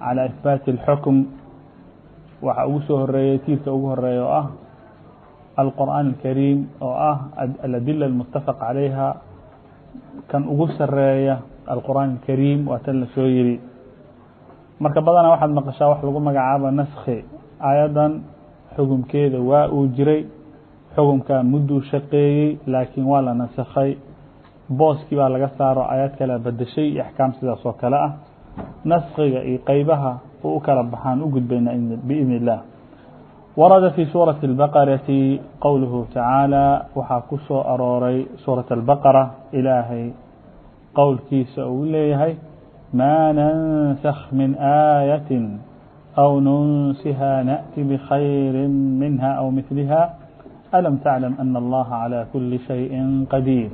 calى ihbaati اlxukm waxa ugu soo horeeyey tiirka ugu horeeya oo ah alqur'aan اlkariim oo ah aladila اlmutafaq calayha kan ugu sareeya alqur'aan اlkariim waa tan la soo yiri marka badanaa waxaad maqashaa wax lagu magacaabo naskhi aayaddan xukumkeeda waa uu jiray xukumkaa mudduu shaqeeyey laakiin waa la nasakhay booskii baa laga saaro aayad kala bedeshay iyo axkaam sidaas oo kale ah naskiga iyo qeybaha u kala baxaan u gudbayna bidn الlah warada fi suuraةi الbaqaraةi qowluhu tacaalى waxaa ku soo arooray suuraة الbaqara ilaahay qowlkiisa uu leeyahay ma nansakh min aayaة أw nunsiha naأti bkhayri minha أw mihliha alam taclam ana allaha calى kuli shayءi qadiir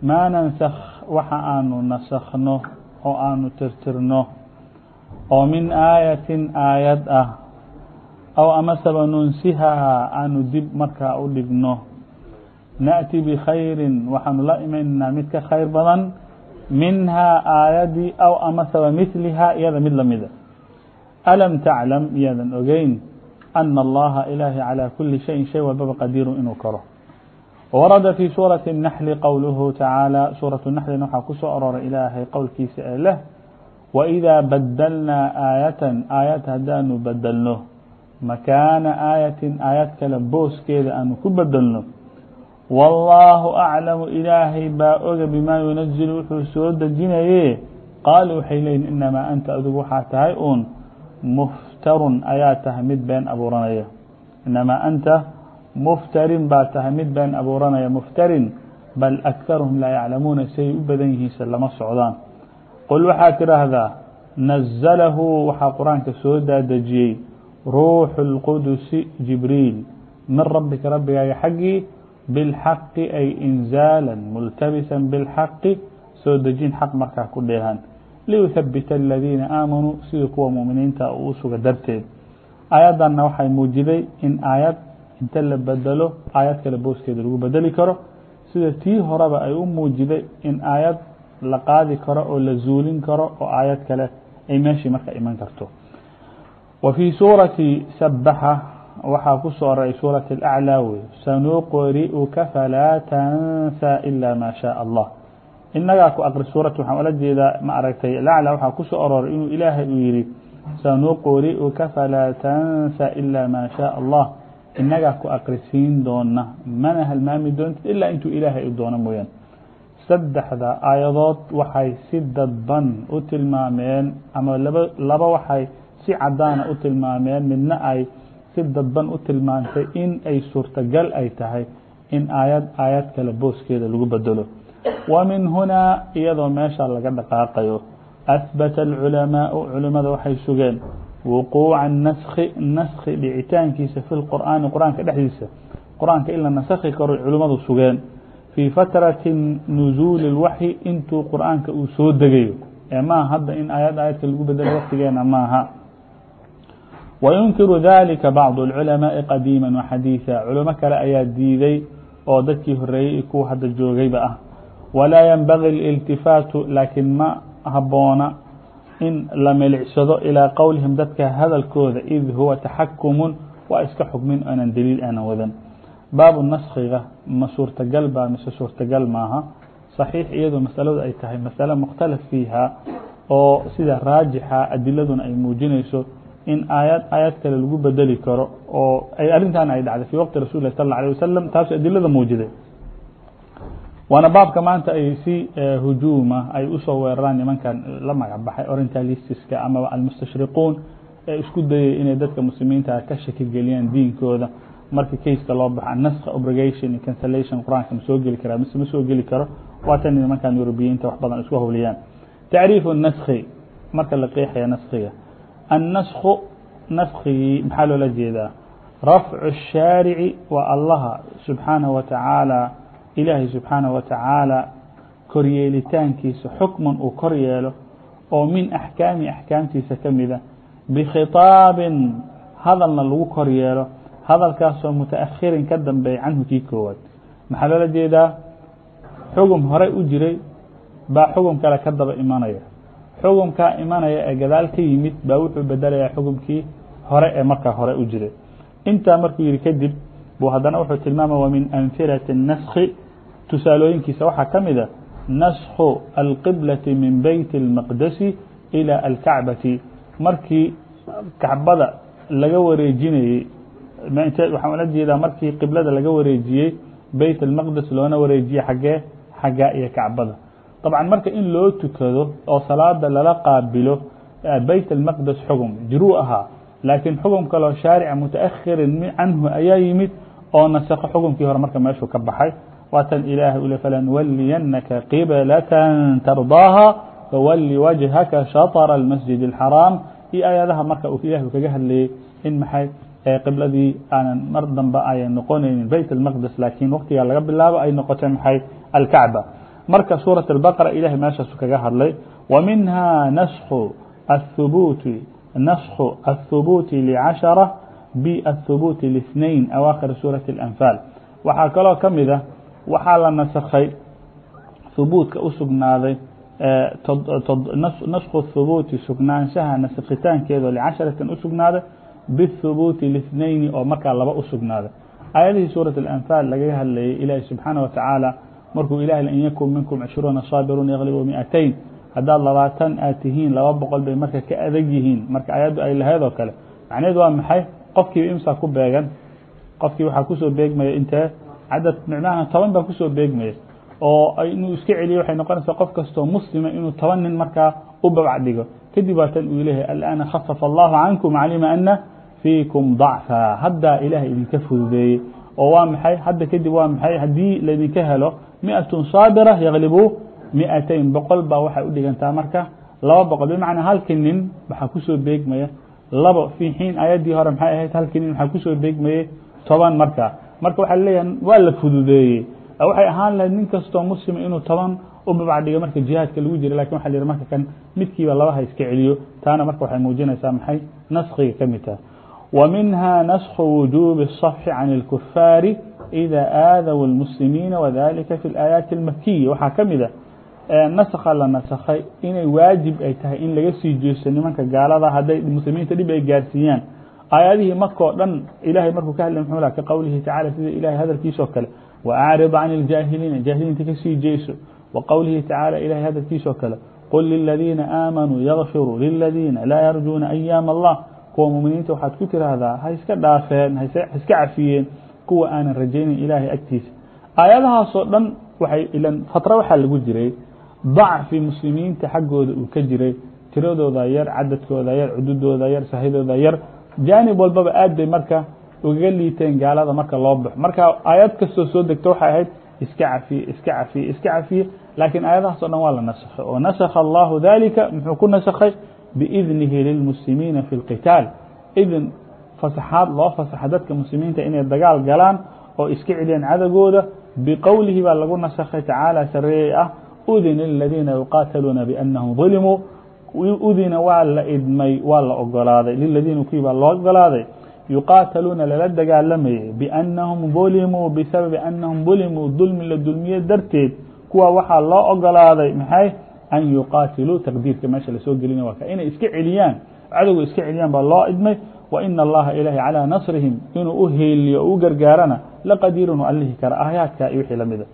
ma nansakh waxa aanu nasakhno oo aanu tirtirno oo min aayatin aayad ah aw amaseba nunsihaa aanu dib markaa u dhigno. Naأti bkhayrin waxaanu la imaynaa mid ka khayr badan minhaa aayadii aw amaseba mihlihaa iyada mid lamida alam taclam iyaadan ogeyn ana allaha ilaahi calى kuli shayin shay walbaba qadiiru inuu karo warada fi suuraةi الnaxli qowluhu tacaalى suuraة naxlina waxaa ku soo arooray ilaahay qowlkiisa ee leh waidaa badalnaa aayatan aayad haddaanu bedelno makaana aayatin aayad kale booskeeda aanu ku bedelno wallaahu aclamu ilaahay baa oga bimaa yunazilu wuxuu soo dejinaye qaaluu waxay leyihin inamaa anta adigu waxaa tahay uun muftarun ayaa tahay mid been abuuranaya inamaa anta muftarin baa tahay mid been abuuranaya muftarin bal akharuhum laa yaclamuuna siay u badan yihiinse lama socdaan. Qul waxaad tidhaahdaa nazalahu waxaa qur'aanka soo daadejiyey ruuxu اlqudusi jibriil min rabbika rabbigaaga xaggii bilxaqi ay inzaala multabisan bilxaqi soo dejin xaq markaa ku dheehan. Liyuthabita aladiina aamanuu sidii kuwa muminiinta uu suga darteed. Aayaddanna waxay muujiday in aayad inta la bedelo aayad kale booskeeda lagu bedeli karo. Sida tii horeba ay u muujiday in aayad la qaadi karo oo la zuulin karo oo aayad kale ay meeshii marka iman karto. Wa fii suurati sabaxa waxaa ku soo oray suurati alaclaa wey sanuqri'uka falaa tansaa ila maa shaء allah. Inagaa ku aqri suurat waxaan ula jeedaa ma aragtay alaclaa waxaa ku soo aroray inuu ilaahay uu yihi sanuqri'uka falaa tansa ila maa shaء allah inagaa ku akrisiin doona mana halmaami doonta ilaa intuu ilaahay u doono mooyaan saddexda aayadood waxay si dadban u tilmaameen ama laba laba waxay si cadaana u tilmaameen midna ay si dadban u tilmaantay in ay suurtagal ay tahay in aayad aayad kale booskeeda lagu bedelo wa min hunaa iyadoo meesha laga dhaqaaqayo ahbata alculamaau culimada waxay sugeen wuquuca naskhi naskhi dhicitaankiisa fi lqur'aani qur-aanka dhexdiisa qur-aanka in la nasakhi karo culimmadu sugeen fii fatrati nuzuuli اlwaxyi intuu qur-aanka uu soo degayo ee maaha hadda in aayad aayadka lagu bedelo waktigeena maaha wayunkiru dalika bacdu اlculamaaءi qadiima waxadiiثa culimo kale ayaa diiday oo dadkii horeeyey iyo kuwa hadda joogayba ah walaa yanbagi اliltifaatu laakiin ma haboona in la milicsado ilىa qowlihim dadka hadalkooda id huwa taxakumun waa iska xukmin aanan daliil aanan wadan baabu naskiga ma suurtagal baa mise suurtagal maaha صaxiix iyadoo masaladu ay tahay masale mukhtalaf fiiha oo sida raajixa adiladuna ay muujinayso in aayad aayad kale lagu bedeli karo oo ay arrintan ay dhacday fi waqti rasul lah sal اله alيه wasalam taasu adilada muujiday waana baabka maanta ay si hujuuma ay usoo weeraraan nimankan la magac baxay orientalistiska amaba almustashriquun ee isku dayay inay dadka muslimiinta ka shaki geliyaan diinkooda marka kayska loo baxa naska obrigation iyo cancellation qur-aanka ma soo geli karaa mise ma soo geli karo waa tan nimankan yurubiyiinta wax badan isku howliyaan tacriifu naskhi marka la qeexaya naskiga annasku naskigii maxaa loola jeedaa rafcu الshaarici waa allaha subxaanaه wa tacaala ilaahay subxaanaه wa tacaala koryeelitaankiisa xukman uu kor yeelo oo min axkaami axkaamtiisa ka mida bikhiطaabin hadalna lagu kor yeelo hadalkaasoo mutaakhirin ka dambeeya canhu kii koowaad maxaa loola jeedaa xugum horey u jiray baa xugum kale ka daba imanaya xukumkaa imanaya ee gadaal ka yimid baa wuxuu bedelayaa xukumkii hore ee markaa hore u jiray intaa markuu yihi kadib buu haddana wuxuu tilmaamaya wa min amhilati الnaskhi tusaalooyinkiisa waxaa ka mida naskhu alqiblati min beyt اlmaqdasi ilى alkacbati. Markii kacbada laga wareejinayey waxaan ula jeedaa markii qiblada laga wareejiyey beyt almaqdes loona wareejiyey xaggee xaggaa iyo kacbada. Dabcan marka in loo tukado oo salaada lala qaabilo beyt almaqdes xugum jiruu ahaa. Laakiin xugum kaloo shaarica mutaakhirin canhu ayaa yimid oo nasakho xukumkii hore marka meeshuu ka baxay waatan ilaahay ule falanuwaliyanaka qiblatan tardaaha fawali wajhaka shaطra almasjid اlxaraam iyo aayadaha marka uu ilahi kaga hadlayey in maxay qibladii aanan mar dambe ayan noqonaynin beyt اlmaqdes laakiin waqtigaa laga bilaabo ay noqotay maxay alkacba marka suuraة الbaqara ilahay meeshaasu kaga hadlay wa minha naskhu aلthubuuti naskhu aلthubuuti lcashara biaلthubuuti لاثnain awaakhir suuraة الأnfaal waxaa kaloo ka mid a waxaa la nasakhay hubuutka u sugnaaday naskhu thubuuti sugnaanshaha naskitaankeedo licasharatin u sugnaaday biاthubuuti لاثnayni oo markaa laba u sugnaaday aayadihii suuraة الأnfaal lagaga hadlayay ilaahi subxaanaه wa tacaala markuu ilahi in yakun minkum cishruuna saabiruun yaglibu miatayn haddaad labaatan aad tihiin laba boqol bay marka ka adag yihiin marka ayaddu ay lahayd oo kale macnaheed waa maxay qofkiiba imsaa ku beegan qofkii waxaa kusoo beegmaya intee Cadad micnaha toban baa ku soo beegmaya oo inuu iska celiyo waxay noqonaysaa qof kastoo muslima inuu toban nin markaa u babc dhigo kadib waa tan uu leeyahay alآana khafafa allahu cankum calima ana fiikum dacfa haddaa ilahay idinka fududeeyey oo waa maxay hadda kadib waa maxay haddii laydinka helo miatun saabira yaglibu miatayn boqol baa waxay u dhigantaa marka laba boqol bimacnaa halkii nin waxaa ku soo beegmaya labo fii xiin ayaddii hore maxay ahayd halkii nin waxaa ku soo beegmayey toban marka marka waxaa leeyahay waa la fududeeyey waxay ahaan lahayd nin kastoo muslima inuu toban u babc dhigo marka jihaadka lagu jira lakin waxa la yihi marka kan midkiiba labaha iska celiyo taana marka waxay muujinaysaa maxay naskiga ka mid taha wa minha naskhu wujubi الصafxi can اlkufaari إida aadaw الmuslimiina wadalika fi اlaayaati اlmakiya waxaa ka mid a naskha la nasakhay inay waajib ay tahay in laga sii jeesto nimanka gaalada hadday muslimiinta dhib ay gaarsiiyaan aayadihii maka o dhan ilahay markuu ka hadlay mxuu ka qowlihi tacala sida ilahay hadalkiisoo kale waأcrib can اljaahiliina jaahiliinta ka sii jeyso wa qowlihi tacala ilahay hadalkiisoo kale qul liladiina aamanuu yakfiruu liladiina laa yarjuuna ayaam allah kuwa muminiinta waxaad ku tiraahdaa ha iska dhaafeen haiska cafiyeen kuwa aanan rajaynin ilaahay agtiisa. Aayadahaasoo dhan waay ilan fatra waxaa lagu jiray dacfi muslimiinta xaggooda uu ka jiray tiradooda yar cadadkooda yar cududooda yar sahidooda yar jaanib walbaba aad bay marka ugaga liiteen gaalada marka loo baxo. Marka aayad kastoo soo degto waxay ahayd iska cafiye iska cafiye iska cafiye. Laakiin aayadahaas o dhan waa la nasakhay. Oo nasakha allahu dalika muxuu ku nasakhay? Biidnihi lilmuslimiina fi اlqitaal idin fasaxaad loo fasaxa dadka muslimiinta inay dagaal galaan oo iska celiyaan cadagooda. Biqowlihi baa lagu nasakhay tacaala sareeyey ah udina liladiina yuqaataluuna bianahum ظulimuu udina waa la idmay waa la ogolaaday. Liladiina kuwii baa loo ogolaaday yuqaataluuna lala dagaalamayay biannahum dulimuu bisababi annahum dulimuu dulmi la dulmiye darteed kuwa waxaa loo ogolaaday maxay? An yuqaatiluu taqdiirka meesha la soo gelina waa ka inay iska celiyaan cadowga iska celiyaan baa loo idmay. Wa ina allaha ilaahi calىa nasrihim inuu u heeliyo o u gargaarana laqadiirun u alihi kara aayaadka iyo wixii lamida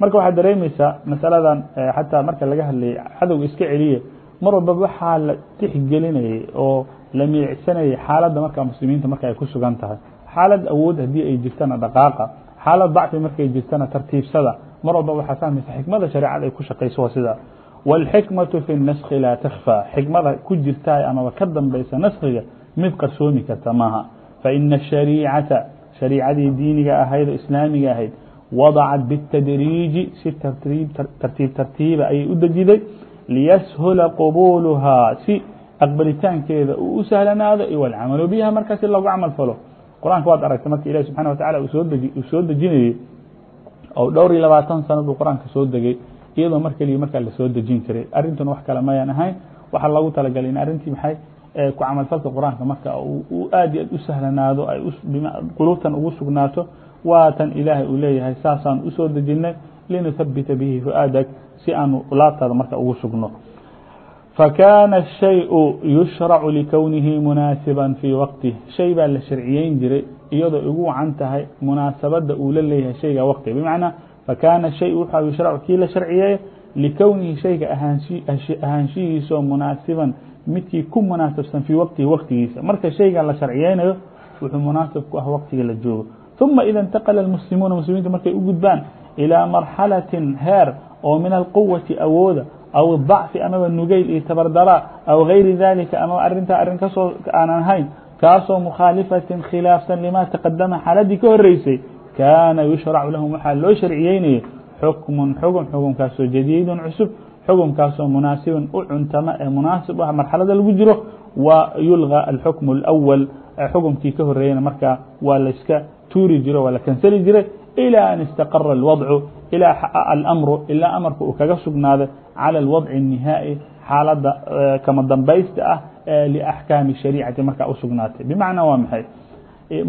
marka waxaad dareemaysaa masaladan xataa marka laga hadlayay cadowga iska celiye mar walba waxaa la tixgelinayay oo la miicsanayay xaaladda markaa muslimiinta marka ay ku sugan tahay xaalad awood haddii ay jirtana dhaqaaqa xaalad dacfi markay jirtana tartiibsada mar walba waxaa fahmaysa xikmada shareecada ay ku shaqayso waa sidaa wاlxikmaةu fi الnaskhi laa takfى xikmada ku jirta amaba ka dambaysa naskiga mid qarsoomi karta maaha faina الshariicata shariicadii diiniga ahayd oo islaamiga ahayd wadacat bالtadriiji si tartiib tartiiba ayay u dejiday liyashula qubuluhaa si aqbalitaankeeda uu u sahlanaado iyo walcamalu biha markaa si loogu camal falo. Qur'aanka waad aragtay marka ilahi subxana wa tacala uu soo dejinayey oo dhowr iyo labaatan sano buu qur'aanka soo degay iyadoo mar keliya markaa la soo dejin jiray. Arrintuna wax kale mayaan ahayn waxaa loogu talagalay in arrintii maxay ku camalfalka qur'aanka marka uu aad iyo aad u sahlanaado ay qulubtan ugu sugnaato waa tan ilaahay uu leeyahay saasaan u soo dejinay. Linuthabita bihi fu-aadak si aanu laabtaada marka ugu sugno fakana الshayءu yushracu likownihi munaasiba fii waqtih shay baa la sharciyeyn jiray iyadoo ugu wacan tahay munaasabada uu la leeyahay shayga waqtiga bimacnaa fakana shay waxa yushracu kii la sharciyeeye likownihi shayga ahaanshihiisao munaasiban midkii ku munaasabsan fii waqtihi waqtigiisa marka shayga la sharciyeynayo wuxuu munaasib ku ah waqtiga la joogo ثuma ida اntaqla اmuslimuuna muslimiinta markay u gudbaan ilىa marxalatin heer oo min alquwati awooda aw الضacfi amaba nugeyl iyo tabardara aw gayri dalika amaba arintaa arrin kasoo aanan ahayn kaasoo mukhaalifatin khilaafsan lima taqadama xaaladii ka horeysay kaana yushracu lahum waxaa loo sharciyeynayay xukmun xukm xukumkaasoo jadiidun cusub xukumkaasoo munaasibin u cuntama ee munaasib ah marxalada lagu jiro wa yulغى alxukm اlأwal xukumkii ka horeeyana markaa waa layska tuuri jiro waa la kansali jiray ilى an istaqara اlwadcu ilaa alamru ilaa amarka uu kaga sugnaaday calى اlwadci الnihaa'i xaalada kama dambaysta ah liaxkaami shariicati markaa u sugnaatay bimacnaa waa maxay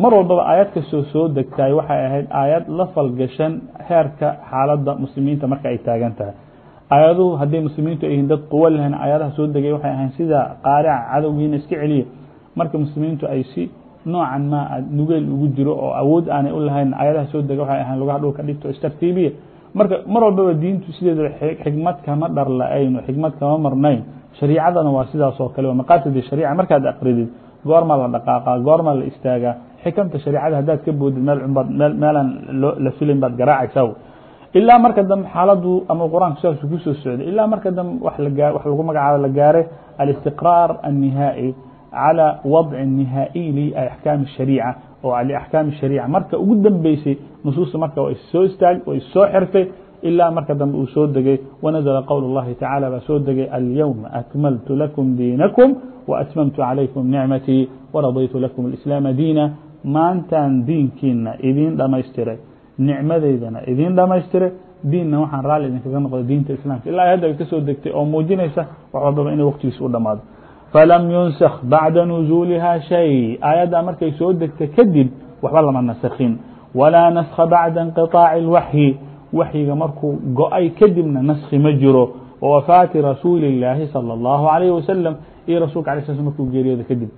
mar walbaba aayad kastoo soo degtaay waxay ahayd aayad la falgashan heerka xaalada muslimiinta marka ay taagan tahay aayaduhu hadday muslimiintu ay yihiin dad quwo lahayn aayadaha soo degay waxay ahayn sida qaarica cadowgiina iska celiya marka muslimiintu ay si noocan ma nugeyl ugu jiro oo awood aanay u lahayn aayadaha soo dega waxay ahayn lugaha dhulka dhigto istartiibiya marka mar walbaba diintu sideeda xikmad kama dhar la-ayn oo xikmad kama marnayn shariicadana waa sidaas oo kale maqaasidi shariica markaad aqridid goormaa la dhaqaaqaa goormaa la istaagaa xikamta shariicada haddaad ka boodid meel cunbaad meelaan la filayn baad garaacaysaa ilaa marka dambe xaaladu ama qur-aanku saasu kusoo socday ilaa marka dambe wax lagu magacaabo la gaaray alistiqraar الnihaa'i calى wadci الnihaa'iy liaxkaami الshariica oo liaxkaami الshariica marka ugu dambeysay nusuusta marka waa issoo istaag waa issoo xirtay ilaa marka dambe uu soo degay wanazla qowl اllahi tacala baa soo degay alyowma akmaltu lakum diinakum waatmamtu calaykum nicmatii waradaytu lakum اlislaama diina maantaan diinkiina idiin dhamaystiray nicmadeydana idiin dhamaystiray diinna waxaan raalli idinkaga noqday diinta islaamka ilaa hadda ka soo degtay oo muujinaysa wax walbaba inay waqtigiisa u dhamaado falam yunsakh bacda nuzuuliha shay aayaddaa markay soo degtay kadib waxba lama nasakhin walaa naskha bacda inqiطaaci اlwaxyi waxyiga markuu go-ay kadibna naskhi ma jiro wawafaati rasuuli اllaahi salى اllahu alayh wasalam iyo rasulka ala sl markuu geeriyooda kadib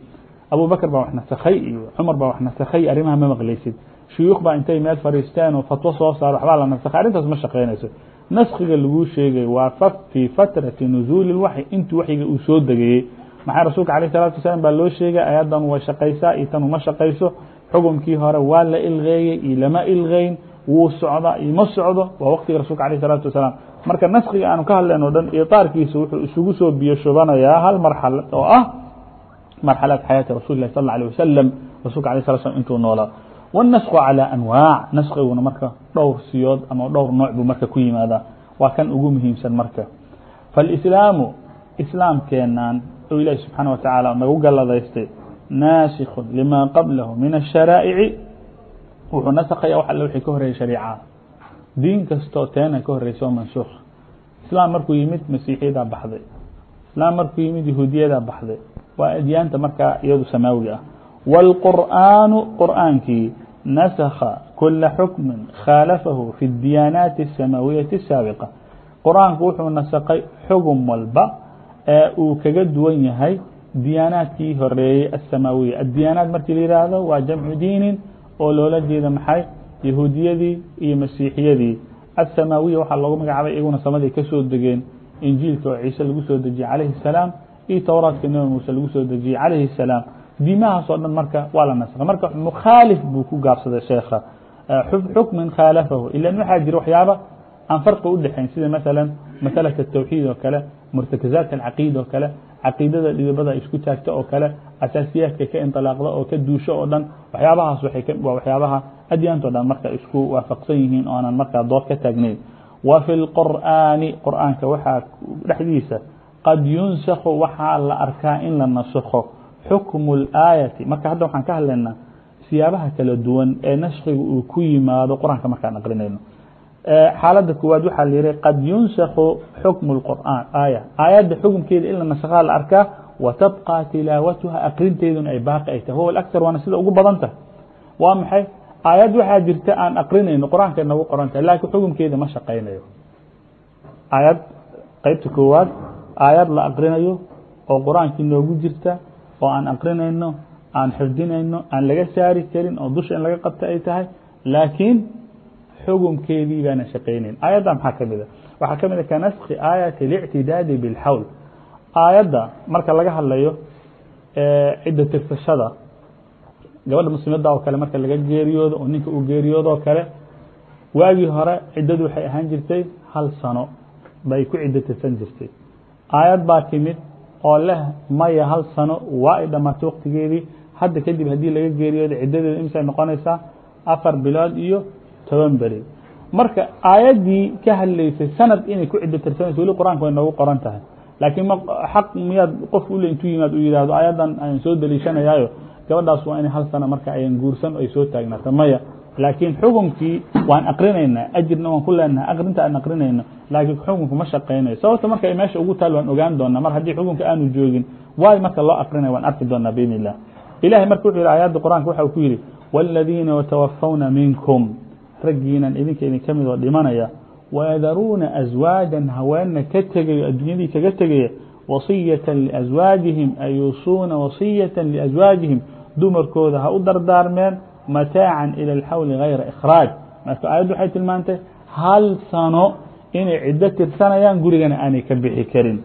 abu bakr baa wax nasakhay iyo cumar baa wax nasakhay arrimaha ma maqlaysid shuyuukh baa intay meel fariisteen oo fatwo soo saaro waxbaa la nasakhay arrintaas ma shaqaynayso naskiga laguu sheegay waa fii fatrati nuzuuli اlwaxyi intuu waxyiga uu soo degayey maxaa rasuulka alayh الsalatu wasalaam baa loo sheegay ayadan way shaqaysaa iyo tan uma shaqayso xukumkii hore waa la ilgeeyey iyo lama ilgeyn wuu socdaa iyo ma socdo waa waqtiga rasulka alayh الsalatu wasalaam marka naskiga aanu ka hadlayn o dhan iطaarkiisa wuxuu isugu soo biyo shubanayaa hal marxalad oo ah marxalaة xayaati rasuli lah sal ه alيه wasalam rasulka alay sala slam intuu noolaa wالnaskhu calى anwaac naskiguna marka dhowr siyood ama dhowr nooc buu marka ku yimaadaa waa kan ugu muhiimsan marka faاlislaamu islaamkeenan oo ilaahi subxaana wa tacaala nagu galladaystay naasikhu lima qablahu min الsharaa'ici wuxuu naskaya wax alle wixii ka horeeyay shariicada diin kastoo teena ka horeysa oo mansuukh islaam markuu yimid masiixiyadaa baxday islaam markuu yimid yahuudiyadaa baxday waa adyaanta markaa iyadu samaawiga ah wاlqur'aanu qur'aankii nasakha kula xukmin khaalafahu fi اdiyaanaati الsamaawiyaةi الsaabiqa qur-aanku wuxuu nasakay xugum walba ee uu kaga duwan yahay diyaanaadkii horeeyey aلsamaawiya addiyaanaat markii la yihaahdo waa jamcu diinin oo loola jeeda maxay yahuudiyadii iyo masiixiyadii aلsamaawiya waxaa loogu magacaabay iyaguna samaday ka soo degeen injiilka oo ciise lagu soo dejiyey calayhi الsalaam iyo towraadka nebi muuse lagu soo dejiyey calayhi الsalaam diimahaas oo dhan marka waa la nasakay marka mukhaalif buu ku gaabsaday sheekha xukmin khaalafahu ilan waxaa jira waxyaaba aan farqi u dhexayn sida maala masalata الtawxiid oo kale murtakazaat alcaqiida oo kale caqiidada dhidibada isku taagta oo kale asaasiyaadka ka inطilaaqda oo ka duusho oo dhan waxyaabahaas waa waxyaabaha adyaanto dhan marka isku waafaqsan yihiin oo aanan markaa dood ka taagnayn wa fi اlqur'aani qur'aanka waxaa dhexdiisa qad yunsakhu waxaa la arkaa in la nasakho xukmu اlaayati marka hadda waxaan ka hadlaynaa siyaabaha kala duwan ee naskiga uu ku yimaado qur-aanka markaan aqrinayno xaaladda koowaad waxaa la yihi qad yunsakhu xukmu اqur'aan aaya. Aayadda xukumkeeda in la nasakhaa la arkaa wa tabqa tilaawatuha. Aqrinteeduna ay baaqi ay tahay. Huwa akar waana sida ugu badan tahay. Waa maxay? Aayad waxaa jirta aan aqrinayno qur'aanka nagu qoran tahay laakiin xukumkeeda ma shaqaynayo. Aayad qeybta koowaad aayad la aqrinayo oo qur'aankii noogu jirta oo aan aqrinayno aan xifdinayno aan laga saari karin oo dusha in laga qabta ay tahay laakiin xukumkeedii baana shaqaynayn. Aayadda maxaa ka mida waxaa ka mid ka naskhi aayati اlictidaadi biاlxawl aayadda marka laga hadlayo cidda tirsashada gabadha muslimadda oo kale marka laga geeriyoodo oo ninka uu geeriyoodo oo kale waagii hore ciddadu waxay ahaan jirtay hal sano bay ku ciddo tirsan jirtay. Aayad baa timid oo leh maya hal sano waa ay dhammaatay waqtigeedii. Hadda kadib haddii laga geeriyoodo ciddadeeda imisay noqonaysaa afar bilood iyo toban beri. Marka aayaddii ka hadlaysay sanad inay ku ciddo tirsanayso weli qur'aanka way noogu qoran tahay. Laakiin xaq miyaad qofku ule intuu yimaad uu yihahdo aayaddan ayaan soo daliishanayaayo. Gabadhaas waa inay hal sano marka ayan guursan ay soo taagnaato maya. Laakiin xukunkii waan aqrinaynaa ajirna waan ku leenahay aqrinta aan aqrinayno laakiin xukunku ma shaqaynayo sababta marka meesha ugu taal waan ogaan doonaa mar haddii xukunka aanu joogin waayo marka loo aqrinaya waan arki doonaa biidn illah ilahay marka wuxuu yihi aayadda qur'anka waxa uu ku yidhi wاladiina yatawafawna minkum raggiinan idinka idin ka mid oo dhimanaya wayadaruuna aswaajan haweenna ka tegayo adduunyadii kaga tegaya wasiyata liaswaajihim ay yuusuuna wasiyata liaswaajihim dumarkooda ha u dardaarmeen mataacan ila alxawli gayra ikhraaj marka aayaddu waxay tilmaantay hal sano inay ciddo tirsanayaan gurigana aanay ka bixi karin.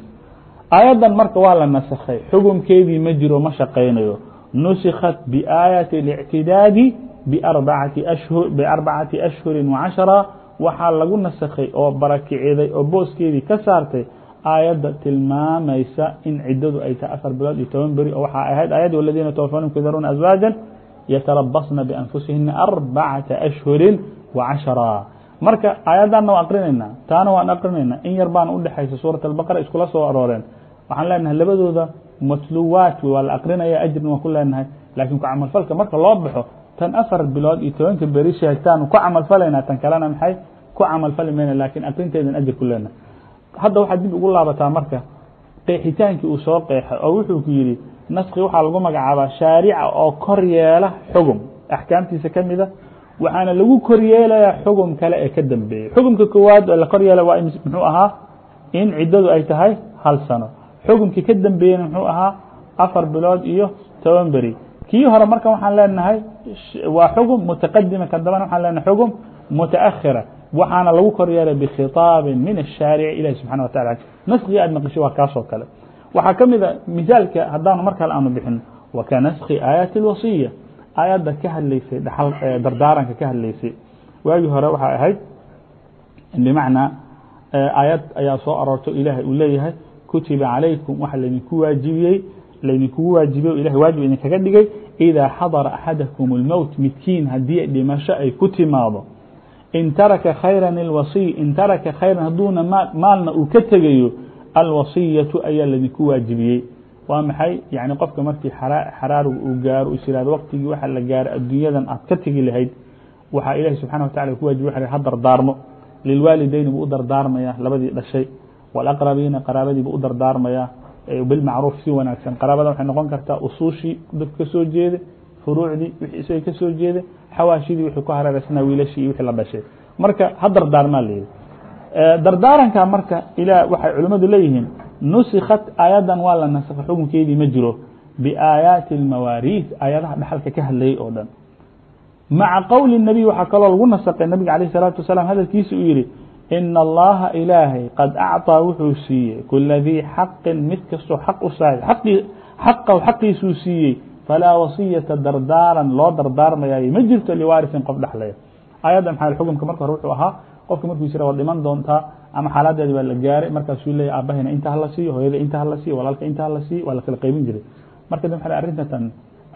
Aayaddan marka waa la nasakhay xukunkeedii ma jiro ma shaqaynayo. Nusikhat biaayati اlictidaadi biarbacati ashhuri wacashara waxaa lagu nasakhay oo barakiciday oo booskeedii ka saartay aayadda tilmaamaysa in ciddadu ay tahay afar bilood iyo toban beri oo waxaa ahayd aayaddi waladiina twafawnum yadaruuna aswaajan yatarabasna bianfusihina arbacata ashhurin wacashara marka aayaddanna waan aqrinaynaa taana waan aqrinaynaa in yar baana udhexaysa suurat albaqara iskula soo arooreen waxaan leenahay labadooda matluwaat waa la aqrinaya ajirna waan ku leenahay laakiin ku camalfalka marka loo baxo tan afar bilood iyo tobanka beri sheegtaan ku camalfalaynaa tan kalena maxay? Ku camalfali mayna laakiin aqrinteedan ajir ku leenahay hadda waxaad dib ugu laabataa marka qeexitaankii uu soo qeexay oo wuxuu ku yidhi naski waxaa lagu magacaabaa shaarica oo kor yeela xugum. Axkaamtiisa ka mida waxaana lagu kor yeelayaa xugum kale ee ka dambeeyey xugumka koowaad oo la kor yeela waa muxuu ahaa in ciddadu ay tahay hal sano. Xugumkii ka dambeeyena muxuu ahaa afar bilood iyo toban beri kii hore marka waxaan leenahay waa xugum mutaqadima kan dambana waxaan leenahay xugum mutaakhira waxaana lagu kor yeelay bkhitaabin min الshaarici ilahi subxana wa taala naskiga aad naqisho waa kaasoo kale waxaa ka mid a misaalka haddaanu mar kale aanu bixin wa ka naski aayaati اlwasiya aayadda ka hadlaysay dhaxal dardaaranka ka hadlaysay waagii hore waxay ahayd bimacnaa aayad ayaa soo aroorto ilaahay uu leeyahay kutiba calaykum waxa laydinku waajibiyey laydinkugu waajibiye o ilahay waajib idinkaga dhigay idaa xadara axadakum اlmowt midkiin haddii dhimasho ay ku timaado in taraka khayra اlwasiy in taraka khayran hadduuna maalna uu ka tegayo alwasiyatu ayaa laydinku waajibiyey waa maxay yani qofka markii xaraarigu uu gaaro is yihahdo waqtigii waxa la gaaro adduunyadan aad ka tegi lahayd waxaa ilahi subxana wa tacala ku wajibiy wa ha dardaarmo lilwaalideyni buu u dardaarmaya labadii dhashay wاlaqrabiina qaraabadii buu u dardaarmaya bilmacruuf si wanaagsan qaraabada waxay noqon kartaa usuushii dadka ka soo jeeda furuucdii wixii isaga ka soo jeeda xawaashidii wixii ku hareeraysanaa wiilashii iyo wixii la dhashay marka ha dardaarmaa layidhi dardaaranka marka ila waxay culimmadu leeyihiin nusikhat aayaddan waa la nasakha xukunkeedii ma jiro biaayaati اlmawaariis aayadaha dhaxalka ka hadlayay oo dhan maca qowli الnabiy waxaa kaloo lagu nasakay nabiga alayh الsalaatu wasalaam hadalkiisa uu yihi in allaha ilaahay qad acطىa wuxuu siiyey kula dii xaqin mid kastoo xaq u saaxib xaqaw xaqiisuu siiyey falaa wasiyata dardaaran loo dardaarmayaayo ma jirto liwaarisin qof dhexlaya aayadda maxaa xukumka marka hore wuxuu ahaa qofka markuu jira waa dhiman doontaa ama xaaladeedi baa la gaaray markaasuu leeyahy aabahayna inta hala siiyo hooyada inta hala siiyo walaalka inta hala siiyo waa la kala qaybin jiray marka da maa arrintan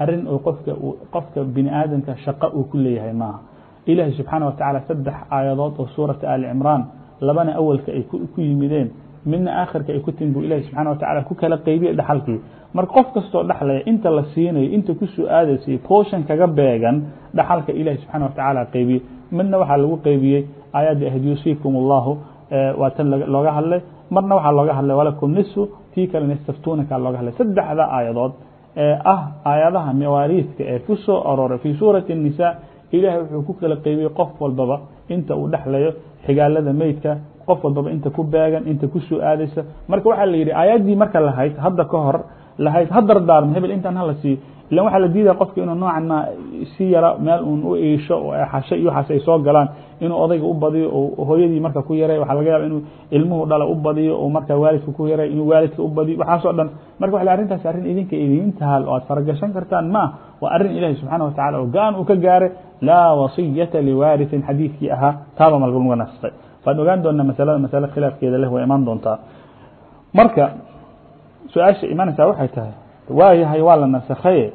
arrin oo qofka qofka bini aadamka shaqo uu ku leeyahay maaha ilaahi subxaana wa tacaala saddex aayadood oo suurata ali cimraan labana awalka ay ku yimideen midna aakhirka ay ku timi buu ilahi subxana wa tacala ku kala qeybiyey dhaxalkii marka qof kastoo dhexlaya inta la siinayo inta ku soo aadaysay pooshan kaga beegan dhaxalka ilahi subxana wa tacaala qeybiyey midna waxaa lagu qeybiyey aayaddii ahd yuusiikum allahu waa tan looga hadlay marna waxaa looga hadlay walakum nisu tii kalena istaftuunaka looga hadlay saddexda aayadood ee ah aayadaha mawaariidka ee ku soo arooray fii suurati الnisa ilaahay wuxuu ku kala qeybiyey qof walbaba inta uu dhexlayo xigaalada meydka qof walbaba inta ku beegan inta ku soo aadaysa marka waxaa la yidhi aayaddii marka lahayd hadda ka hor lahayd. Ha dardaarmo hebel intaan hala siiyo ilan waxaa la diidaya qofka inuu noocan si yara meel uun u iisho oo xasho iyo waxaas ay soo galaan inuu odayga u badiyo oo hooyadii marka ku yaray waxaa laga yaaba inuu ilmuhu dhala u badiyo oo marka waalidka ku yaray inuu waalidka u badiyo waxaasoo dhan. Marka waxa arrintaas arrin idinka idiin oo aad faragashan kartaan ma waa arrin ilaahi subxaana wa tacala oo gaan uu ka gaaray laa wasiyata liwaarisin xadiidkii ahaa taaba malga nasay waan ogaan doonaa masalada masale khilaafkeeda leh way imaan doontaa. Marka su-aasha imanaysaa waxay tahay waayahay waa la nasakhaye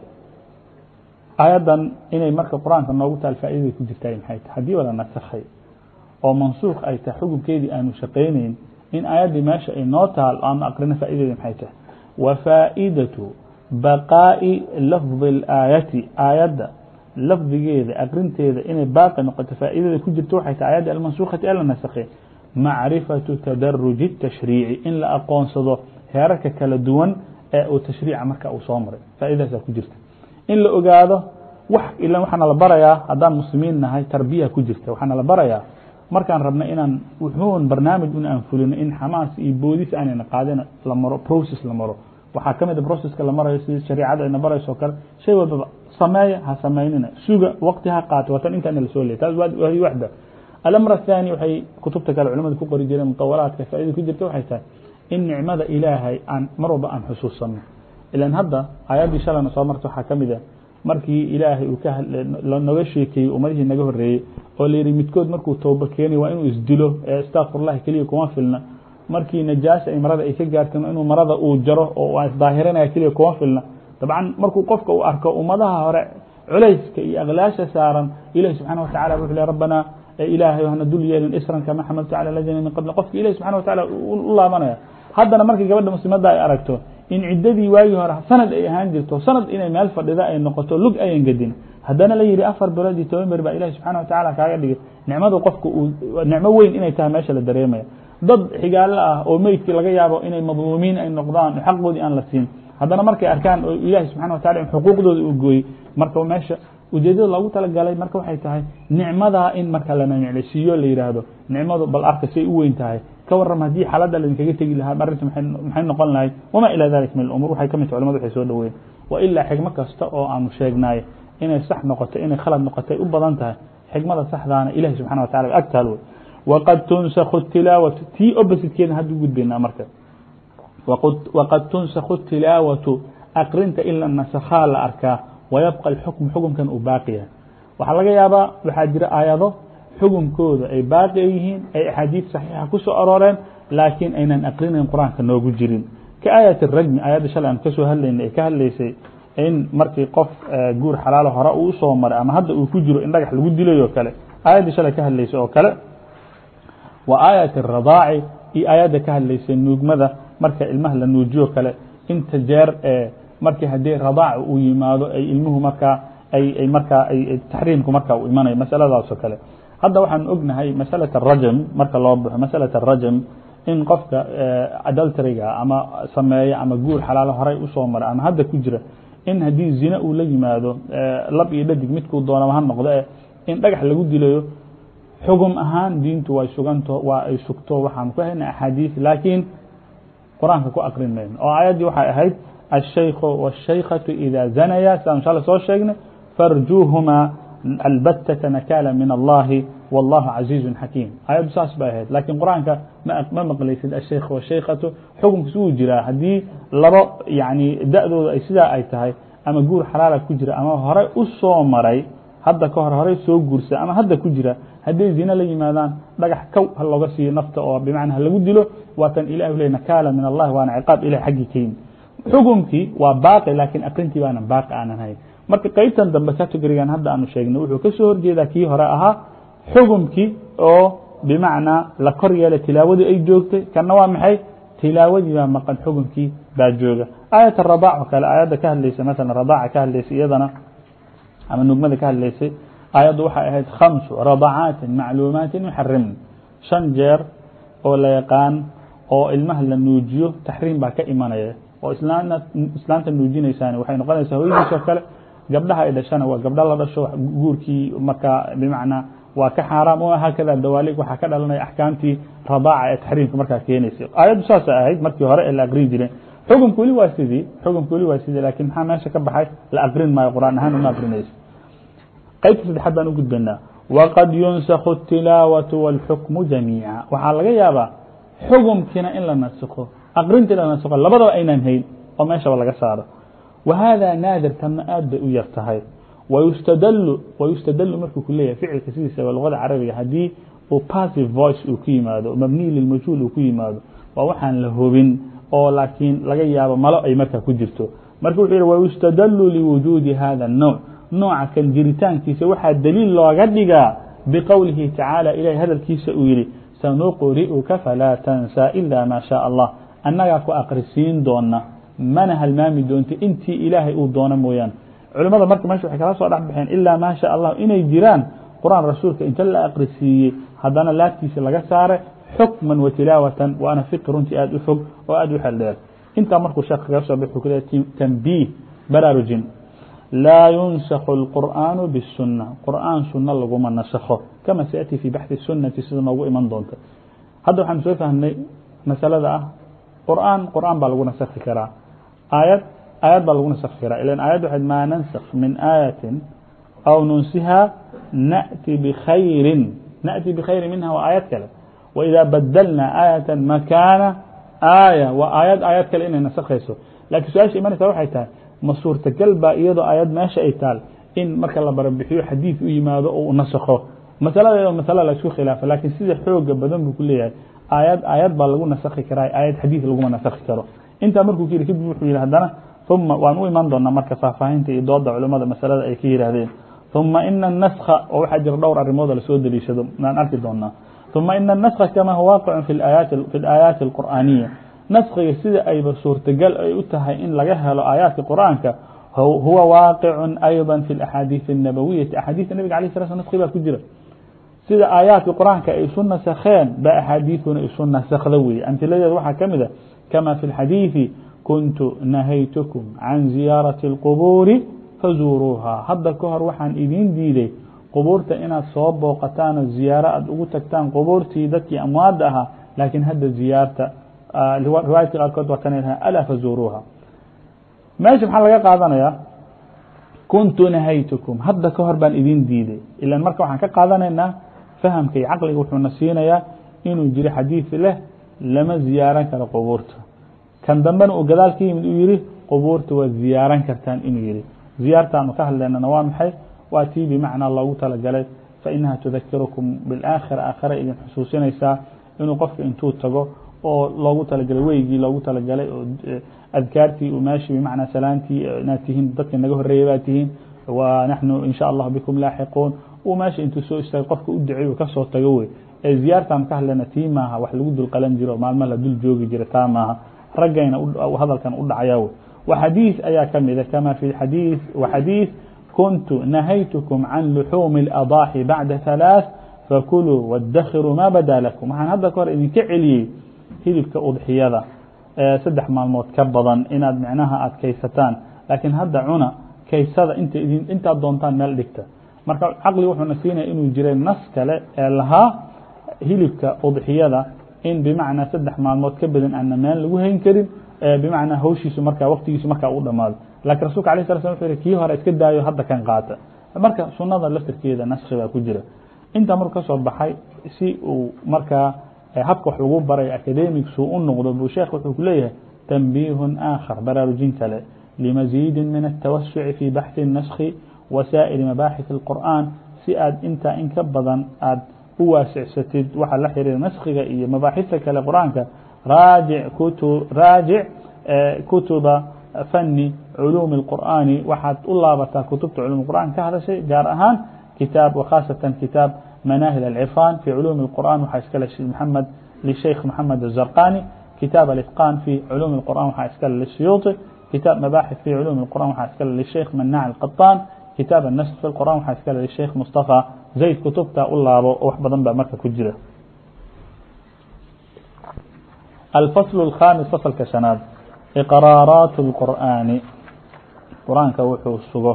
aayaddan inay marka qur-aanka noogu taal faa'idaday ku jirtaa maxay tahay haddii waa la nasakhay oo mansuukh ay tahay xukunkeedii aanu shaqaynayn in aayaddii meesha ay noo taal aanu aqrino faa'idadeedi maxay tahay wa faa'idatu baqaa'i lafdi اlaayati aayadda lafdigeeda aqrinteeda inay baaqi noqoto faa'iidada ku jirto waxay tahay ayadda almansuukhati ee la nasakhay macrifatu tadaruji الtashriici in la aqoonsado heerarka kala duwan ee uu tashriica marka uu soo maray. Faaidadaasa ku jirta. In la ogaado wax ila waxaana la barayaa haddaan muslimiin nahay tarbiya ku jirta. Waxaana la barayaa markaan rabna inaan wuxuun barnaamij un aan fulino in xamaas iyo boodis aanayna qaadin la maro process la maro. Waxaa ka mid a processka la marayo sida shariicada ayna barayso kale. Shay walbaba sameeya ha samaynina suga waqti ha qaato watan intaana la soo leey taas waa waxda. Alamr athani waxay kutubta kale culamada ku qori jireen mutawalaadka faaida ku jirta waxay tahay in nicmada ilaahay aan mar walba aan xusuusano ilan hadda aayaddii shalayna soo marta waxaa ka mid a markii ilaahay uu ka noga sheekeeyey ummadihii naga horreeyey oo la yidhi midkood markuu tooba keenay waa inuu isdilo ee astakfirullahi keliya kuma filna. Markii najaasa ay marada ay ka gaarteen inuu marada uu jaro oo isdaahiranaya keliya kuma filna. Dabcan markuu qofka uu arko ummadaha hore culayska iyo aklaasha saaran ilahi subxana watacala wuxuu le rabbanaa ilaahay hana dul yeelin isran kama xamaltu cala ladina min qabli. Qofka ilahi subxana watacala u laabanaya haddana markii gabadha muslimadda ay aragto in ciddadii waagii hore sanad ay ahaan jirto sanad inay meel fadhida ay noqoto lug ayan gedin haddana la yihi afar bilood iyo toban ber baa ilahi subxana watacala kaaga dhigay. Nicmadu qofka nicmo weyn inay tahay meesha la dareemaya dad xigaalo ah oo meydkii laga yaabo inay madluumiin ay noqdaan xaqoodii aan la siin. Haddana markay arkaan oo ilaahi subxana watacala xuquuqdooda uu gooyey marka meesha ujeedada loogu talagalay marka waxay tahay nicmadaa in marka la nimcleysiiyo la yidhaahdo. Nicmadu bal arka say u weyn tahay ka waram haddii xaaladda laydinkaga tegi lahaa arrinta maxay noqon lahay? Wamaa ilaa dalik min alumuur waxay ka mid culamadu waxay soo dhaweyen wa ilaa xigmo kasta oo aanu sheegnaay inay sax noqoto inay khalad noqotay u badan tahay xigmada saxdaana ilahi subxana watacala ag taal wey. Waqad tunsakhu tilaawatu tii oppositekeedna hadda gudbaynaa marka. Waqad tunsakhu tilaawatu akrinta in la nasakhaa la arkaa wayabqa alxukmu xukumkan uu baaqi yahay. Waxaa laga yaabaa waxaa jira aayado xukunkooda ay baaqi yihiin ay axaadiid saxiixa ku soo arooreen laakiin aynan aqrinayn qur'aanka noogu jirin. Ka aayat rajmi aayadda shalay aan ka soo hadlaynay ee ka hadlaysay in markii qof guur xalaalo hore uu u soo maray ama hadda uu ku jiro in dhagax lagu dilayo kale aayaddii shalay ka hadlaysay oo kale wa aayat aradaaci iyo aayadda ka hadlaysay nuugmada marka ilmaha la nuujiyo kale inta jeer ee markii haddii radaac uu yimaado ay ilmuhu markaa ay markaa taxriimku markaa uu imanayo masaladaasoo kale hadda waxaan ognahay masalaة الrajm marka loo baxo masalaة الrajm in qofka adultryga ama sameeya ama guur xalaalo horay usoo mara ama hadda ku jira in haddii zina uu la yimaado lab iyo dhadig midkuu doonaba ha noqdo e in dhagax lagu dilayo xugum ahaan diintu way suganto waa ay sugto waxaan ku hayna axaadiis laakiin qur-aanka ku akrin mayno oo aayaddii waxay ahayd الشhayk والشhaykة إida zanaya sidaan shale soo sheegnay farjuuhmaa albatة nakاla min الlahi والlahu عaزيiز xakiim ayaddu saas bay ahayd lakiin qur-aanka ma maqlaysid الshayk والshaykatu xukunkiis wuu jiraa haddii labo yani da-dooda ay sidaa ay tahay ama guur xalaala ku jira ama horey u soo maray hadda ka hor horey soo guursa ama hadda ku jira hadday zina la yimaadaan dhagax kow ha looga siiyo nafta oo bimacna halagu dilo waatan ilah le nakاla min الlahi waana ciqaab ilah xaggii ka yimi xukunkii waa baaqi laakiin akrintii baana baaqi aanan hayn marka qeybtan dambe categorigan hadda aanu sheegnay wuxuu ka soo horjeedaa kii hore ahaa xukunkii oo bimacnaa la kor yeelay tilaawadii ay joogtay. Kana waa maxay? Tilaawadii baa maqan xukunkii baa jooga. Aayat radaac oo kale aayadda ka hadlaysay masalan radaaca ka hadlaysay iyadana ama nugmada ka hadlaysay aayaddu waxay ahayd khamsu radacaatin macluumaatin yuxarimn shan jeer oo la yaqaan oo ilmaha la nuujiyo taxriim baa ka imanaya. Oo islaanta nuujinaysaan waxay noqonaysaa hooyadiis oo kale gabdhaha ay dhashana waa gabdho la dhasho guurkii markaa bimacnaa waa ka xaaraam o haakada dawalig waxaa ka dhalanaya axkaamtii radaaca ee taxriimka markaa keenaysa aayaddu saasa ahayd markii hore ee la aqrin jiren xukumka weli waa sidii xukumka weli waa sidii lakin maxaa meesha ka baxay la aqrin maayo qur'aan ahaan uma aqrinayso qaybta saddexaad baan u gudbaynaa waqad yunsakhu الtilaawaةu wاlxukmu jamiica waxaa laga yaabaa xukumkiina in la nasiko aqrintii la nasiko labadaba aynaan hayn oo meeshaba laga saaro wa hada naadir tanna aad bay u yar tahay wayustadlu wayustadlu markuu ku leeyahay ficilka sidiisaba luqada carabiga haddii uu passive voice uu ku yimaado mabniy lilmajhuul uu ku yimaado waa waxaan la hubin oo laakiin laga yaabo malo ay markaa ku jirto marka wuxuu yihi wayustadlu liwujuudi hada الnowc nooca kan jiritaankiisa waxaa daliil looga dhigaa biqowlihi tacaala ilahay hadalkiisa uu yihi sanuqri'uka falaa tansa ila ma shaء allah annagaa ku akrisiin doona mana halmaami doonta intii ilaahay uu doono mooyaane culimada marka mesha waxay kala soo dhex baxeen ilaa maa sha allah inay jiraan qur-aan rasuulka inta la akrisiiyey haddana laaftiisa laga saare xukman wa tilaawatan waana fiqi runtii aad u fog oo aad u xel dheer intaa markuu sheekh kaga soo bixu kule tanbiih baraarujin laa yunsakhu اlqur'aanu bالsuna qur'aan suno laguma nasakho kama saأti fi baxثi الsunati sida noogu iman doonta hadda waxaanu soo fahnay masalada ah qur'aan qur'aan baa lagu nasakhi karaa aayad aayad baa lagu nasakhi karaa ilan aayad waxayd maa nansakh min aayatin aw nunsiha na'ti bkhayrin na'ti bkhayrin minha waa aayad kale. Waidaa badalna aayata makaana aaya. Waa aayad aayad kale inay nasakhayso. Lakiin su'aasha imanaysa waxay tahay ma suurtagal baa iyadoo aayad meesha ay taal in marka la barabixiyo xadiid u yimaado u nasakho. Masaladeedo masale la isku khilaafo laakiin sida xooga badan buu ku leeyahay. Aayad aayad baa lagu nasakhi karaa aayad xadiid laguma nasakhi karo intaa markuu ku yidhi kadib wuxuu yihi haddana uma waan u iman doonaa marka faahfaahinta iyo dooda culimada masalada ay ka yihaahdeen uma ina الnaskha oo waxaa jira dhowr arrimooda lasoo deliishado aan arki doonaa uma ina الnaskha kama huwa waaqicun fi اlaayaati اlqur'aaniya naskiga sida ayba suurtagal ay u tahay in laga helo aayaadka qur'aanka huwa waaqicun ayضa fi اlaxaadiiث الnabawiyati axaadiista nabiga alay sla sl naski baa ku jira sida aayaadka qur'aanka ay isu nasakheen ba axaadiidkuna isu nasakhda weeye amhiladeeda waxaa ka mid a kama fi اlxadiiثi kuntu nahaytukum can ziyaaraةi الqubuuri fazuuruuha hadda ka hor waxaan idiin diiday qubuurta inaad soo booqataan oo ziyaaro aad ugu tagtaan qubuurtii dadkii amwaadda ahaa laakiin hadda ziyaarta riwaayadka qaarkood waa kana laha alaa fazuuruuha meesha maxaa laga qaadanayaa kuntu nahaytukum hadda ka hor baan idin diiday ilan marka waxaan ka qaadanaynaa fahamka iyo caqliga wuxuuna siinayaa inuu jiro xadiid leh lama ziyaaran karo qubuurta kan dambena uu gadaal ka yimid uu yihi qubuurta waad ziyaaran kartaan inuu yihi ziyaartaanu ka hadlaynana waa maxay? Waa tii bimacnaa loogu talagalay fainaha tudakirukum biاlaakhira aakhira idin xusuusinaysaa inuu qofka intuu tago oo loogu talagalay weygii loogu talagalay oo adkaartii uu meeshi bimacnaa salaantii inaad tihiin dadka naga horreeya baad tihiin. Wa naxnu in sha allah bikum laaxiquun. Uu meesha intuu soo istaagay qofka u duceeyo ka soo tago wey ee ziyaartaan ka hadlayna tii maaha wax lagu dul qalan jiro maalma la dul joogi jira taa maaha raggayna hadalkan u dhacaya wey وxadيiث ayaa ka mida kama في xadيiث وxadيiث kuntu نahayتكم can لحuuم الأضاaxي baعda ثaلاaث fakulوu وادkiruu ma badا لكم waxaan hadda ka hor idinka celiyey hilibka udxiyada saddex maalmood ka badan inaad micnaha aad kaysataan laakiin hadda cuna kaysada int intaad doontaan meel dhigta marka caqli wuxuuna siinaya inuu jiray nas kale ee lahaa hilibka udxiyada in bimacnaa saddex maalmood ka badan aana meel lagu hayn karin bimacnaa hawshiisu markaa waktigiisu markaa u dhamaado lakin rasulka alay sala slam wuxu yihi kii hore iska daayo hadda kan qaata marka sunada laftirkeeda naski baa ku jira intaa markuu kasoo baxay si uu markaa habka wax lagu baray academicsuu u noqdo buu sheekh wuxuu ku leeyahay tanbiihun aakhar baraarujin kale limaziidi min الtawasuci fi baxثi الnaskhi wasaa'iri mabaaxith الqur'an si aad intaa in ka badan aad u waasicsatid waxa la xiriira naskiga iyo mabaaxista kale qur-aanka raajic kutu raajic kutuba fani culuumi الqur'aani waxaad u laabataa kutubta culum qur'an ka hadashay gaar ahaan kitaab وkhaasatan kitaab manaahil الcirfan fi culuumi الqur'an waxaa iskale mحamed lisheikh mحamed الزarqani kitaab الإtqاn fi culuumi الqur'an waxaa iskale lisiyuuطi kitaab mabaaxith fi culuumi الqur'an waxaa iskale lisheikh manac الqaطan kitaab الnasr fi الqur'an waxaa iskale lisheikh mustafa zayd kutubta u laabo oo wax badan baa marka ku jira الفصل الخامس فصلka شhanaad إقراaraaت الqur'aani qur'aanka wuxuu sugo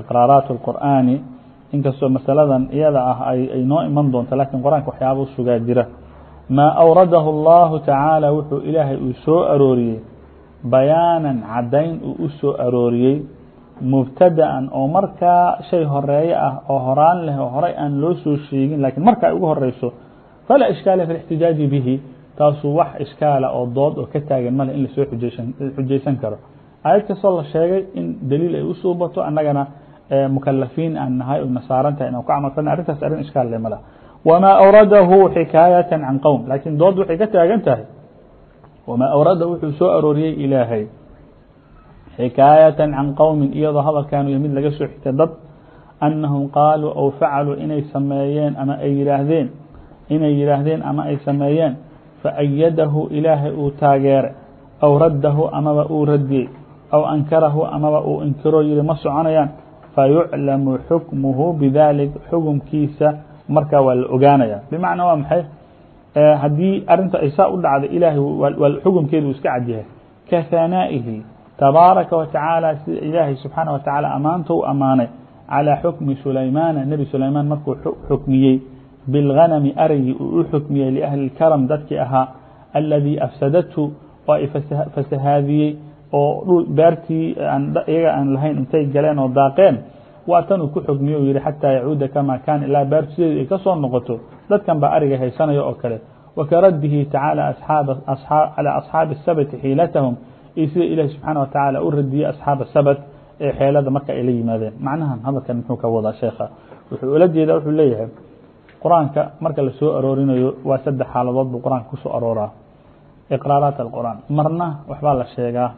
إqراaraaت الqur'aani inkastoo masaladan iyada ah ay noo iman doonto lakin qur-aanka waxyaaba usugaa jira maa awradahu اllahu tacaala wuxuu ilaahay uu soo arooriyey bayaanan caddayn uu u soo arooriyey mubtada'an oo markaa shay horeeye ah oo horaan leh oo horay aan loo soo sheegin lakiin marka ay ugu horeyso falaa ishkaala fi اxtijaaji bihi taasuu wax ishkaala oo dood oo ka taagan male in la soo xujaysan karo. Aayad kastoo la sheegay in daliil ay u soo bato annagana mukalafiin aan nahay o nasaaran tahay inaan ku camal falna arrintaas arrin ishkaal le mala wamaa awradahu xikaayata can qowm laakiin dood waxay ka taagan tahay. Wamaa awrada wuxuu soo arooriyey ilaahay xikaayata can qowmin iyadoo hadalkan mid laga soo xigtay dad annahum qaaluu aw facaluu inay sameeyeen ama ay yihaahdeen inay yihaahdeen ama ay sameeyeen faأyadahu ilaahay uu taageeray aw raddahu amaba uu radiyey aw ankarahu amaba uu inkiro yihi ma soconayaan fayuclamu xukmuhu bidalik xukumkiisa markaa waa la ogaanaya bimacnaa waa maxay haddii arinta ay saa u dhacda ilaahay xukumkeedu iska cadyahay ka hanaa'ihi tabaaraka wa tacaala sida ilaahay subxaana wa tacaala amaanta u amaanay calىa xukmi sulaymaana nebi sulaymaan markuu xukmiyey biاlghanami arigii uu u xukmiyey liahli اkaram dadkii ahaa aladii afsadathu oo ay fasahaadiyey oo dhul beertii iyaga aan lahayn intay galeen oo daaqeen waa tanuu ku xukmiye u yihi xataa yacuuda kama kaana ilaa beertu sideedu ay ka soo noqoto dadkan baa ariga haysanaya oo kale wakaraddihi tacaala calى asxaabi الsabti xiilatahum iyo sida ilahi subxaana wa tacaala u radiyey asxaaba sabt ee xeelada marka ay la yimaadeen. Macnahan hadalkan muxuu ka wadaa sheekha? Wuxuu ula jeedaa wuxuu leeyahay qur'aanka marka la soo aroorinayo waa saddex xaaladood buu qur'aanka ku soo arooraa. Iqraaraat alqur'aan. Marna waxbaa la sheegaa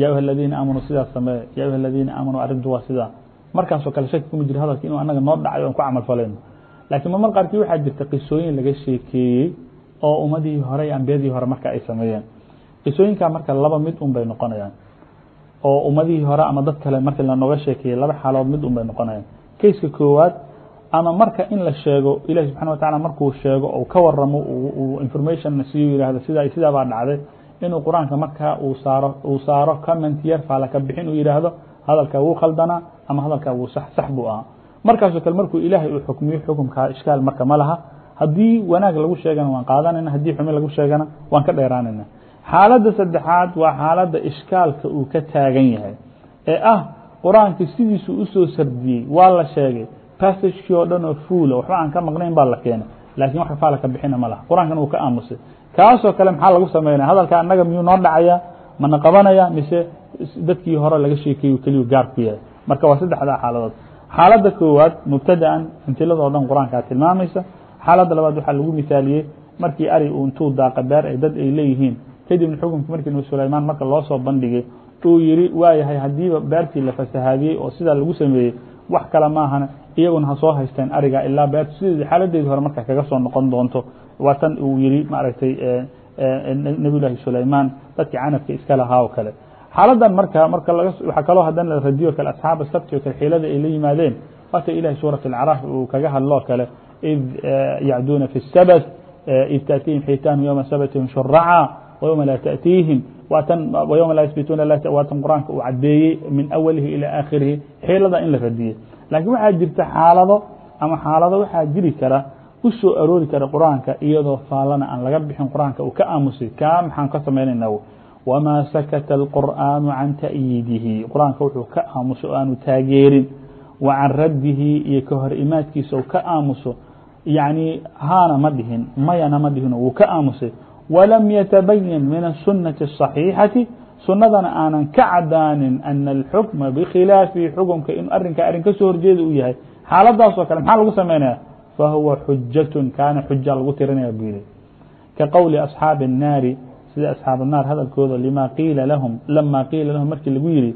ya ayuha aladiina aamanuu sidaas sameeye ya ayuha aladiina aamanuu arrintu waa sidaa. Markaasoo kale shaki kuma jiro hadalka inuu anaga noo dhacayo on ku camal falayno laakiin mamar qaarkii waxaa jirta qisooyin laga sheekeeyey oo ummadihii hore ambiyadii hore marka ay sameeyeen qisooyinkaa marka laba mid un bay noqonayaan oo ummadihii hore ama dad kale marka lanooga sheekeeyey laba xaalood mid un bay noqonayaan. Kayska koowaad ama marka in la sheego ilahi subxana wa tacala markuu sheego ou ka waramo informationna siiyo yihahdo sidaa sidaa dhacday inuu qur'aanka markaa uu saaro uu saaro comment yar faalaka bixin uu yidhaahdo hadalkaa wuu khaldanaa ama hadalkaa wuu sax sax buu ahaa. Markaasoo kale markuu ilaahay uu xukmiyo xukumkaa ishkaal marka ma laha haddii wanaag lagu sheegana waan qaadanayna haddii xumi lagu sheegana waan ka dheeraanayna xaaladda saddexaad waa xaaladda ishkaalka uu ka taagan yahay. Ee ah qur'aanka sidiisuu u soo sardiyey waa la sheegay. Passagekii oo dhan oo fuula waxba aan ka maqnayn baa la keenay. Laakiin wax faala ka bixina ma laha. Qur'aankan uu ka aamusay. Kaasoo kale maxaa lagu sameynaya? Hadalka annaga miyuu noo dhacaya? Mana qabanaya? Mise dadkii hore laga sheekeeyo keliyu gaar ku yahay? Marka waa saddexdaa xaaladood. Xaaladda koowaad mubtada'an amtiladoo dhan qur'aankaa tilmaamaysa. Xaaladda labaad waxaa lagu misaaliyey markii ari uu intuu daaqa beer ay dad ay leeyihiin kadibna xukunki markii nabi sulaymaan marka loo soo bandhigay uu yihi waayahay haddiiba beertii la fasahaadiyey oo sidaa lagu sameeyey wax kale maahana iyaguna ha soo haysteen ariga ilaa beertu sideedi xaaladeedii hore marka kaga soo noqon doonto. Waa tan uu yihi maaragtay nebiy llaahi sulaymaan dadkii canabka iska lahaa oo kale. Xaaladan marka marka waxaa kaloo haddana la radiyo kale asxaaba sabti o kale xiilada ay la yimaadeen. Waata ilahi suurat alcaraaf uu kaga hadloo kale id yacduuna fi sabt id taأtiihim xiitaanum yowma sabtihim shuraca وyومa laa تأtiihim watan وyومa laa ysbituuna waatan qur-aanka uu cadeeyey min awalihi ilى aakhirihi xiilada in la radiyey laakiin waxaa jirta xaalado ama xaalado waxaa jiri kara u soo aroori kara qur-aanka iyadoo faalana aan laga bixin qur-aanka uu ka aamusay kaa maxaan ka samaynayna wmaa sakata الqur'aanu can ta'yiidihi qur-aanka wuxuu ka aamuso o aanu taageerin wa can raddihi iyo ka hor imaadkiisa ka aamuso yani haana ma dhihin mayana ma dhihin wuu ka aamusay wlam yatabayan min الsunaةi الصaxiixati sunadana aanan ka cadaanin ana اlxukma bikhilaafi xukumka in arinka arrin ka soo horjeeda u yahay xaaladaas oo kale maxaa lagu samaynaya fahuwa xujaة kaana xuja lagu tirinaya bu yihi ka qowli asxaabi الnaari sida asxaab الnaar hadalkooda lima qiila lahum lama qiila lahum markii lagu yihi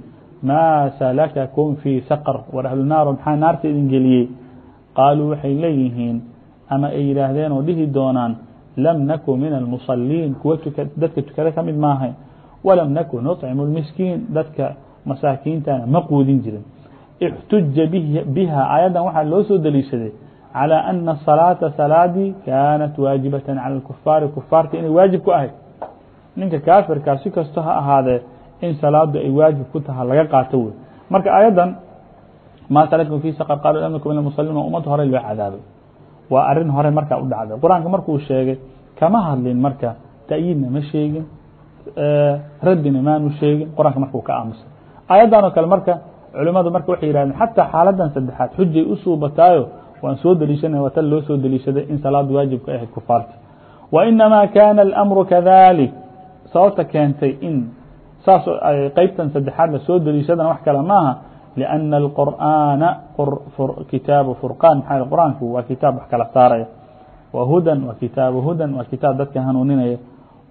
maa salakakum fii saqr war ahlu naaro maxaa naarta idin geliyey qaaluu waxay leeyihiin ama ay yidhaahdeen oo dhihi doonaan lam naku min almusaliin kuwa dadka tukada ka mid maahayn walam naku nuطcimu اlmiskiin dadka masaakiintana ma quudin jirin اxtuja biha aayaddan waxaa loo soo deliishaday calى ana الsalaaةa salaadii kaanat waajibaة calى اkufaari kufaarta inay waajib ku ahayd ninka kaafirkaa si kasto ha ahaadee in salaadu ay waajib ku taha laga qaato wey marka aayaddan ma salakkum fi saqar qaalu lam nakum min almusaliin waa ummad hore loo cadaabay waa arrin hore markaa u dhacday. Qur'aanka markuu sheegay kama hadlin marka ta'yiidna ma sheegin raddina maanu sheegin qur'aanka markuu ka aamusay. Aayaddan oo kale marka culimadu marka waxay yihahdeen xataa xaaladan saddexaad xujay u suubataayo waan soo deliishanaya waa tan loo soo deliishaday in salaad waajib ka ahayd kufaarta wa inamaa kana alamru kadalik sababta keentay in saas qeybtan saddexaad la soo deliishadana wax kale maaha liأna alqur'aana kitaabu furqaan maxaa qur-aanku waa kitaab wax kala saaraya wa hudan wa kitaabu hudan waa kitaab dadka hanuuninaya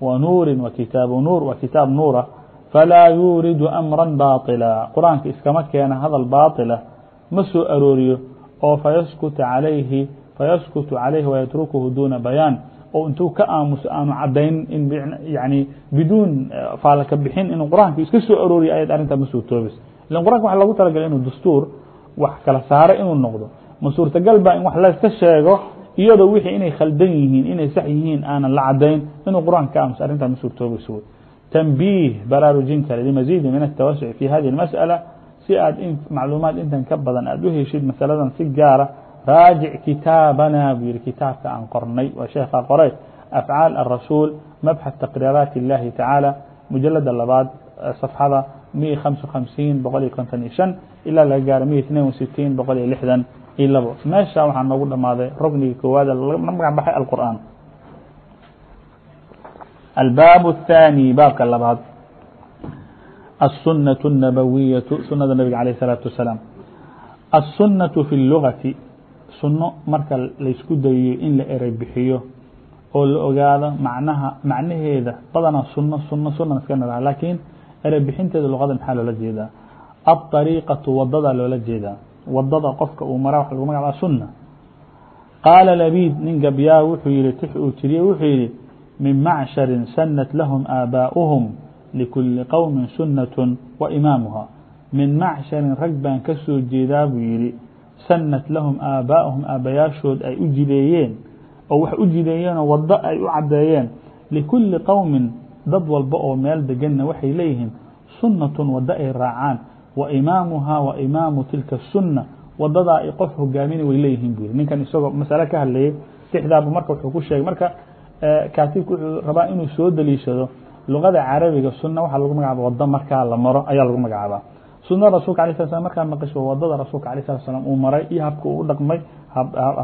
wa nuurin wa kitaabu nuur waa kitaab nuura falaa yuuridu amra baطila qur-aanka iskama keena hadal baطila ma soo arooriyo oo fayaskutu alayhi fayaskutu calayhi wayatrukuhu duna bayaan oo intuu ka aamuso aanu cadayn in yani biduun faalka bixin inuu qur-aanka iska soo arooriyo ayad arrintaa ma suurtoobis ilan qur'anka waxa logu talagalay inuu dastuur wax kala saaro inuu noqdo ma suurtagal ba in wax layska sheego iyadoo wixii inay khaldan yihiin inay sax yihiin aanan la cadayn inuu qur'aanka ka aamuso arrintaa ma suurtoobayso wey تنبيه baraarujin kale لمزيد من التوسع في هذه المسألة si aad macluumaad intan ka badan aad u heshid masaladan si gaara raajic kitaabana buu yihi kitaabka aan qornay waa sheekha qoray أfعاal الرasuul mبxث تqريiraaت الlahi taعaalى mujalada labaad صفxada miya خaمسa خaمسiin boqol iyo konton iyo شhan ilaa laga gaaro miya اثنين وستين boqol iyo لحdan iyo labo meesha waxaa noogu dhamaaday ruknigii koowaad magac baxay alqur'aan الbاb الثاني baabka labaad الsuنة النabawiyة sunada nabiga عalيه الصلاaةu وaسلاaم الsuنaة في اللغati suno marka laysku dayiyo in la erey bixiyo oo la ogaado macnaha macnaheeda badana suno suno sunan iska nidhaha lakin erey bixinteeda luqada maxaa loola jeedaa الطريqaةu wadada loola jeedaa wadada qofka uu mara wa lagu magacaba suna qaala labid nin gabyaa wuxuu yihi tix uu tiriye wuxuu yihi min macshari sanat lahum aabaa'uhum likuli qowmi sunaة wa imaamuha min macsharin rag baan ka soo jeedaa buu yihi sanat lahum aabaa'uhum aabayaashood ay u jideeyeen oo wax u jideeyeenoo waddo ay u caddeeyeen likuli qowmin dad walba oo meel deganna waxay leeyihiin sunnatun waddo ay raacaan wa imaamuha wa imaamu tilka sunna wadadaa ay qof hogaamina way leeyihiin buu yihi ninkan isagoo masale ka hadlayay sixdaaba marka wuxuu ku sheegay marka kaatibku wuxuu rabaa inuu soo deliishado luqada carabiga sunna waxaa lagu magacaaba wado markaa la maro ayaa lagu magacaabaa sunada rasulka alay sla slam markaa maqisho wadada rasuulka alay slat slam uu maray iyo habka uu dhaqmay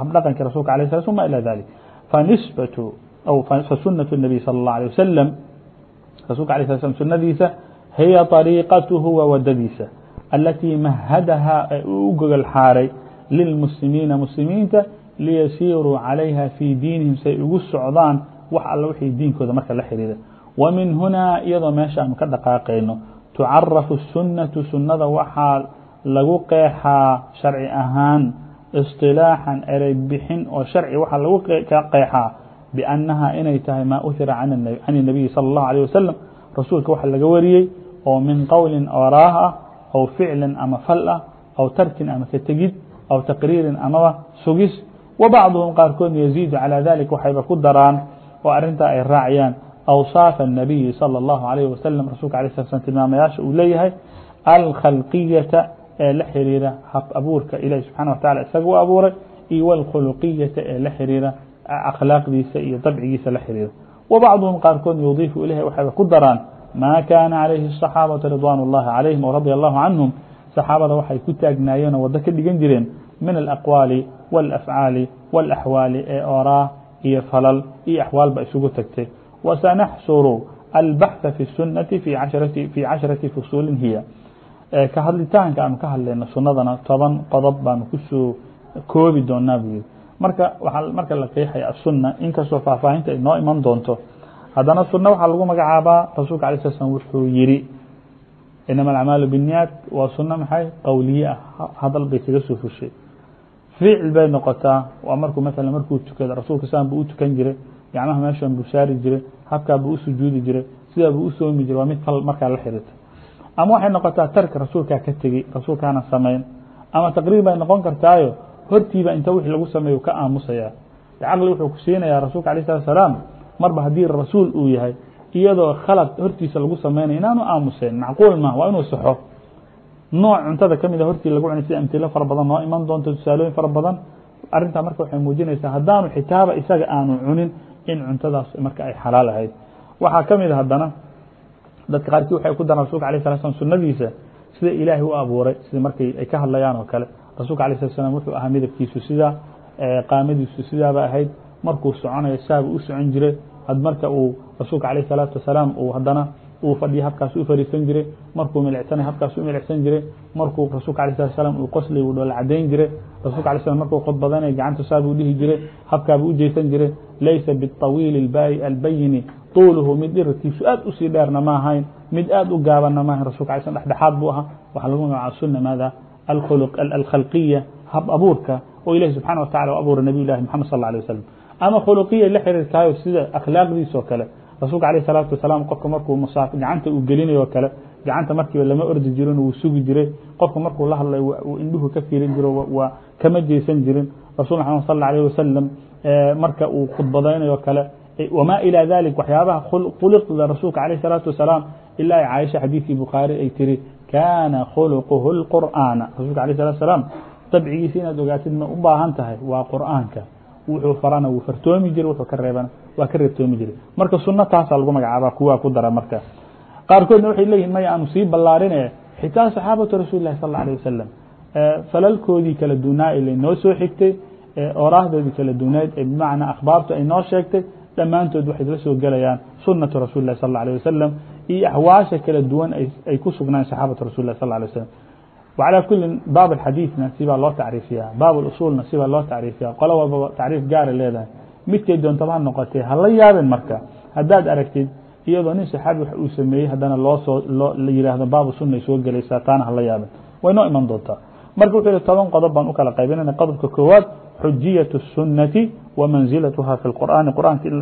habdhaqanki rasulka alay sla sl ma ila dalik fanisbatu aw fasunatu الnabiy salى الlaه alيه wasalam rasulka alay sla slam sunadiisa hiya طariiqatuhu waa wadadiisa alatii mahadahaa ee uu u gogol xaaray lilmuslimiina muslimiinta liyasiiruu calayha fii diinihim say ugu socdaan wax alla wixii diinkooda marka la xiriira wa min hunaa iyadoo meesha aanu ka dhaqaaqayno tucarafu الsunnatu sunnada waxaa lagu qeexaa sharci ahaan isilaaxan erey bixin oo sharci waxaa lagu qeexaa biannaha inay tahay maa uhira can الnabiyi salى الlahu alيه wasalam rasuulka waxa laga wariyey oo min qowlin oraah ah aw ficlin ama fal ah aw tarkin ama ka tegid aw taqriirin amaba sugis wa bacduhum qaarkoodna yaziidu calى dalik waxayba ku daraan oo arrintaa ay raacayaan awsaafa الnabiyi salى الlahu عalيه wasalam rasulka alay sla slam tilmaamayaasha uu leeyahay alkhalqiyata ee la xiriira hab abuurka ilahi subxana wa tacala isaga u abuuray iyo wاlkhuluqiyata ee la xiriira akhlaaqdiisa iyo dabcigiisa la xiriira wa bacduhum qaarkoodna yudiifu ilayh waxayba ku daraan ma kaana calayhi الصaxaabatu ridwan اllahi calayhim wradia allahu canhum saxaabada waxay ku taagnaayeen oo waddo ka dhigan jireen min alaqwaali wاlafcaali wاlaxwaali ee oraa iyo falal iyo axwaalba isugu tagtay وسنxsر البحث في السuنة في caشhرaةi فصuل hiy ka hadlitaanka aanu ka hadlayno sunadana toban qodob baanu kusoo koobi doonaa bu yihi marka marka la qeexaya الsuنة inkastoo faahfaahinta ay noo iman doonto haddana suنة waxaa lagu magacaabaa rasulka عليه sل sلم wuxuu yihi inama الأعmaaل بالنiyاt waa suno maxay qowliye ah hadal bay kaga soo fushay ficil bay noqotaa waa markuu mثala markuu tukada rasulka slam bu u tukan jiray gacmaha meeshan buu saari jiray habkaa buu u sujuudi jiray sidaa buu u soomi jiray waa mid fal markaa la xiriirta ama waxay noqotaa tarka rasuulkaa ka tegey rasuulkaana samayn ama taqriir bay noqon kartaayo hortiiba inta wixii lagu sameeyo ka aamusaya. Caqli wuxuu ku siinayaa rasuulka alayh salatu salaam marba haddii rasuul uu yahay iyadoo khalad hortiisa lagu sameynaya inaanu aamuseen. Macquul ma waa inuu saxo. Nooc cuntada ka mid a hortii lagu cunay sida amtilo fara badan noo iman doonto tusaalooyin fara badan arrintaa marka waxay muujinaysaa haddaanu xitaaba isaga aanu cunin in cuntadaas marka ay xalaal ahayd. Waxaa ka mid a haddana dadka qaarkii waxay ku daraan rasulka alay sala slam sunadiisa sida ilaahay u abuuray sida markay ay ka hadlayaan oo kale rasulka alay slat slam wuxuu ahaa midabkiisu sidaa qaamadiisu sidaaba ahayd. Markuu soconayo saaba u socon jiray. Had marka uu rasuulka alayh salaatu wasalaam uu haddana uu fadhiya habkaas u fariisan jiray. Markuu milicsanay habkaas u milicsan jiray. Markuu rasuulka alay slat slam uu qoslay uu dhoola cadayn jiray. Rasulka alay slam markuu khudbadanaya gacanta saaba u dhihi jiray. Habkaaba u jeysan jiray. Laysa biطawiili albayini tuuluhu mid dhirarkiisu aad u sii dheerna ma ahayn mid aad u gaabanna ma ahayn. Rasulka alay slam dhexdhexaad buu ahaa. Waxaa lagu magacaaba suna maada alkhalqiya hab abuurka oo ilahi subxana wa tacala u abuuray nabiy lahi moxamed sal alay wasalam ama khuluqiya la xiriirkaayo sida akhlaaqdiisa oo kale rasuulka alayh salaatu wasalaam qofka markuu musaa gacanta uu gelinayo o kale gacanta markiiba lama ordi jirin wuu sugi jiray qofka markuu la hadlay indhuhu ka fiirin jiro waa kama jeysan jirin rasul maxamed sal alayh wasalam marka uu khudbadaynayo kale wma ilى dalik waxyaabaha khuliqda rasuulka alayh الsalaatu wasalaam ilaa caaisha xadiidkii bukhaari ay tiri kana khulquhu اlqur'aana rasulka alayh salatu salaam dabcigiisa inaad ogaatid ma u baahan tahay waa qur'aanka wuxuu farana wuu fartoomi jiray wuxuu ka reebana waa ka reebtoomi jiray marka suno taasaa lagu magacaaba kuwaa ku dara marka qaarkoodna waxay leeyihin maya aanu sii ballaarine xitaa saxaabatu rasuuli lahi sal alيه wasalam falalkoodii kala dunaa ile noo soo xigtay oraahdoodii kala dunayd ee bimacnaa akhbaartu ay noo sheegtay dhammaantood waxay la soo gelayaan sunatu rasuli lah sal ه alيه wasalam iyo axwaasha kala duwan ay ku sugnaan saxaabatu rasul lah sal ه alيه wasalam وعalى kuli baab اxadiiثna sibaa loo tacriifiya baab usulna sibaa loo tacriifiya qolo walbaba tacriif gaara leedahay midkay doontaba ha noqotee hala yaabin marka haddaad aragtid iyadoo nin saxaabi wax uu sameeyey haddana loosoo la yihahdo baabu sunay soo gelaysaa taana hala yaabin way noo iman doontaa marka wuxuu yihi toban qodob baan u kala qaybinayna qodobka koowaad xujiyaة الsunati wa manzilatuha fi اlqur'ani qur'aanka in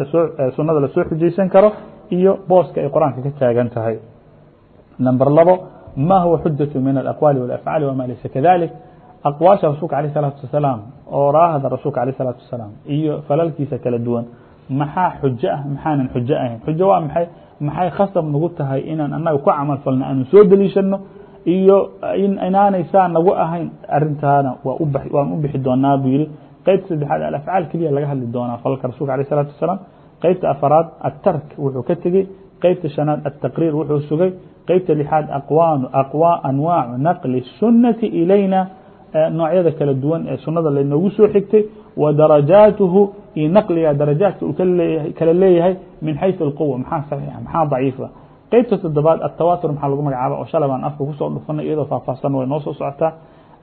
sunada lasoo xujaysan karo iyo booska ay qur'aanka ka taagan tahay number labo ma huwa xujaة min alaqwaali wاlafcaali wama laysa kadalik aqwaasha rasuulka alيه الsalaatu wasalaam ooraahda rasuulka alيه الsalaatu wasalaam iyo falalkiisa kala duwan maxaa xujo ah maxaanan xujo ahayn xujo waa maxay maxay khasab nagu tahay inaan anaga ku camal falno aanu soo deliishano iyo inaanay saa nagu ahayn arintaana waan u bixi doonaa buu yihi qeybta saddexaad alafcaal keliya laga hadli doonaa falalka rasulka alيه الsalatu wasalaam qeybta afaraad atark wuxuu ka tegey qeybta shanaad ataqriir wuxuu sugay qeybta lixaad anwaacu naqli الsunati ilayna noocyada kala duwan ee sunada laynoogu soo xigtay wa darajaatuhu iyo naqliga darajaadka uu kala leeyahay min xayثu اlquwa maxaa saxiixa maxaa daciifa Qeybta toddobaad atawatur maxaa lagu magacaaba oo shalay afka ku soo dhufanay iyadoo faahfaahsan way noo soo socotaa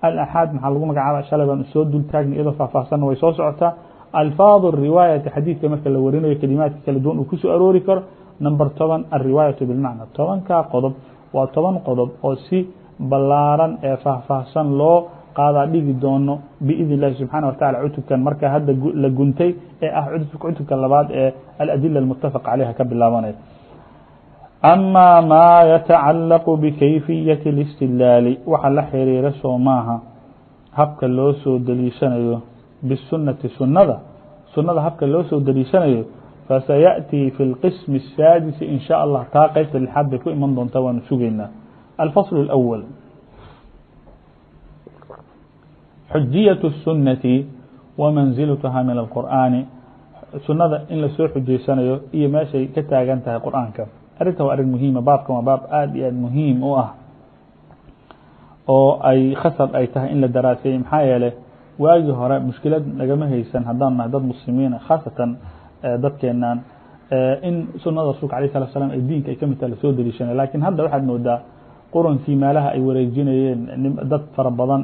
alaxaad maxaa lagu magacaaba shalay soo dul taagna iyadoo faahfaahsanna way soo socotaa alfaadu riwaayati xadiidka marka la warinayo kelimaadka kala duwan uu ku soo aroori karo. Number toban alriwaayatu bilmacna. Tobankaa qodob waa toban qodob oo si ballaaran ee faahfaahsan loo qaadaa dhigi doono biidn اllahi subxaana wa tacala cutubkan. Marka hadda la guntay ee ah cutubka labaad ee aladila almutafaq caleyha ka bilaabanaya ama ma yatacalaqu bikayfiyaةi اlاstidlaali waxa la xiriira soo maaha habka loo soo deliishanayo bisunati sunada sunada habka loo soo deliishanayo fasayaأtii fi اlqism الsaadisi in sha allah taa qeybta lixaad bay ku iman doontaa waanu sugeynaa alfasl اlأwl xujiyaة الsunati wa manzilataha min اlqur'aani sunada in lasoo xujaysanayo iyo meeshay ka taagan tahay qur'aanka arrinta waa arrin muhiima baabkan waa baab aada iyo aad muhiim u ah oo ay khasab ay tahay in la daraaseeyey maxaa yeeley waagii hore mushkilad nagama haysan haddaan nahay dad muslimiina khaasatan dadkeenan in sunada rasulka alay salatu slam ay diinka ay ka mid taha la soo deliishanay laakiin hadda waxaad moodaa qurankii meelaha ay wareejinayeen dad fara badan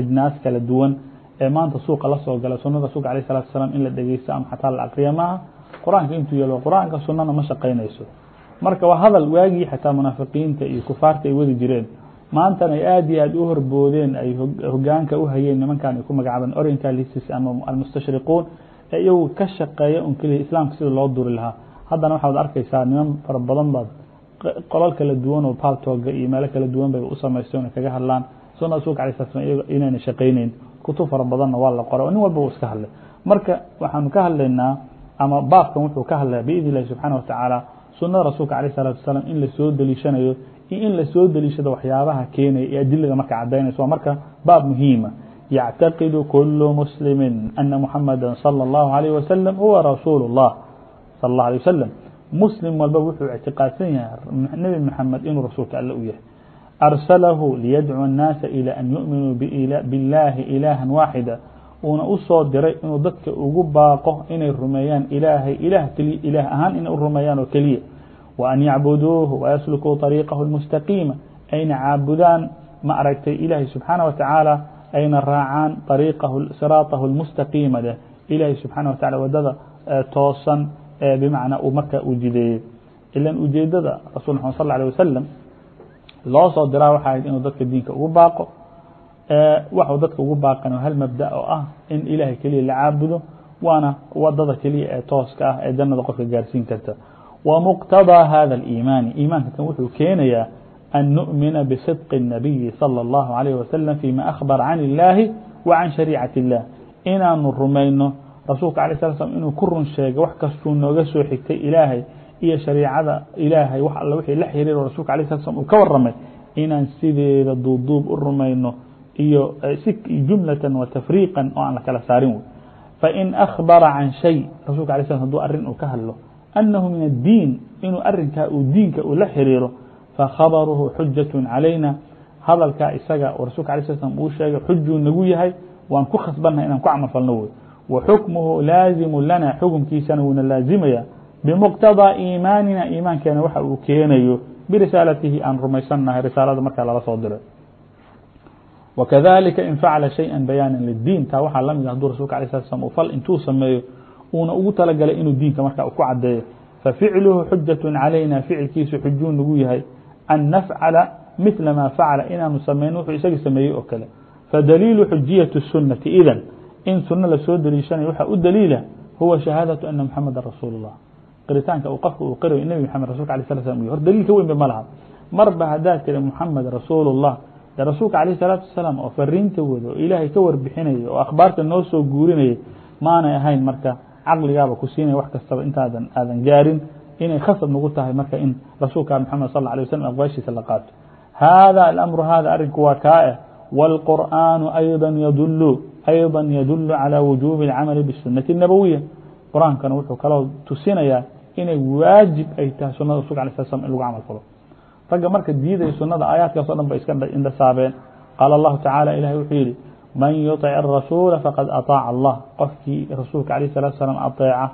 ajnaas kala duwan ee maanta suuqa la soo gala sunada rasulka alayh salatu wasalaam in la dhegeysto ama xataa la akriya maaha qur'aanka intuu yeelo qur'aanka sunana ma shaqaynayso marka waa hadal waagii xataa munaafiqiinta iyo kufaarta ay wadi jireen. Maantana ay aad iyo aad u horboodeen ay hogaanka u hayeen nimankan ay ku magacaabeen orientalists ama almustashriquun ee iyagu ka shaqeeya un keliya islaamka sida loo duri lahaa. Haddana waxaad arkaysaa niman fara badan baad qolal kala duwan oo paltoga iyo meelo kala duwan bay u samaysteen ay kaga hadlaan. Sunada rasulka alay slat slam inayna shaqayneyn kutub fara badanna waa la qoray oo nin walba uu iska hadlay. Marka waxaanu ka hadlaynaa ama baabkan wuxuu ka hadlaya biidn illahi subxaana watacaala suنa rasuulka aليه الصلاaةu وaسلام in la soo deliishanayo iyo in la soo deliishada waxyaabaha keenaya ee adilada marka cadaynayso waa marka baab muhiima يعتقد كل مسلم أن محمدا صلى الله عليه وسلم هو رsuuل الله صلى الله عليه وسلم مسلم walba wuxuu اعtiقاadsan yahay نeبi محamed inuu rasuulka all u yahay. أرسلh ليدعو الناaس إلى أن يؤmiنوا باللahi إلaها واaحدا uuna u soo diray inuu dadka ugu baaqo inay rumeeyaan ilaahay ilaah keliya ilaah ahaan inay u rumeeyaan oo keliya wa an yacbuduuhu wayaslukuu طariiqahu اlmustaqiima ayna caabudaan ma aragtay ilaahay subxaana wa tacaala ayna raacaan ariiqahu siraatahu اlmustaqiima leh ilaahay subxaana wa tacala wadada toosan bimacnaa uu markaa u jideeyey ilan ujeedada rasul maxamed sal alيه wasalam loo soo diraa waxa ahayd inuu dadka diinka ugu baaqo waxuu dadka ugu baaqan hal mabda oo ah in ilaahay keliya la caabudo waana wadada keliya ee tooska ah ee jannada qofka gaarsiin karta wa muqtadaa hada اliimaani iimaanka kan wuxuu keenayaa an nu'mina bisidqi الnabiyi salى اllahu عalayh wasalam fima akhbara can illahi wa can shariicati اllah inaanu rumayno rasuulka alay sala slam inuu ku run sheegay wax kastuu nooga soo xigtay ilaahay iyo shariicada ilaahay wax alla wixii la xiriiro rasulka alay sala slam uu ka warramay inaan sideeda duubduub u rumayno iyo jumlatan wa tafriiqan oo aan la kala saarin wey fain akhbara can shay rasulka alay slam haduu arrin uu ka hadlo annahu min addiin inuu arrinkaa uu diinka uu la xiriiro fakhabaruhu xujatun calayna. Hadalkaa isaga rasulka alay sla slam uu sheegay xujuu nagu yahay waan ku khasbannahay inaan ku camal falno wey wa xukmuhu laazimu lana xukumkiisana wuuna laazimaya bimuqtadaa iimaanina iimaankeena waxa uu keenayo birisaalatihi aan rumaysannahay risaalada markaa lala soo diray وkذلika in facala شhayئa bayاana للdiin taa waxaa lamid haduu rasulka aليه slat slam u fal intuu sameeyo uuna ugu talagalay inuu diinka markaa ku cadeeyo faficluhu xujaة عalayna ficilkiisu xujuu nagu yahay an nafcala mثla ma facala inaanu samayno wuxuu isagii sameeyey oo kale fadaliilu xujiyaة الsunaةi idan in suno lasoo deliishanayo waxaa u daliila huwa شhahaadaة ana mxameda rasuul الlah qiritaanka uu qofka uu qirayo nebi mxamed rasulka alيه slat slam u hor daliilka weyn ba ma laha marba haddaad tiri mxamed rasuul الlah de rasuulka alayه الsalaatu wasalaam oo fariinta wado oo ilaahay ka warbixinaya oo akhbaarta noo soo guurinayay maanay ahayn marka caqligaaba ku siinaya wax kastaba intaadan aadan gaarin inay khasab nagu tahay marka in rasuulka maxamed sal alيه waslm aqwaashiisa la qaato hada alamru hada arinku waa kaa eh wاlqur'aanu ayضa yadulu ayضa yadulu calى wujubi اlcamali bالsunati الnabawiya qur-aankana wuxuu kaloo tusinayaa inay waajib ay tahay sunada rasulka alay slat slam in lagu camal falo ragga marka diidaya sunada aayaadkaas o dhan ba iska indhasaabeen qaala allahu tacala ilahay wuxuu yihi man yuطic الrasuula faqad aطaaca allah qofkii rasuulka alayه الsalatu salaam aطeeca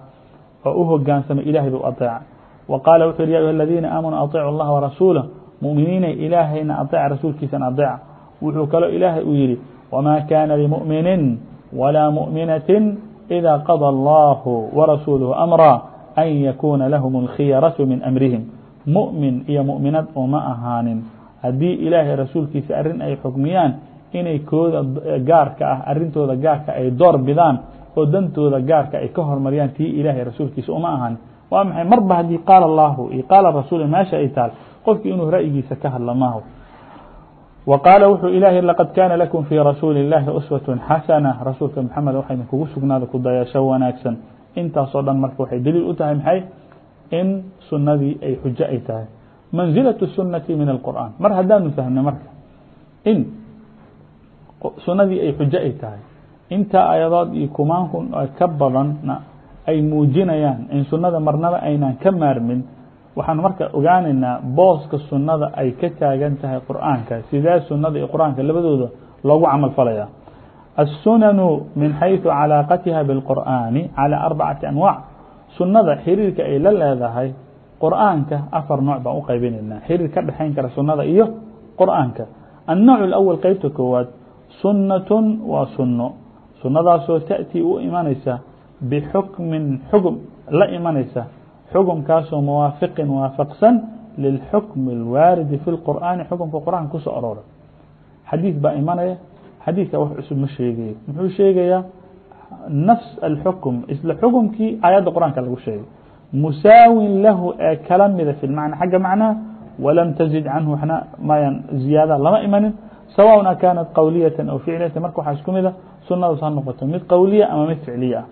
oo u hogaansamay ilahay buu aطeeca wa qaala wuxuu yihi ya ayuha aladiina aamanuu aطicu اllaha warasuulah mu'miniinay ilaahayna aطeeca rasuulkiisana aطeeca wuxuu kaloo ilaahay uu yihi wma kana limؤmini walaa muؤminaةi إida qadى allahu warasuuluhu amra an yakuna lahm اlkhiyaraةu min amrihim muؤmin iyo muؤminad uma ahaanin haddii ilaahay rasuulkiisa arrin ay xukmiyaan inay kooda gaarka ah arintooda gaarka ay door bidaan oo dantooda gaarka ay ka hormariyaan tii ilaahay rasuulkiisa uma ahaanin waa maxay marba haddii qaala allahu iyo qaala rasuul meesha ay taal qofkii inuu ra'yigiisa ka hadla maaho wa qaala wuxuu ilahay laqad kaana lakum fii rasuuli اllahi uswaة xasana rasuulka maxamed waxaa idinkugu sugnaada ku dayasho wanaagsan intaasoo dhan marka waxay daliil u tahay maxay in sunadii ay xujo ay tahay manzilaة الsunati min الqur'an mar haddaanu fahmno marka in sunadii ay xujo ay tahay intaa ayadood iyo kumaanku ka badanna ay muujinayaan in sunada marnaba aynaan ka maarmin waxaan marka ogaanaynaa booska sunada ay ka taagan tahay qur'aanka sidee sunada iyo qur'aanka labadooda loogu camal falaya الsunanu min xayثu calaaqatiha bاlqur'ani calى arbacati anwac sunada xiriirka ay la leedahay qur'aanka afar nooc baan u qaybinaynaa xiriir ka dhexayn kara sunada iyo qur'aanka الnooع اأwl qeybta koowaad sunaة waa suno sunadaasoo taأtii u imanaysa bxukmin xukm la imanaysa xukumkaasoo muwaafiqin waafaqsan lilxukm اlwaaridi fi اlqur'aani xukumka qur'aanka kusoo arooray xadiid baa imanaya xadiidka wax cusub ma sheegayo muxuu sheegayaa Nafs alxukm isla xukumkii aayadda qur'aanka lagu sheegay musaawin lahu ee kala mida fi lmacna xagga macnaha walam tazid canhu waxna mayan ziyaada lama imanin sawaءn kaanat qawliyata aw ficliyata marka waxaa isku mida sunadaas ha noqoto mid qawliya ama mid ficliya ah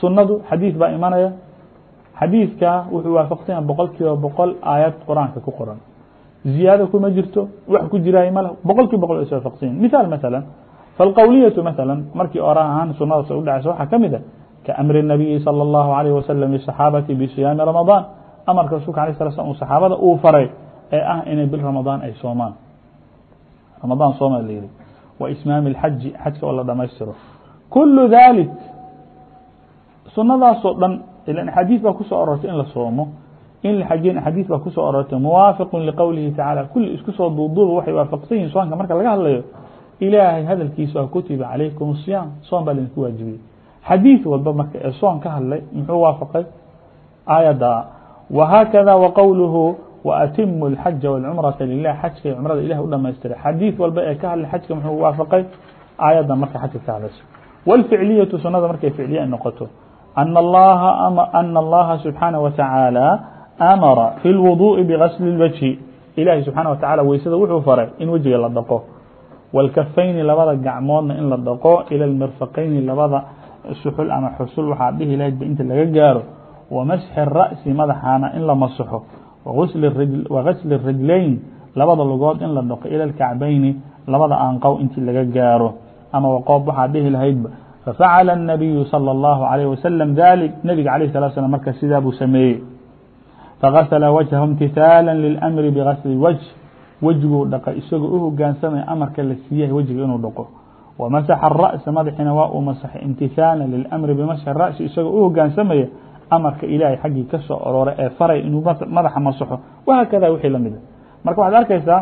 sunadu xadiid baa imanaya xadiidka wuxuu waafaqsanya boqol kiiba boqol aayad qur'aanka ku qoran ziyaado kuma jirto wax ku jiraay male boqol kii boqol is waafaqsanyihin mithaal masalan falqowliyatu masalan markii oraha ahaan sunadaas u dhacaysa waxaa ka mid a kaamri الnabiyi salى اllahu عalيه wasalam liصaxaabati bisiyaami ramadaan amarka rasulka alay sala slam uu saxaabada uu faray ee ah inay bil ramadaan ay soomaan ramadaan sooma la yihi wa ismaami اlxaji xajka oo la dhamaystiro kulu dalik sunadaasoo dhan ilan axaadiis baa kusoo orortay in la soomo in la xajin axaadiis baa kusoo orortay muwaafiqu liqowlihi tacala kulli isku soo duuduuba waxay waafaqsan yihin soonka marka laga hadlayo ilaahay hadalkiisa waa kutiba calaykum الصiyaam soon baa laidinku waajibiyey xadiid walba marka ee soon ka hadlay muxuu waafaqay aayadda وhaakada وqowluhu وأtimu الxaja والcumraةa lilah xajka iyo cumrada ilah u dhamaystiray xadiid walba ee ka hadlay xajka muxuu waafaqay aayadda marka xajka ka hadlayso wاlficliyatu sunada markay ficliye ay noqoto أن الlaha أن الlaha subحaanaه وataعaalى amara fi الوضuءi bgasli الwجهi ilahi subحaanaه وataعala weysada wuxuu faray in wejiga la dhaqo wاlkafayni labada gacmoodna in la dhaqo ilى اmirfaqayni labada suxul ama xusul waxaa dhihi lahaydba inta laga gaaro wamasxi الra'si madaxaana in la masaxo wagasli الrijlayn labada lugood in la dhaqo ilى اlkacbayni labada aanqow intii laga gaaro ama waqoob waxaa dhihi lahaydba fafacala الnabiyu salى الlahu عalيه wasalam dalik nebiga alayه الsلat slam marka sidaa buu sameeyey fagasla wجهahu اmtihاala lilamri bgasli wجه wejiguu dhaqa isagoo u hogaansamaya amarka la siiyahay wejiga inuu dhaqo wamasaxa الra'sa madaxiina waa uu masaxay imtihاala lilamri bimasxi الra'si isagoo u hogaansamaya amarka ilaahay xaggii ka soo arooray ee faray inuu madaxa masaxo wahaakada wixii lamida marka waxaad arkaysaa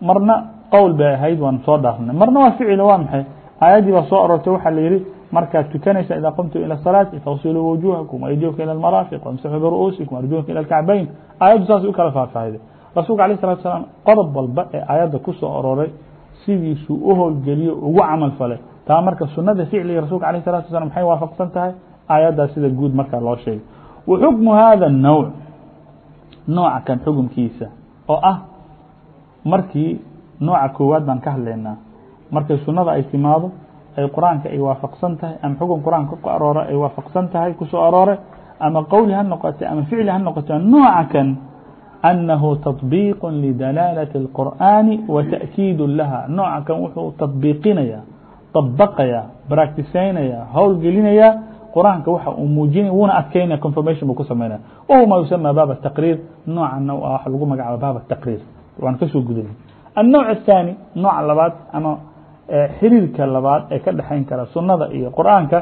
marna qowl bay ahayd waan soo dhaafnay marna waa ficil waa maxay aayaddii baa soo aroortay waxaa la yihi markaad tukanaysa idaa qumtum ilى الصalaati fagsiluu wujuhakum aydiyakum ilى اmaraafiq wamsaxuu biru'uusikum arjulakum ilى اlkacbayn aayaddu saasay u kala faahfaahday rasuulka alيه الsalatu salaam qodob walba ee aayadda ku soo arooray sidiisuu u howlgeliyo ugu camal falay taa marka sunada ficliga rasulka alيه الsalatu salam maxay waafaqsan tahay aayaddaa sida guud markaa loo sheegay wa xukmu hada الnowc nooca kan xukumkiisa oo ah markii nooca koowaad baan ka hadlaynaa markay sunada ay timaado ay qur-aanka ay waafaqsan tahay ama xukun qur-aanka ku aroora ay waafaqsan tahay kusoo arooray ama qowli ha noqote ama ficli ha noqote nooca kan أنه تطبيق لدلالة القرآن وتأكيد لها nooca kan wuxuu تطبيqinaya طبقaya bractisaynaya howl gelinaya qرآaنka waxa uu muujinaya wuna adkeynaya confirmation bu ku sameynaya وهو ma يسمى bاب التقرير nooعana wa lagu magacaabo bاب التقرير waan kasoo gudana النوع الثاني nooca labaad ama xiriirka labaad ee ka dhexayn kara sunada iyo qur'aanka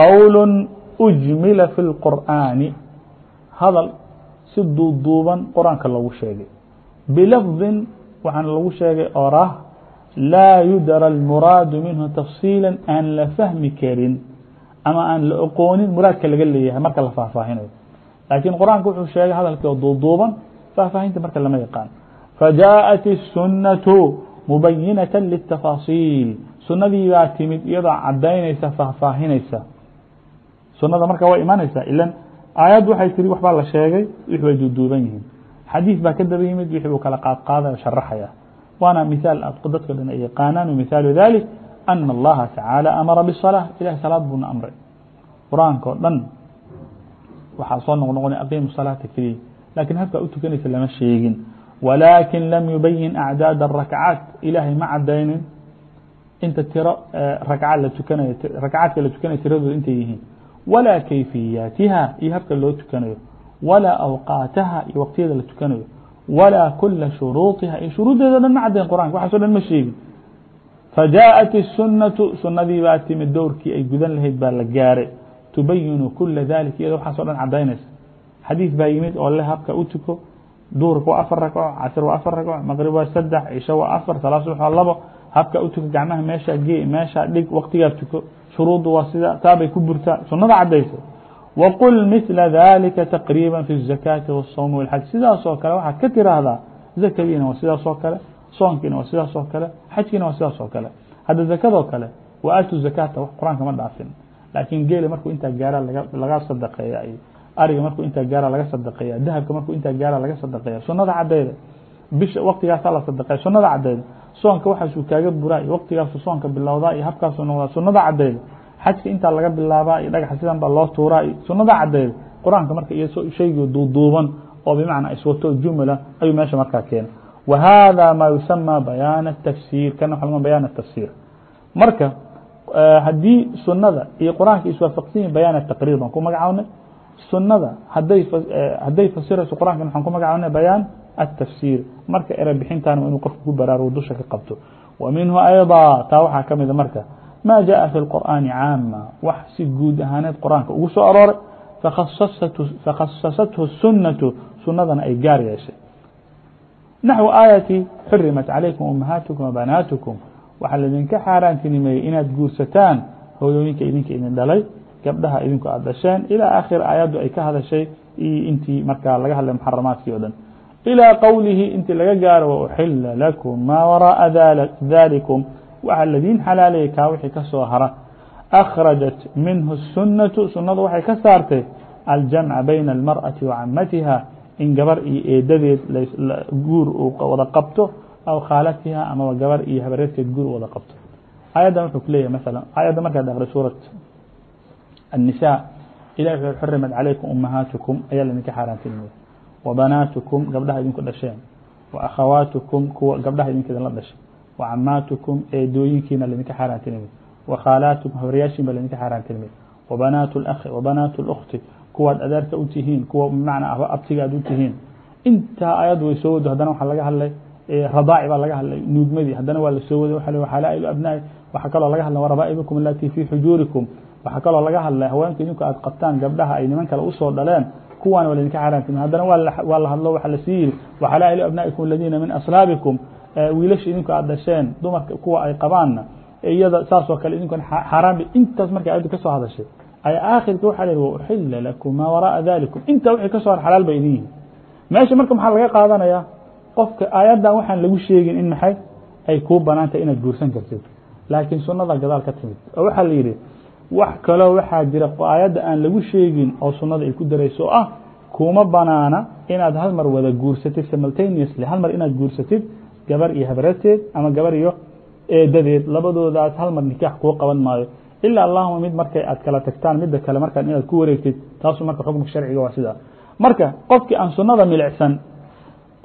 qول أجmila في القرآن hadل si duuduuban qur-aanka lagu sheegay bilafdin waxaana lagu sheegay orah laa yudara almuraadu minhu tafsiila aan la fahmi karin ama aan la oqoonin muraadka laga leeyahay marka la faahfaahinayo laakiin qur-aanka wuxuu sheegay hadalkii oo duuduuban faahfaahinta marka lama yaqaan fajaءat الsunaةu mubayinaة lلtafaasiil sunadii baa timid iyadoo cadaynaysa faahfaahinaysa sunada marka way imanaysaa ilan aayad waxay tiri waxbaa la sheegay wix way duuduuban yihiin xadiis baa ka daba yimid wixii buu kala qaadqaadaya sharaxaya waana miثaal dadka dhan ay yaqaanaan mithaalu dalik أna اllaha tacaalى amara bالصلاة ilahay salaad buuna amray qur-aanka o dhan waxaa soo noq noqona aqimu salaata keliya lakin habkaa u tukanaysa lama sheegin walaakin lam yubayin acdaad الrakcaat ilahay ma cadaynin inta tiro rakca la tukanayo rakcaadka la tukanaya tiradooda intay yihiin walaa kayfiyaatiha iyo habka loo tukanayo walaa awqaataha iyo waqtiyada la tukanayo walaa kula shuruuطiha iyo shuruuddeeda dhan ma cadayn qur'anka waxaas o dhan ma sheegin fajaءat الsunaةu sunadii baa timid dowrkii ay gudan lahayd baa la gaaray tubayinu kula dalik iyado waxaas o dhan cadaynaysa xadiis baa yimid oo le habka u tuko duhurka waa afar rakco casr waa afar rakco maqrib waa saddex cisho waa afar salaa subax waa labo habka u tuko gacmaha meeshaa gee meeshaa dhig waqtigaa tuko shuruuddu waa sida taabay ku burtaa sunada cadaysa wqul mثla dalika taqriiba fi الزakاati والsawm والxaj sidaasoo kale waxaad ka tiraahdaa zakadiina waa sidaas oo kale soonkiina waa sidaas oo kale xajkiina waa sidaas oo kale hadda zakadoo kale wa aatu zakata qur-aanka ma dhaafin laakiin geela markuu intaa gaara laga sadaqeeya ariga markuu intaa gaara laga sadaqeeya dahabka markuu intaa gaara laga sadaqeeya sunada cadeyda bisha waqtigaasaa la sadaqeeya sunada cadeyda soonka waxaasuu kaaga buraa iyo waqtigaasu soonka bilowdaa iyo habkaasu noqdaa sunada cadeyda xajka intaa laga bilaabaa iyo dhagaxa sidan baa loo tuuraa iyo sunada cadeyda qur-aanka marka iyo shaygii duuduuban oo bimacnaa iswato jumla ayuu meesha markaa keena وhذا ma يسمى بيان التفsير kana wa بيان التفsير marka hadii sunada iyo qرآaنka iswaafqsan yihin بيان التقرير baan ku magacawnay sunada haday haday fasirayso qرآنka waxaan ku magacawnay بيان التفsير marka ere bixintan inuu qofka ku baraarugo dusha ka qabto ومنه أيضا taa waxaa kamida marka ma جaءa في القرآن cاamة wax si guud ahaaneed qرآنka ugu soo arooray فkhasasthu السuنaة sunadana ay gaar yeeshay naxو aayati xurimat calaykum umahaatikum wabanaatikum waxaa laidinka xaaraantinimeeyey inaad guursataan hooyooyinka idinka idin dhalay gabdhaha idinku aad dhasheen ilaa akhir aayaddu ay ka hadashay iyo intii markaa laga hadlay muxaramaadkii o dhan ilىa qowlihi intii laga gaaro wauxila lakum maa waraaءa dalikum waxaa ladin xalaalayay kaa wixii ka soo hara akhrajat minhu الsunaةu sunadu waxay ka saartay aljamca bayna اlmarأaةi wa camatiha in gabar iyo eedadeed guur uu wada qabto aw khaalatiha amaba gabar iyo habareerteed guur wada qabto aayaddan wuxuu ku leeyahay maala aayadda markaad akri suuraة النisاء ilah wuxu xurimat calaykum umahaatikum ayaa laidinka xaaraantinimay وbanaatukum gabdhaha idinku dhasheen وakhawaatukum kuwa gabdhaha idinka idinla dhashay وcamaatukum eedooyinkiina laidinka xaaraantinimay وkhaalaatukum habaryaashin ba laidinka xaaraantinimay وbanaat اlأkhi وbanaat اlأkti kuwaad adeerka u tihiin kuwa bmacnaa abtiga aad u tihiin intaa ayad way soo wado haddana waxaa laga hadlay radaaci baa laga hadlay nuugmadii haddana waa lasoo waday waa xalaa'ilu abnaa'i waxaa kaloo laga hadlay warabaa'ibukum alatii fii xujuurikum waxaa kaloo laga hadlay haweenka idinku aad qabtaan gabdhaha ay niman kale usoo dhaleen kuwaana waa laidinka xaaraantimi haddana waa la hadlo waxaa la sii yiri waxalaa'ilu abnaa'ikum aladiina min aslaabikum. Wiilasha idinku aad dhasheen dumarka kuwa ay qabaanna iyada saasoo kale idinkuna xaaraanba intaas markay ayaddu ka hadashay ayaa aakhirka waxa la yihi wauxila lakum maa waraaءa dalikum intaa wixii ka soo xalaal ba idin yihiin meesha marka maxaa laga qaadanayaa qofka aayaddan waxaan lagu sheegin in maxay ay kuu banaantay inaad guursan kartid. Laakiin sunada gadaal ka timid. Oo waxaa la yidhi wax kaloo waxaa jira aayadda aan lagu sheegin oo sunada ay ku darayso oo ah kuma banaana inaad hal mar wada guursatid simultaneously hal mar inaad guursatid gabar iyo habareteed ama gabar iyo eedadeed labadoodaas hal mar nikaax kuu qaban maayo. Ilaa allahuma mid markay aad kala tagtaan midda kale markaan inaad ku wareegtid taasu marka xukmka sharciga waa sidaa marka qofkii aan sunada milicsan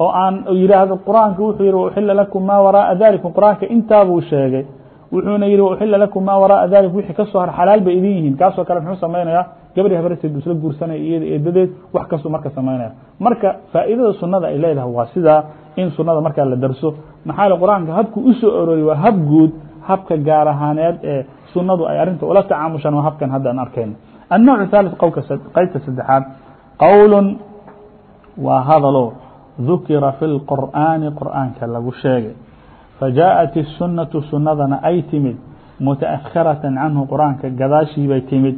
oo aan yidhaahdo qur'aanka wuxuu yihi uxila lakum maa waraaءa dalikum qur'aanka intaabuu sheegay wuxuuna yihi uxila lakum maa waraaءa dalikum wixii kasoo har xalaal bay idin yihiin kaasoo kale muxuu samaynayaa gabadhi habarteed buu isla guursanaya iyada eedadeed wax kastuu marka samaynaya marka faa'iidada sunada ay leedahay waa sidaa in sunada markaa la darso maxaa le qur-aanka habku usoo ororiy waa hab guud habka gaar ahaaneed ee sunadu ay arinta ula tacaamushaan waa habkan hadda aan arkayno النوع الثالث qaybta saddexaad qowl waa hadalo ذukira في الqur'ani qur'aanka lagu sheegay faجاءت الsunaةu sunadana ay timid mutaأkhiraة canhu qur'aanka gadaashiibay timid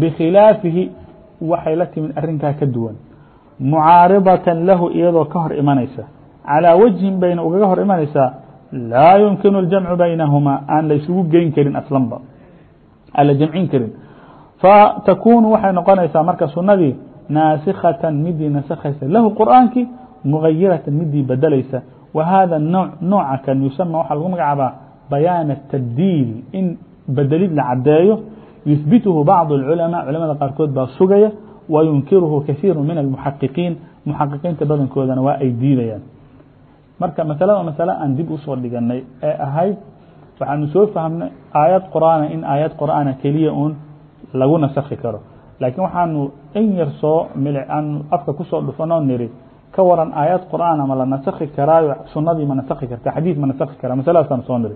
bkhilaafihi waxay la timid arinkaa ka duwan mucaaridaة lahu iyadoo ka hor imanaysa calىa wجhin bayna ugaga hor imanaysaa laa yumkin الjamcu baynahuma aan la isugu geyn karin aslanba aan la jamcin karin fatakunu waxay noqonaysaa marka sunadii naasikatan midii nasakhaysa lahu qur'aankii mugayiratan midii bedelaysa wa hada nooc nooca kan yusama waxaa lagu magacaabaa bayaan الtabdiil in bedelid la cadeeyo yuhbituhu bacض اlculamaa culamada qaarkood baa sugaya wa yunkiruhu kasiiru min almuxaqiqiin muxaqiqiinta badankoodana waa ay diidayaan marka masalada masale aan dib usoo dhiganay ee ahayd waxaanu soo fahmnay aayad qur'aana in aayad qur'aana keliya un lagu nasakhi karo laakiin waxaanu in yar soo mil aanu afka kusoo dhufanoo niri ka waran aayad qur'aan ma la nasakhi karaayo sunadii ma nasakhi karta xadiid ma nasakhi karaa masaladaasaan soo niri.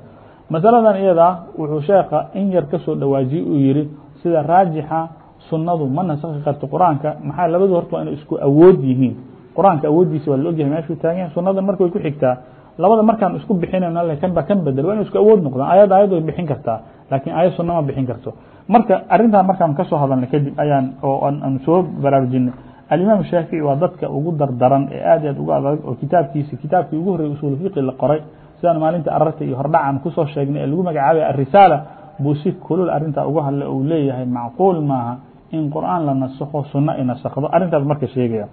Masaladan iyadaa wuxuu sheeka in yar ka soo dhawaajiye uu yihi sida raajixa sunadu ma nasakhi karto qur'aanka maxaa labadu horta waa inay isku awood yihiin. Qur'aanka awooddiisa waa la ogyahay meeshuu taagan sunada marka way ku xigtaa labada markaan isku bixinayno kan ba kan bedel waa ina isku awood noqdaan. Ayad ayad way bixin kartaa laakiin ayad sunna ma bixin karto. Marka arintan markaan ka soo hadalnay kadib ayaan oo aan soo baraarujinay alimaam shaafici waa dadka ugu dardaran ee aad aad uga adag oo kitaabkiisi kitaabkii ugu horreyy usul fiqi la qoray. Sidaan maalinta ararta iyo hordhacan ku soo sheegnay ee lagu magacaabay arisaala buu si kulul arintaa uga hadlay uu leeyahay macquul maaha in qur'aan la nasakho sunno ay nasakdo arrintaas marka sheegaya.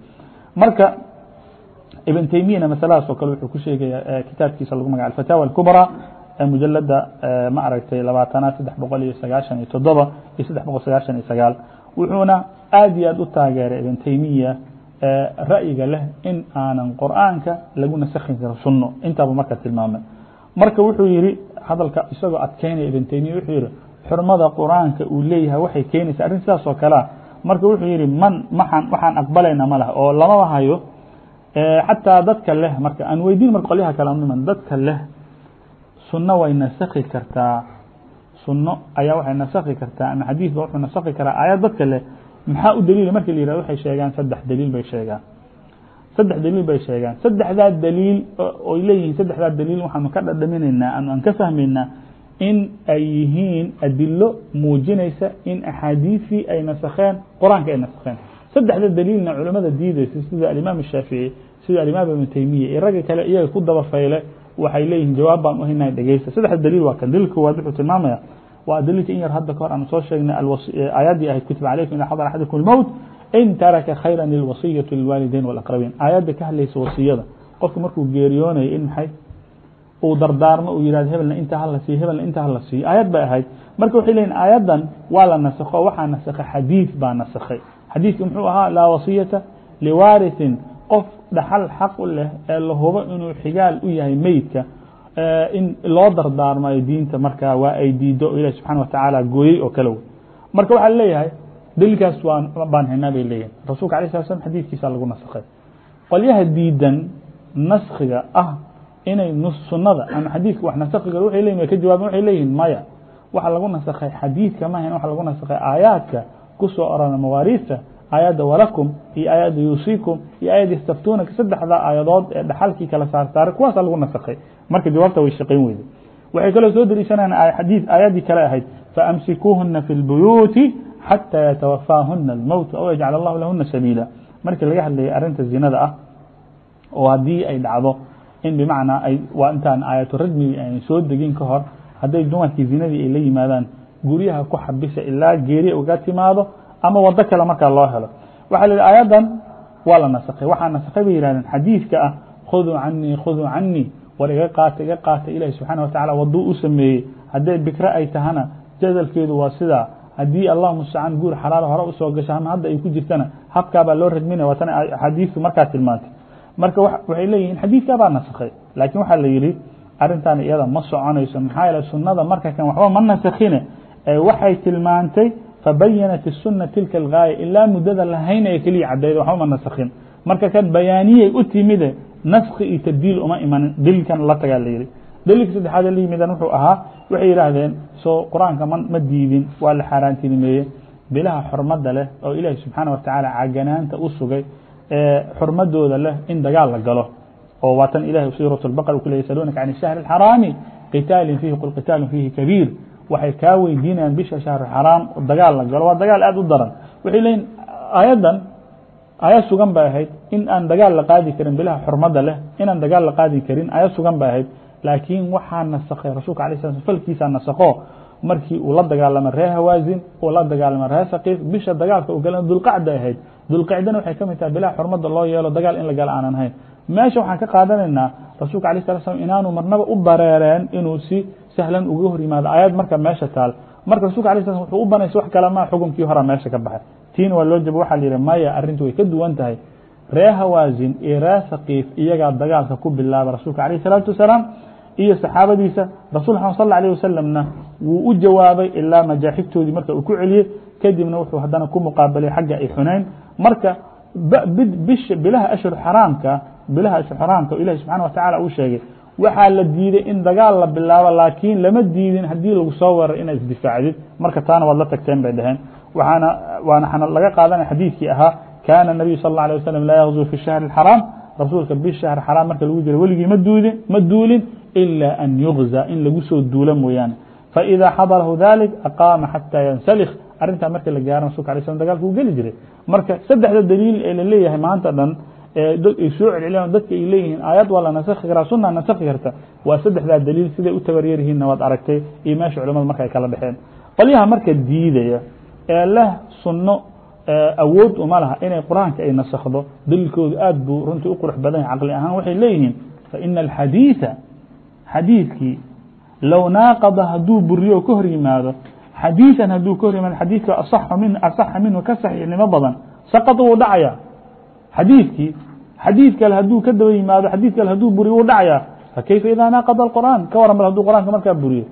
Marka ibn taymiyana masaladaas oo kale wuxuu ku sheegaya kitaabkiisa lagu magaca alfataawa alkubra ee mujalada ma aragtay labaatanaad saddex boqol iyo sagaashan iyo toddoba iyo saddex boqol sagaashan iyo sagaal wuxuuna aad iyo aad u taageeray ibn taymiya ra'yiga leh in aanan qur'aanka lagu nasakhi karo sunno. Intaaba marka tilmaamay. Marka wuxuu yihi hadalka isagoo adkeynaya ibn taymiya wuxuu yihi xurmada qur'aanka uu leeyahay waxay keenaysaa arrin sidaas oo kalea marka wuxuu yihi man maxaan waxaan aqbalayna ma laha. Oo lamaba hayo xataa dadka leh marka aan weydiin marka qolyaha kale niman dadka leh sunno way nasakhi kartaa suno ayaa waxay nasakhi kartaa ama xadiid wuxuu nasakhi karaa aayad dadka leh. Maxaa u daliila marki la yihahdo waxay sheegaan saddex daliil bay sheegaan. Saddex daliil bay sheegaan. Saddexdaa daliil oy leeyihiin saddexdaa daliil waxaanu ka dhadhaminaynaa ama aan ka fahmaynaa in ay yihiin adilo muujinaysa in axaadiisii ay nasakheen qur'aanka ay nasakheen. Saddexda daliilna culamada diideysa sida alimaam shaafici sida alimaam ibnu teymiya iyo ragga kale iyaga ku daba dabafayle waxay leeyihiin jawaab baan uhaynay dhegeysta saddex daliil waa kan. Daliilka koowaad wuxuu tilmaamaya waa daliilka in yar hadda kahor aan soo sheegnay aayaddii ahayd kutiba calaykum ida xadar axadakum اlmowt in taraka khayra lilwasiyati lilwaalidayn walaqrabiin aayadda ka hadlaysa wasiyada. Qofka markuu geeriyoonayo in maxay uu dardaarmo uu yihahdo hebelna intaa hala siiyo hebelna intaa hala siiyo aayad bay ahayd. Marka waxay leyihin aayaddan waa la nasakho waxaa nasakhay xadiid baa nasakhay. Xadiidka muxuu ahaa laa wasiyata liwaariثin qof dhaxal xaq u leh ee la hubo inuu xigaal u yahay meydka in loo dardaarmayo diinta markaa waa ay diido o ilahi subxana watacaala gooyey oo kale wey. Marka waxaa leeyahay daliilkaas waan baan haynaa bay leeyihiin rasulka alay sala slam xadiidkiisa lagu nasakhay. Qolyaha diidan naskiga ah inay sunada ama xadiidka wax nasakhi karo waxay leyihin way ka jawaaben waxay leeyihiin maya waxa lagu nasakhay xadiidka mahayn waxa lagu nasakhay aayaadka ku soo orana mawaariista aayadda walakum iyo aayadda yuusikum iyo aayadda istaftunaka saddexda aayadood ee dhaxalkii kala saarsaaray kuwaasa lagu nasakhay. Marka jawaabta way shaqayn weyday waxay kaloo soo deliishanayaan xadiid aayaddii kale ahayd faamsikuuhuna fi lbuyuuti xatى yatawafaahuna اlmowt aw yajcal allahu lahuna sabiila. Markii laga hadlayay arrinta zinada ah oo haddii ay dhacdo in bimacnaa waa intaan aayatu rajmigi ayna soo degin ka hor hadday dumarkii zinadii ay la yimaadaan guryaha ku xabisa ilaa geeri uga timaado ama wado kale markaa loo helo. Waxaa la yihi aayaddan waa la nasakhay. Waxaa nasakhay bay yihahdeen xadiidka ah khuduu canii khuduu canii war iga qaata iga qaata ilahi subxaana watacala waduu u sameeyey. Hadday bikre ay tahana jadalkeedu waa sidaa haddii allah mustacaan guur xalaal hore u soo gasho ama hadda ay ku jirtana habkaabaa loo ragminaya. Waa tan axaadiistu markaa tilmaantay. Marka waxay leeyihiin xadiidkaa baa nasakhay. Laakiin waxaa la yihi arrintan iyada ma soconayso. Maxaa yeele sunada marka kan waxba ma nasakhine waxay tilmaantay fabayanat الsuna tilka اlgaaya ilaa muddada lahaynaya keliya cadayda waxba ma nasakhin marka kan bayaaniyay u timide naski iyo tabdiil uma imanin daliilkan la tagaa la yihi daliilka saddexaad la yimidan wuxuu ahaa waxay yidhaahdeen soo qur-aanka ma ma diidin waa la xaaraantinimeeye bilaha xurmada leh oo ilaahi subxaana watacaala caganaanta u sugay ee xurmadooda leh in dagaal la galo oo waa tan ilahi suuraة الbaqr ku le yasaluunaka can الشhهر الxaraami qitaalin fiihi qul qitaalun fiihi kabiir waxay kaa weydiinayaan bisha shahr xaraam dagaal la galo waa dagaal aad u daran. Waxay leeyihiin aayaddan aayad sugan bay ahayd in aan dagaal la qaadi karin bilaha xurmada leh inaan dagaal la qaadi karin aayad sugan bay ahayd. Laakiin waxaa nasakhay rasuulka alay sla falkiisa nasakho markii uu la dagaalamay ree hawaasin uu la dagaalamay ree sakiif bisha dagaalka u gala dulqacda ahayd. Dulqicdana waxay ka mid tahay bilaha xurmada loo yeelo dagaal in la galo aanan hayn meesha waxaan ka qaadanaynaa rasuulka alay sala slam inaanu marnaba u bareereen inuu si sahlan uga hor yimaado aayad marka meesha taal. Marka rasulka slam wuxuu u banaysa wax kale maa xukunkii hora meesha ka baxay. Tiina waa loo jaba waxaa la yihi maya arrintu way ka duwan tahay. Ree hawaasin iyo ree sakiif iyagaa dagaalka ku bilaaba rasuulka alayh isalaatu wasalaam iyo saxaabadiisa rasul sal alيه wasalamna wuu u jawaabay ilaa majaaxigtoodii marka uu ku celiyey. Kadibna wuxuu haddana ku muqaabalay xagga ay xunayn. Marka bilaha ashhur xaraamka bilaha ashhur xaraamka ilahi subxana watacala uu sheegay waxaa la diiday in dagaal la bilaabo laakiin lama diidin haddii lagu soo weerar inaad isdifaacdid marka taana waad la tagteen bay dhaheen waxaana waana laga qaadanaya xadiidkii ahaa kana nabiyu sal اla alيه wasalam laa yغzuu fi shahri اxaraam rasuulka bishahr xaraam marka lagu jiro weligii ma duudin ma duulin ilا an yugزى in lagu soo duulo mooyaane faإida xadarahu dalik aqaama xatى yansalikh arrintaa marka la gaaro rasulka alay slam dagalka uu geli jiray marka saddexda daliil ee laleeyahay maanta dhan ay soo celceliyan dadka ay leeyihiin aayad waa la nasakhi karaa suna nasakhi karta waa saddexdaa daliil siday u tabaryaryihiinna waad aragtay iyo meesha culamada marka ay kala dhexeen qolyaha marka diidaya ee leh sunno awood uma laha inay qur-aanka ay nasakhdo daliilkoodu aad buu runtii u qurux badan yahay caqli ahaan waxay leeyihiin faina alxadiiثa xadiidkii low naaqada hadduu buriyo ka hor yimaado xadiiثan hadduu ka hor yimaado xadiidka aصaxa min asaxa minhu ka saxiixnimo badan saqط wuu dhacaya xadiidkii xadiid kale hadduu ka daba yimaado xadiid kale hadduu buriyo wuu dhacaya fakayfa idaa naaqada alqur'aan? Ka waran bal hadduu qur'aanka markaa buriyo.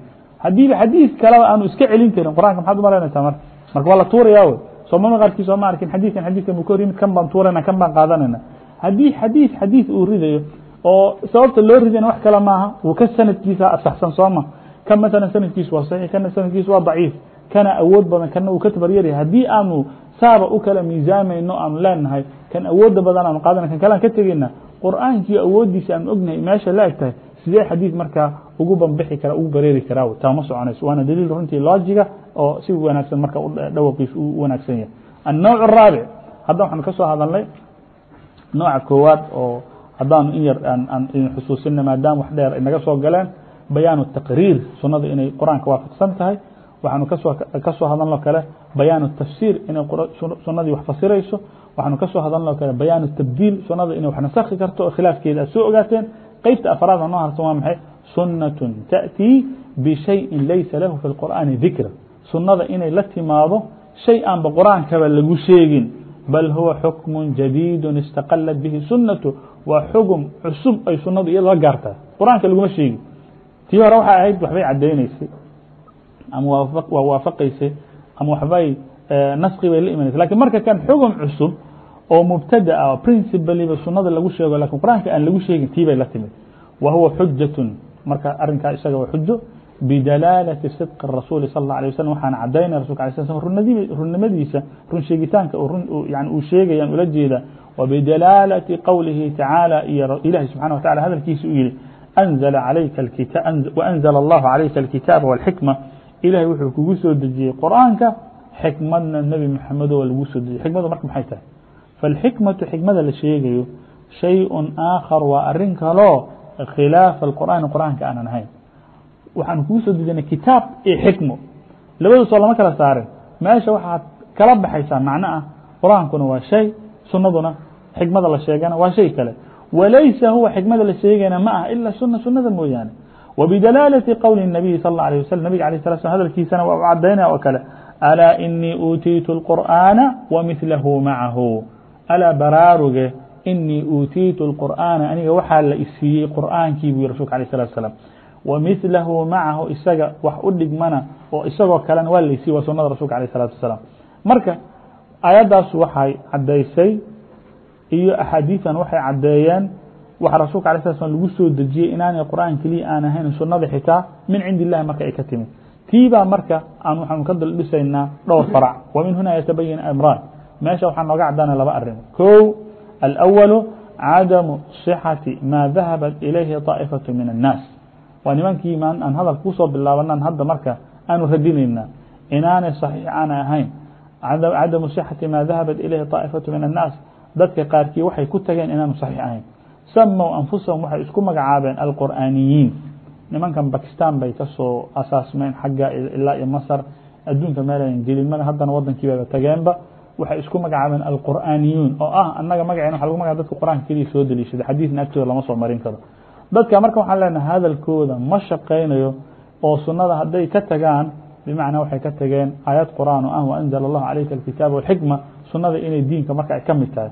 Haddiiba xadiid kaleba aanu iska celin karin qur'anka maxaad umalaynaysaa marka? Marka waa la tuuraya wey soomama qaarkii soo ma arkin xadiidkan xadiidkan buu ka hor yimid kan baan tuurayna kan baan qaadanayna. Haddii xadiid xadiid uu ridayo oo sababta loo ridayna wax kale maaha uu ka sanadkiisa asaxsan sooma kan masalan sanadkiisu waa saxiix kana sanadkiisu waa daciif kana awood badan kana uu ka tabaryaryahay haddii aanu saaba u kala miisaamayno aanu leenahay kan awooda badan aanu qaadana kan kalaan ka tegeyna qur'aankiio awoodiisa aanu ognahay meesha la egtahay sidee xadiid markaa ugu banbixi kara ugu bareeri karaa taama soconayso. Waana daliil runtii loojiga oo si wanaagsan marka dhawaqiis u wanaagsan yahay. Annowc araabic hadda waxaanu ka hadalnay nooca koowaad oo haddaanu in yar aan idin xusuusina maadaama wax dheer inaga soo galeen bayaanu taqriir sunada inay qur'aanka waafaqsan tahay. Waxaanu ka soo ka hadalno kale bayaan tafsir inay sunadii wax fasirayso. Waxaanu ka soo hadalno kale bayaan tabdiil sunada inay wax nasakhi karto oo khilaafkeeda aad soo ogaateen. Qeybta afraada noo harsan waa maxay? Sunatun ta'tii bishayin laysa lahu fi اlqur'aani dikra sunada inay la timaado shay aanba qur'aankaba lagu sheegin. Bal huwa xukmu jadiidu istaqalat bihi sunatu waa xugum cusub ay sunadu iyado la gaartaa. Qur'aanka laguma sheegin. Tii hore waxay ahayd waxbay cadaynaysay ama waa waafaqaysay ama waxbay naski bay la imanaysa lakin marka kan xugum cusub oo mubtada ah principaliba sunada lagu sheego lakin qur'aanka aan lagu sheegin tii bay la timid wa huwa xujaة marka arinkaa isaga waa xujo bidalaalati sidqi الrasuuli sal اله alيه waslm waxaan cadaynaya rasulka alay sl runnimadiisa run sheegitaanka yani uu sheegayaan ula jeeda وبdلالة qwلihi taعaalى iyo ilahi subحanه wa taعala hadalkiisa uu yihi وأنزل الله عalayka الkitاaب والxikمة ilahay wuxuu kugu soo dejiyey qur'aanka xikmadna nebi mxamedo lagu soo dejiyey xikmadu marka maxay tahay فالxikmaةu xikmada la sheegayo شhayء آakhر waa arin kaloo khilaafa الqur'aani qur'aanka aanan ahayn waxaan kugu soo dejinay kitaab iyo xikmo labadasoo lama kala saarin meesha waxaad kala baxaysaa macno ah qur'aankuna waa shay sunaduna xikmada la sheegana waa shay kale walaysa huwa xikmada la sheegayna ma ah ila suna sunada mooyaane وبdلالة qwل النبي sى الله عليه وسلم nabga عليه الصلa sلم hadalkiisana waa u cadaynaya oo kale أlاa إنii uutiitu القur'aaنa ومiثlahu maعahu alاa baraaruge إنii uutiitu القur'aaنa aniga waxaa la isiiyey qur'aankii bu rasulka عليه الصلاة وسلام ومiثlahu maعahu isaga wax u dhigmana oo isagoo kalena waa laysiiye waa sunada rasulka عليه الصلاة وسلام marka ayadaas waxay cadaysay iyo axaadiiثan waxay cadeeyeen waxa rasulka alay sla slam lagu soo dejiyey inaanay qur'aan keliya aan ahayn sunada xitaa min cindi illahi marka ay ka timid tii baa marka aan waxaanu ka dal dhisaynaa dhowr farac wa min huna yatabayan amraan meesha waxaa nooga cadaana laba arimo kow alأwalu cadamu صixati ma dahabat ilayhi طaa'ifaة min الnaas waa nimankii maan aan hadalka kusoo bilaabanaan hadda marka aanu radinayna inaanay صaxiix aanay ahayn cadamu صixati ma dahabat ilayhi طaa'ifaة min الnaas dadka qaarkii waxay ku tageen inaanu صaxiix ahayn samow anfusahum waxay isku magacaabeen alqur'aaniyiin nimankan bakistan bay ka soo asaasmeen xagga ilaa iyo masr adduunka meelayan gelinmada haddana wadankiibaba tageenba waxay isku magacaabeen alqur'aaniyuun oo ah annaga magaceen waa lagu magaca dadka qur'aanka keliya soo deliishada xadiidna agtooda lama soo marin karo dadka marka waxaan leenahay hadalkooda ma shaqaynayo oo sunada hadday ka tagaan bimacnaa waxay ka tageen aayad qur'aan oo ah waanzla allahu calayka alkitaaba walxikma sunada inay diinka marka ay ka mid tahay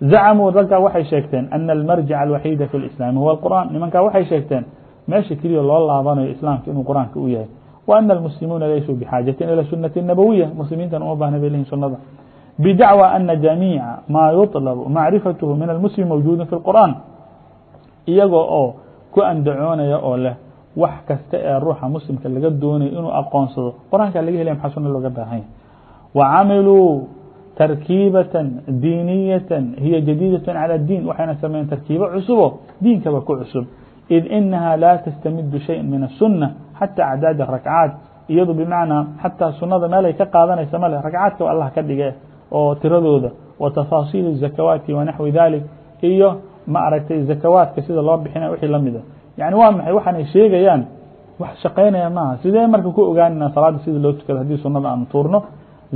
zacmuu raggaa waxay sheegteen ana almarjic alwaxiida fi lislaami huwa alqur'an nimankaa waxay sheegteen meesha keliya loo laabanayo islaamka inuu qur'aanka u yahay wa ana almuslimuuna laysuu bixaajatin ila sunati nabawiya muslimiintan uma baahna bay lehin sunada bidacwى ana jamiica maa yuطlabu macrifatuhu min almuslim mawjuudu fi اlqur'an iyagoo oo ku andacoonaya oo leh wax kasta ee ruuxa muslimka laga doonayo inuu aqoonsado qur'aanka laga helaya maxaa suna looga baahanya wacamiluu tarkiibaة diiniyaة hiya jadiidaة calى الdiin waxayna sameeyeen tarkiibo cusubo diinkaba ku cusub id inaha laa tastamidu shayءa min الsunة xatى acdaad الrakcaat iyadu bimacnaa xataa sunada meelay ka qaadanaysa male rakcaadka allah ka dhige oo tiradooda wa tafaasiil الzakawaati wanaxwi dalik iyo ma aragtay zakawaadka sida loo bixinay wixii lamida yani waa maxay waxaanay sheegayaan wax shaqaynaya maaha sidee marka ku ogaanina salaada sida loo tukado haddii sunada aanu tuurno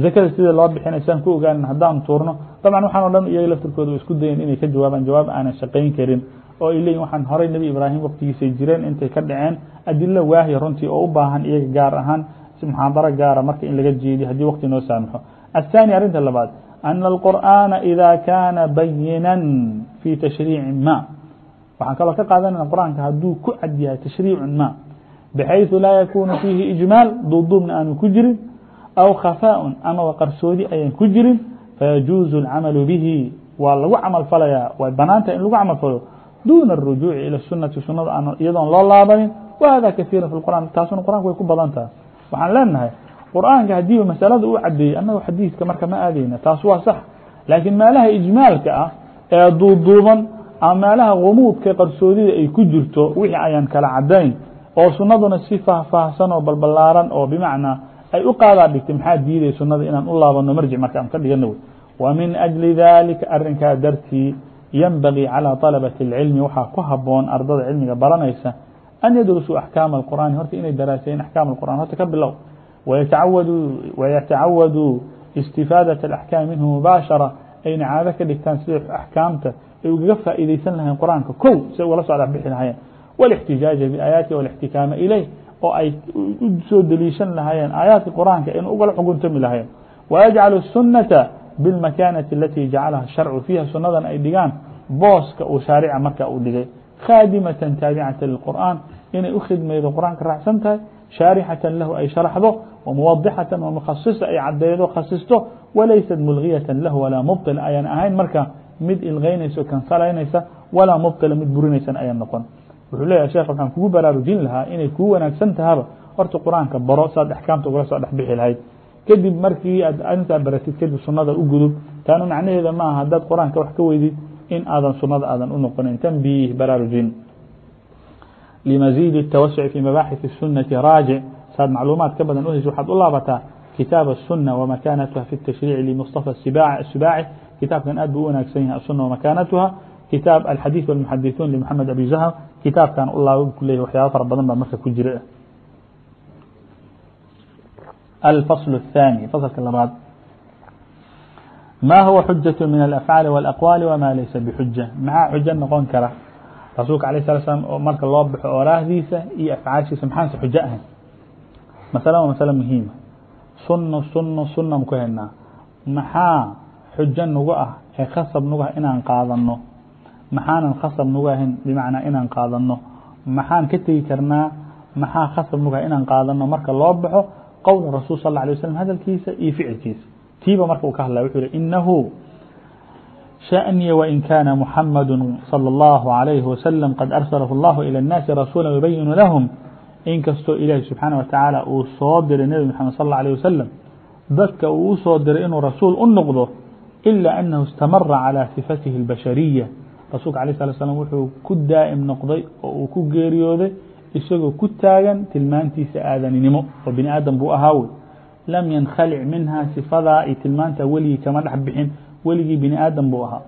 zakada sida loo bixinay saan ku ogaanin haddaanu tuurno dabcan waxaan o dhan iyaga laftirkooda isku dayen inay ka jawaabaan jawaab aanan shaqayn karin oo ay leeyihin waxaan horay nebi ibraahim waqtigiisay jireen intay ka dhaceen adilo waahiya runtii oo u baahan iyaga gaar ahaan muxaadaro gaara marka in laga jeediyo haddii waqti noo saamaxo الثاني arinta labaad أن القرآن إذا كان بينا في تشhريiع mا waxaan kaloo ka qaadanana qرآaنka haduu ku cad yahay تشhريiع mا بحayثu laa yakunu فيhi إجماaل duuduubna aanu ku jirin أو khفاء amaba qarsoodi ayan ku jirin فيجuز الcمل bه waa lagu camal falaya way banaantah in lagu camal falo duna الرuجوع ilى الsuنaةi sunada iyadoon loo laabanin وhada kaثيirا في القرآن taasuna qرآنka way ku badan tahay waxaan leenahay qur'aanka haddiiba masalada u cadeeyey annago xadiidka marka ma aadeyna taas waa sax laakiin meelaha ijmaalka ah ee duuduuban ama meelaha gumuudka qarsoodida ay ku jirto wixii ayaan kala cadayn oo sunaduna si faahfaahsan oo balbalaaran oo bimacnaa ay u qaadaa dhigtay maxaa diiday sunada inaan u laabano marjic marka aan ka dhigana wey wa min ajli dalika arinkaa dartii yanbagii calى طalabati اlcilmi waxaa ku haboon ardada cilmiga baranaysa an yadrusuu axkaama اqur'aani horta inay daraaseyen axkaam اqur'an horta ka bilow ويتعawdوا استiفاadة الأحكام minhu مubاشhaرة ayna caado ka dhigtaan sida أحكاamta ay ugaga faa'iideysan lahayen qرآaنka kow si ugala soo dhexbixi lahayeen والاحتijاaجa بآيaaتi والاحتikاama إليه oo ay u soo deliishan lahayeen aaيaaتka qرآaنka in ugala xuguntami lahayeen ويجعل السuنaةa بالمكانة التي جacلha الشharc فيha sunadan ay dhigaan booska uu شhaarca marka u dhigay khاadimaة taaبعaة للqرآن inay u khidmaydo qرآaنka raacsan tahay شhaarxaة lahu ay شharxdo وموضحaة ومkhصiصa ay cadeydo khasisto walaysat mulغiyaة lah walaa mubطil ayaan ahayn marka mid ilgeynaysa kansalaynaysa walaa mubطila mid burinaysan ayan noqon wuxuu leyahy shekh waxaan kugu baraarujin lahaa inay kuu wanaagsan tahaba horta qur'aanka baro saad axkaamta ugala soo dhexbixi lahayd kadib markii aad intaa baratid kadib sunada u gudub taanu macnaheeda maaha haddaad qur'aanka wax ka weydid in aadan sunada aadan u noqonin tanbih baraarujin لمزيد التوسع في مباحث السنة راجع saad macluumaad ka badan uheys waxaad u laabataa kitaab السuنة ومكانتha في التشhريع لمصطفى السباعي kitaabkan aad bu u wanaagsan yahay السuنة ومكانتha kitaab الحadيث والمحadiثون لمحamed أبي زهر kitaabkan u laaba ku leyahy waxyaaba fara badan ba marka ku jira الفصل الثاني فصلka labaad ma huوa xujaة min الأفعاaل والأقوال وma laysa بxuجة maxaa xujo noqon kara rasuulka aليه الصلa sلام oo marka loo baxo oraahdiisa iyo afعaaشhiisa maxaanse xujo ahayn masale waa masale muhiima sunno sunno sunnan ku haynaa maxaa xujo nagu ah ee khasab nagu ah inaan qaadano maxaanan khasab nagu ahayn bimacnaa inaan qaadano maxaan ka tegi karnaa maxaa khasab nagu ah inaan qaadano marka loo baxo qowla rasuul sal اه alيه waslm hadalkiisa iyo ficilkiisa tiiba marka uu ka hadlaya wuxuu yihi inahu شأني وإن كان محمد صلى الله عليه وسلم قد أرسله الله إلى الناس رسولا يبين لهم in kastoo ilaahi subxaanaه watacaala uu soo diray nebi mxamed sal اlه alيه wasalam dadka uu u soo diray inuu rasuul u noqdo ilaa anahu istamara calى sifatihi اlbashariya rasuulka alيه slat slam wuxuu ku daa'im noqday oo uu ku geeriyooday isagoo ku taagan tilmaantiisa aadaninimo oo bini aadam buu ahaa wey lam yankhalic minha sifadaa iyo tilmaanta weligii kama dhex bixin weligii bini aadam buu ahaa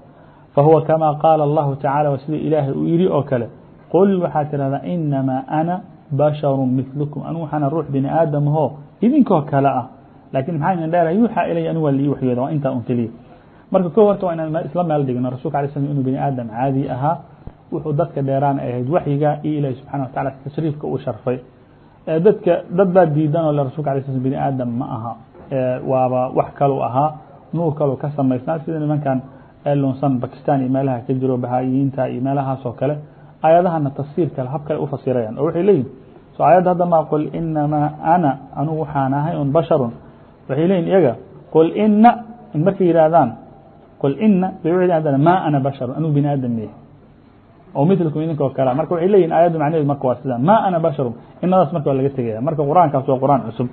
fahuwa kama qaala اllahu tacala wa sida ilaahay uu yidhi oo kale qul waxaad tidhahdaa inamaa ana basharu milkum anu waxaana ruux bini aadamho idinkoo kale ah laakiin maxaa idin dheerahay yuuxaa ilay anu waa lii waxyooda waa intaa un keliya marka ko horta waa inaan isla meel dhigno rasulka alay slam inuu bini aadam caadi ahaa wuxuu dadka dheeraan ay ahayd waxyiga iyo ilaahi subxana watacala tashriifka uu sharfay. Dadka dad baa diidan oo le rasulka alay slam bini aadam ma aha. Waaba wax kalu ahaa nuur kalu ka samaysnaa sida nimankan lunsan bakistan iyo meelaha ka jiro bahaayiinta iyo meelahaas kale aayadahana tafsiir kale hab kale ufasirayaan oo waxay leeyihiin so aayadda hadda ma qul inamaa ana anugu waxaan ahay un basharun waxay leeyihiin iyaga qul ina markay yidhaahdaan waxay hahdana ma ana basharun anugu bini aadam miya oo milkum idinka oo kale marka waxay leeyihiin aayadda macnaheedu marka waa sida ma ana basharun inadaas marka waa laga tegaya marka qur'aankaas waa qur'aan cusub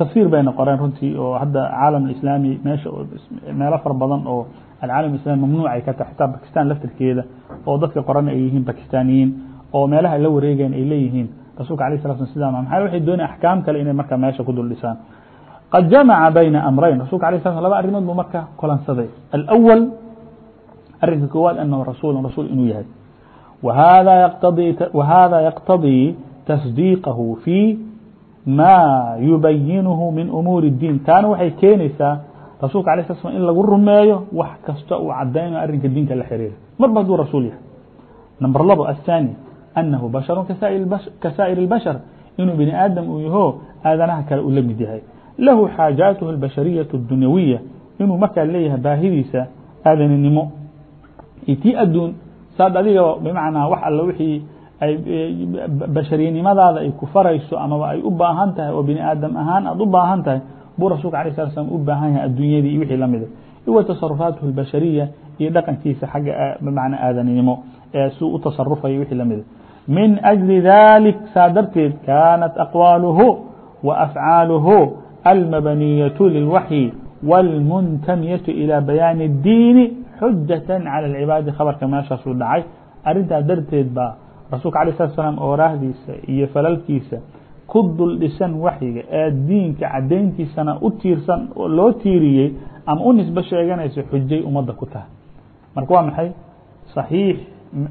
tafsiir bayna qoreen runtii oo hadda caalam islaami meesha meelo fara badan oo islami mamnuuc ay ka tahay xitaa bakistan laftirkeeda oo dadka qoran ay yihiin bakistaniyiin oo meelaha la wareegeen ay leeyihiin rasuulka alayh sala slam sidaa maxaa waxay doonaya axkaam kale inay marka meesha ku dul dhisaan qad jamaca bayna amrayn rasulka alيه sl laba arimood buu marka kulansaday alأwal arinka koowaad anhu rasul rasul inuu yahay wahada yaqtadii tasdiiqahu fii ma yubayinhu min umuuri الdiin taana waxay keenaysaa rasulka alيه sl in lagu rumeeyo wax kasta uu cadaynayo arrinka diinka la xiriira mar ba haduu rasul yahay number labo aلthanي anahu basharu ka saa'ir الbashar inuu bini aadam uu yaho aadanaha kale uu la mid yahay lahu xaajaatuhu اlbashariyaة اdunyawiya inuu markaa leeyahay baahidiisa aadaninimo iyo tii adduun saad adiga bimacnaa wax alla wixii ay basharinimadaada ay ku farayso amaba ay u baahan tahay oo bini aadam ahaan aad u baahan tahay buu rasulka alay slat slam u baahan yahay adduunyadii iyo wixii lamida iwa tasarufaathu اlbashariya iyo dhaqankiisa xagga bmacnaa aadanimo ee suu u tasarufayo wixii lamida min أجli dalik saa darteed kaanat aqwaaluhu wa afcaaluhu almabaniyaة lilwaxyi wاlmuntamiyatu ilى bayaani الdiini xujaة calى اlcibaadi khabarka meeshaasuu dhacay arintaa darteed baa rasuulka alيه slat slam ooraahdiisa iyo falalkiisa ku dul dhisan waxyiga ee diinka cadayntiisana u tiirsan loo tiiriyey ama u nisbe sheeganayso xujay ummadda ku tahay marka waa maxay صaxiix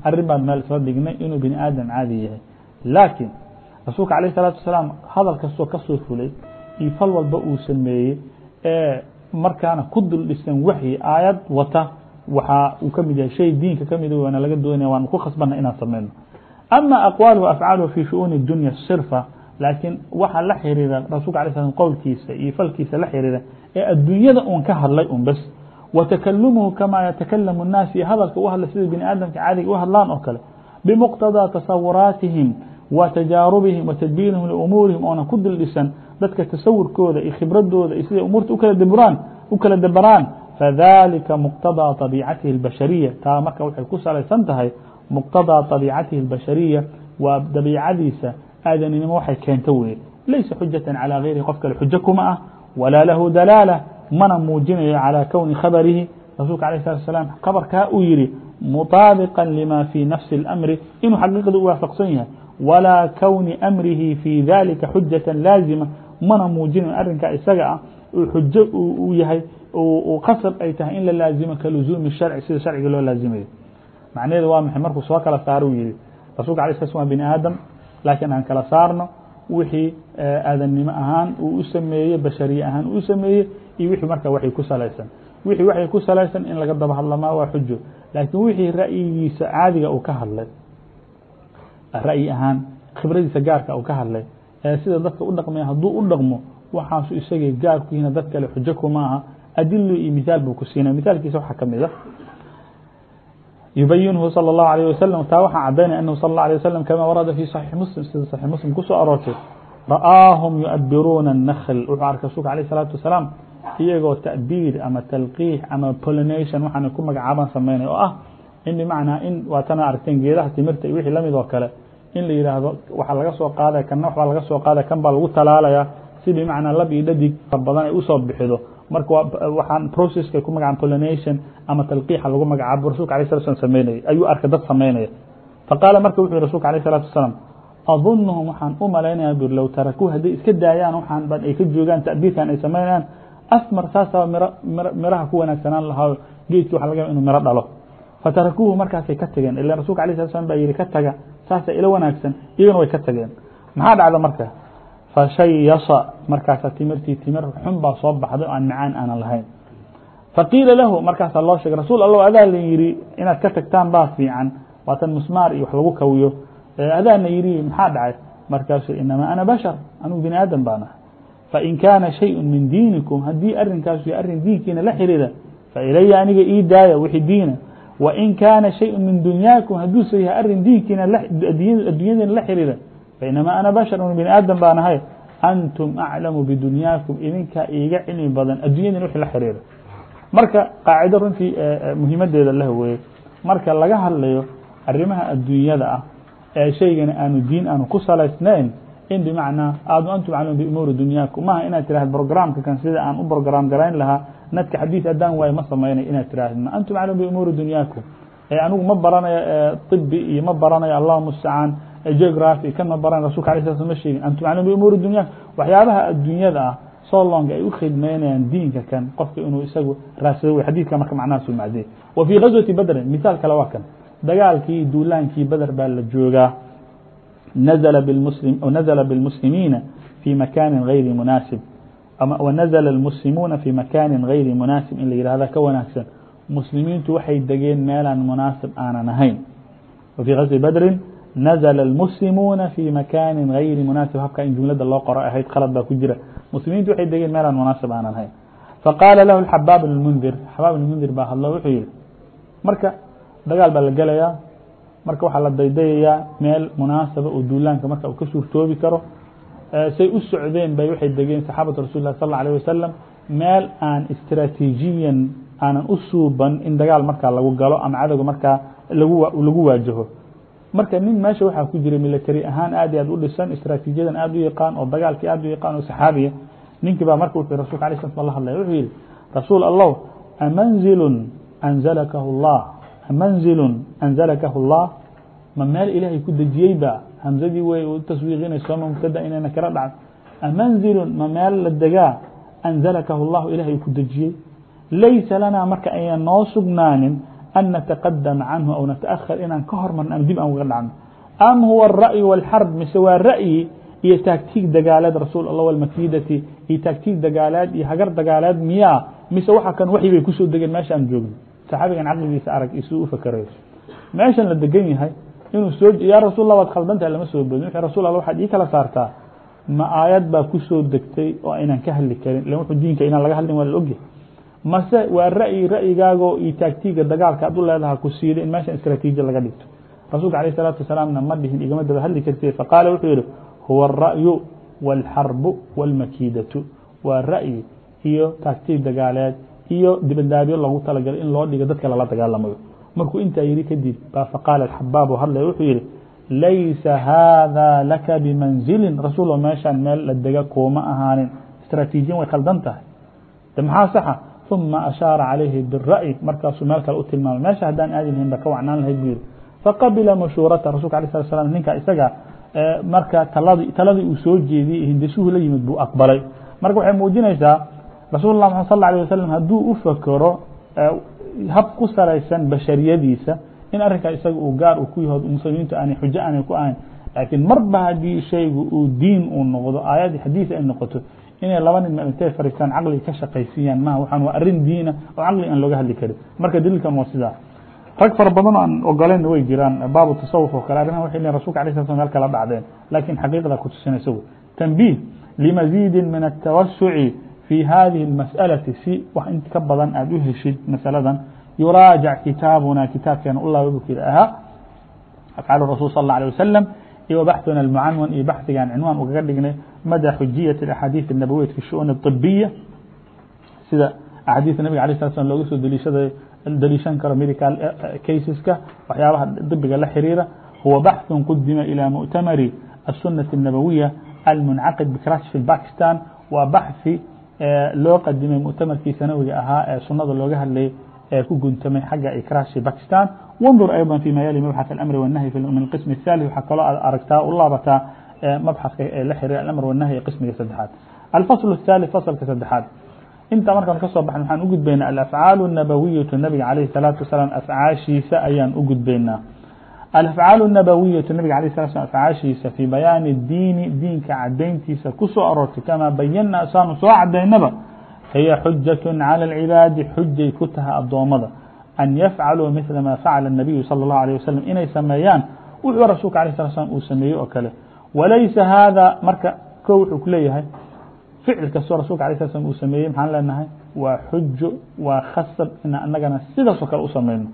arrin baan meel isla dhignay inuu bini aadam caadi yahay laakiin rasuulka alayه الsalaatu wasalaam hadal kastoo ka soo fulay iyo fal walba uu sameeyey ee markaana ku dul dhisan waxyi aayad wata waxa uu ka mid yahay shay diinka ka mid ah, waana laga doonaya waan ku khasbana inaan sameyno ama aqwaaluhu afcaaluhu fi shu'uuni dunya sirfa laakiin waxaa la xiriira rasulka alay sl qowlkiisa iyo falkiisa la xiriira ee adduunyada uun ka hadlay un bes wa takalumuhu kamaa yatakalamu الnaas iyo hadalka u hadla sida bini aadamka caadiga u hadlaan oo kale. Bimuqtadaa tasawuraatihim wa tajaarubihim wa tadbiirihim liumuurihim oona ku dul dadka tasawurkooda iyo khibradooda iyo siday umuurta ukala dbraan u kala debraan فذلika مقتضى طبيicatihi البشhرية taa marka waxay ku salaysan tahay مقتضى طبيicatihi البشhرية waa daبيicadiisa aadanimo waxay keento weye laysa xujaة عalى غayrihi qof kale xujo kuma ah وlaa lahu dalaalة mana muujinayo calى kwni khabarihi rasuulka aليه الsلaت وسلام khabarkaa uu yihi muطaabiقا lima fي nafsi الأmri inuu xaqiiqda u waafaqsan yahay walaa kwni أmrihi fي dalika xujaة laazima mana muujinin arinka isaga ah xujo u yahay qasab ay tahay in la laazimo kaluzumi sharci sida sharciga loo laazimayo macnaheedu waa maxay? Markuu soo kala saaro u yihi rasulka alay sl sl wa bini aadam laakiin aan kala saarno wixii eh, aadamnimo ahaan uu u sameeyey bashariye ahaan u sameeyey iyo wixii marka waxay ku salaysan. Wixii waxay ku salaysan in laga daba hadlamaa waa xujo laakiin wixii ra'yigiisa caadiga uu ka hadlay ra'yi ahaan khibradiisa gaarka uu ka hadlay sida dadka u dhaqmaya hadduu u dhaqmo waxaasu isagay gaar ku yihiin dad kale xujo kuma aha adilo iyo mithaal buu ku siinay mithaalkiisa waxaa kamid a yubayinhu salى الlahu عalيه wasalam taa waxaa cadaynaya anhu sal اله عليه wasalam kama warada fi صaxiix muslim sida saxiix muslim kusoo aroortay ra'aahum yu'abiruuna الnakl wuxuu arkay rasuulka alayه الsalaatu wasalaam iyagoo ta'biir ama talqiix ama pollination waxaana ku magacaaban sameynay oo ah in bimacnaa in waatana aragteen geedaha timirta iyo wixii lamid oo kale in la yidhaahdo waxaa laga soo qaadaya kanna waxbaa laga soo qaadaya kan baa lagu talaalaya si bimacnaa lab iyo dhadig badan ay u soo bixido. Marka waxaan processka ku magacaban pollination ama talqiixa lagu magacaabo rasulka alay slat slam sameynaya ayuu arkay dad sameynaya. Faqaala marka wuxu yhi rasulka alayh الsalatu wasalaam adunuhum waxaan u malaynaya bur low tarakuu hadday iska daayaan waxaan ban ay ka joogaan ta'biirkan ay sameynayaan asmar saasaba miro miraha ku wanaagsanaan lahaayo geedki waxa laga inu miro dhalo. Fatarakuuhu markaasay ka tageen ila rasulka alay slat slam baa yihi ka taga saasa ila wanaagsan iyagana way ka tageen. Maxaa dhacda marka? Fashayasa markaasa timirtii timir xun baa soo baxday aan macaan aanan lahayn. Faqiila lahu markaasaa loo sheegay rasuul allah adaa la yihi inaad ka tagtaan baa fiican. Waatan musmaar iyo wax lagu kawiyo. Adaana yihi maxaa dhacay? Markaasuu inamaa ana bashar anugu bini aadam baan ahay. Fain kaana shayءu min diinikum haddii arinkaasu arrin diinkiina la xiriira failaya aniga ii daaya wixii diina wain kaana shayءu min dunyaakum hadduuse yahay arrin diinkiina addunyadiina la xiriira fainamaa ana bashar anu bini aadam baan ahay antum aclamu bidunyaakum idinkaa iiga cilmi badan addunyadiina wixii la xiriira. Marka qaacido runtii muhiimadeeda lah weeye. Marka laga hadlayo arrimaha adduunyada ah ee shaygana aanu diin aanu ku salaysnayn in bimacnaa aadu antum aclamu biumuuri dunyaakum maha inaad tirahd programka kan sida aan u program garayn lahaa nadka xadiis adaan waayo ma samaynay inaad tirahd ma antum aclamu biumuuri dunyaakum. Anigu ma baranayo طibi iyo ma baranayo allahu mustacaan geography kan ma baran rasulka alay sla ma sheegin. Antum aclamu biumuuri dunyaakum. Waxyaabaha adduunyada ah so long ay u khidmeynayaan diinka kan qofka inuu isagu raadsado wey xadiidka marka macnahaas macdey wa fii gazwati badrin misaal kale waa kan. Dagaalkii duulaankii beder baa la joogaa. Nazla bاlmuslimiina fii makani gayri munaasib wanazla اlmuslimuuna fii makani gayri munaasib in la yihahda ka wanaagsan. Muslimiintu waxay degeen meelaan munaasib aanan ahayn. Fii gazwi badrin nazla اlmuslimuuna fii makani gayri munaasib. Habka in jumlada loo qoro ahayd khalad baa ku jira. Muslimiintu waxay degeen meelaan munaasib aanan ahayn. Faqaala lahu xabaab bn mundir xabaab bn mundir baa hadlo wuxuu yihi marka dagaal baa la gelayaa marka waxaa la daydayayaa meel munaasaba oo duulaanka marka uu ka suurtoobi karo say u socdeen bay waxay degeen saxaabatu rasul lah sal alيه wasalam meel aan istraatiijiyan aanan u suuban in dagaal markaa lagu galo ama cadowga markaa lagu waajaho marka nin meesha waxaa ku jira military ahaan aad i aad u dhisan istraatiijiyadan aad u yaqaan oo dagaalkii aad u yaqaan oo saxaabiya ninkii baa marka wuxuu rasulka alay sla la hadlaya wuxuu yihi rasuul allah amanzilun anzalakahu اllah amanzilun anzalakahu اllah ma meel ilaahay ku dejiyey ba hamzadii wey u taswiiqinayso ma mubtada inayna kala dhacan amanzilun ma meel la degaa anzalakahu اllahu ilahay ku dejiyey laysa lanaa marka aynan noo sugnaanin an nataqadama canhu aw nata'ahar inaan ka hormarno ama dib aan uga dhacno am huwa الra'yu wاlxarb mise waa ra'yi iyo taagtiig dagaaleed rasuul allah walmakiidati iyo taagtiig dagaaleed iyo hagar dagaaleed miyaa mise waxa kan waxyi bay kusoo degeen meesha aan joogno saxaabigan caqligiisa arag iyo siduu u fakerayo meeshan la degan yahay inuu soo yaa rasuul allah waad khaldantahay lama soo boodin wuxuu rasul allah waxaad ii kala saartaa ma aayad baa kusoo degtay oo aynan ka hadli karin ila wuxuu diinka inaan laga hadlin waa la ogyahay mase waa ra'yi ra'yigaagoo iyo taagtiiga dagaalka ad u leedaha ku siiday in meeshan istraatiiji laga dhigto rasuulka alayh الsalaatu wasalaamna ma dhihin igama daba hadli karti faqaala wuxuu yihi huwa الra'yu wاlxarbu wاlmakiidatu waa ra'yi iyo taagtiig dagaaleed iyo dibadaabyo loogu talagalay in loo dhigo dadka lala dagaalamayo markuu intaa yihi kadib ba faqaala xabaab hadlay wuxuu yihi laysa haada laka bimanzilin rasuul meeshaan meel la dega kuuma ahaanin istraatiijiyan way khaldan tahay de maxaa saxa ثuma ashaara calayhi bira'yi markaasuu meel kale u tilmaamay meesha haddaan aadi lahayn ba ka wacnaan lahayd buu yihi faqabila mashhuurata rasulka alay slat slam ninka isaga marka taladi taladii uu soo jeediyey hindisuhu la yimid buu aqbalay marka waxay muujinaysaa rasul lah mxad sal alيه wasalam hadduu u fakero hab ku salaysan bashariyadiisa in arrinkaa isaga uu gaar ku yaho muslimiintu aanay xujo aanay ku ahayn. Laakiin marba haddii shaygu uu diin uu noqdo aayadii xadiis ay noqoto inay laba nin intay fariistaan caqliga ka shaqaysiiyaan maha waxaan waa arrin diina oo caqli aan looga hadli karin. Marka daliilkan waa sidaa. Rag fara badan aan ogoleyn way jiraan baabu tasawuf oo kale arrimaha waxay leeyihiin rasulka alay sla slam meel kala dhacdeen. Laakiin xaqiiqda ku tusinaysa wey tanbiih limaziidi min الtawasuci fi hadihi الmas'alati si wax int ka badan aad u heshid masaladan yuraajac kitaabuna kitaabkeena u laaba bukir ahaa afcaal rasul sal اlه alيه wasalam iyo baxثuna اlmucanwan iyo baxdigaan cinwaan ugaga dhignay mada xujiyaة اaxaadiiث الnabawiyat fi shu'un الطibiya sida axaadiista nabiga alay slat slam looga soo deliishaday deliishan karo medical caseska waxyaabaha dibiga la xiriira huwa baxثu qudima ilى muؤtamari الsunaة الnabawiya almuncaqid bcrash fi bakistan waa baxثi loo qadimay muctamarkii sanawiga ahaa ee sunada looga hadlayay ee ku guntamay xagga ikrashi bakistan wandur ayضا fima yali mabxaث اlamri والnahyi min qism الثالث waxaa kaloo aad aragtaa u laabataa mabxaثka ee la xiriira alamr والnahyi qismiga saddexaad alfasl الثالث faslka saddexaad intaa markaan ka soo baxn waxaan u gudbaynaa alafcaalu الnabawiyaةu nabiga alayh الsalaatu wasalaam afcaashiisa ayaan u gudbaynaa alafcaalu الnabawiyaةu nabiga alayh slat slam afcaashiisa fii bayaani الdiini diinka cadayntiisa ku soo aroortay kamaa bayana saanu soo cadaynaba hiya xujaة calى الcibaadi xujay ku tahay addoommada an yafcaluu mila ma facala الnabiyu salى الlahu alيه wasalam inay sameeyaan wuxuu rasuulka alay slat slam uu sameeyey oo kale walaysa haada marka ko wuxuu ku leeyahay ficil kastoo rasulka alay slat slam uu sameeyey maxaan leenahay waa xujo waa khasab ina anagana sidaasoo kale u samayno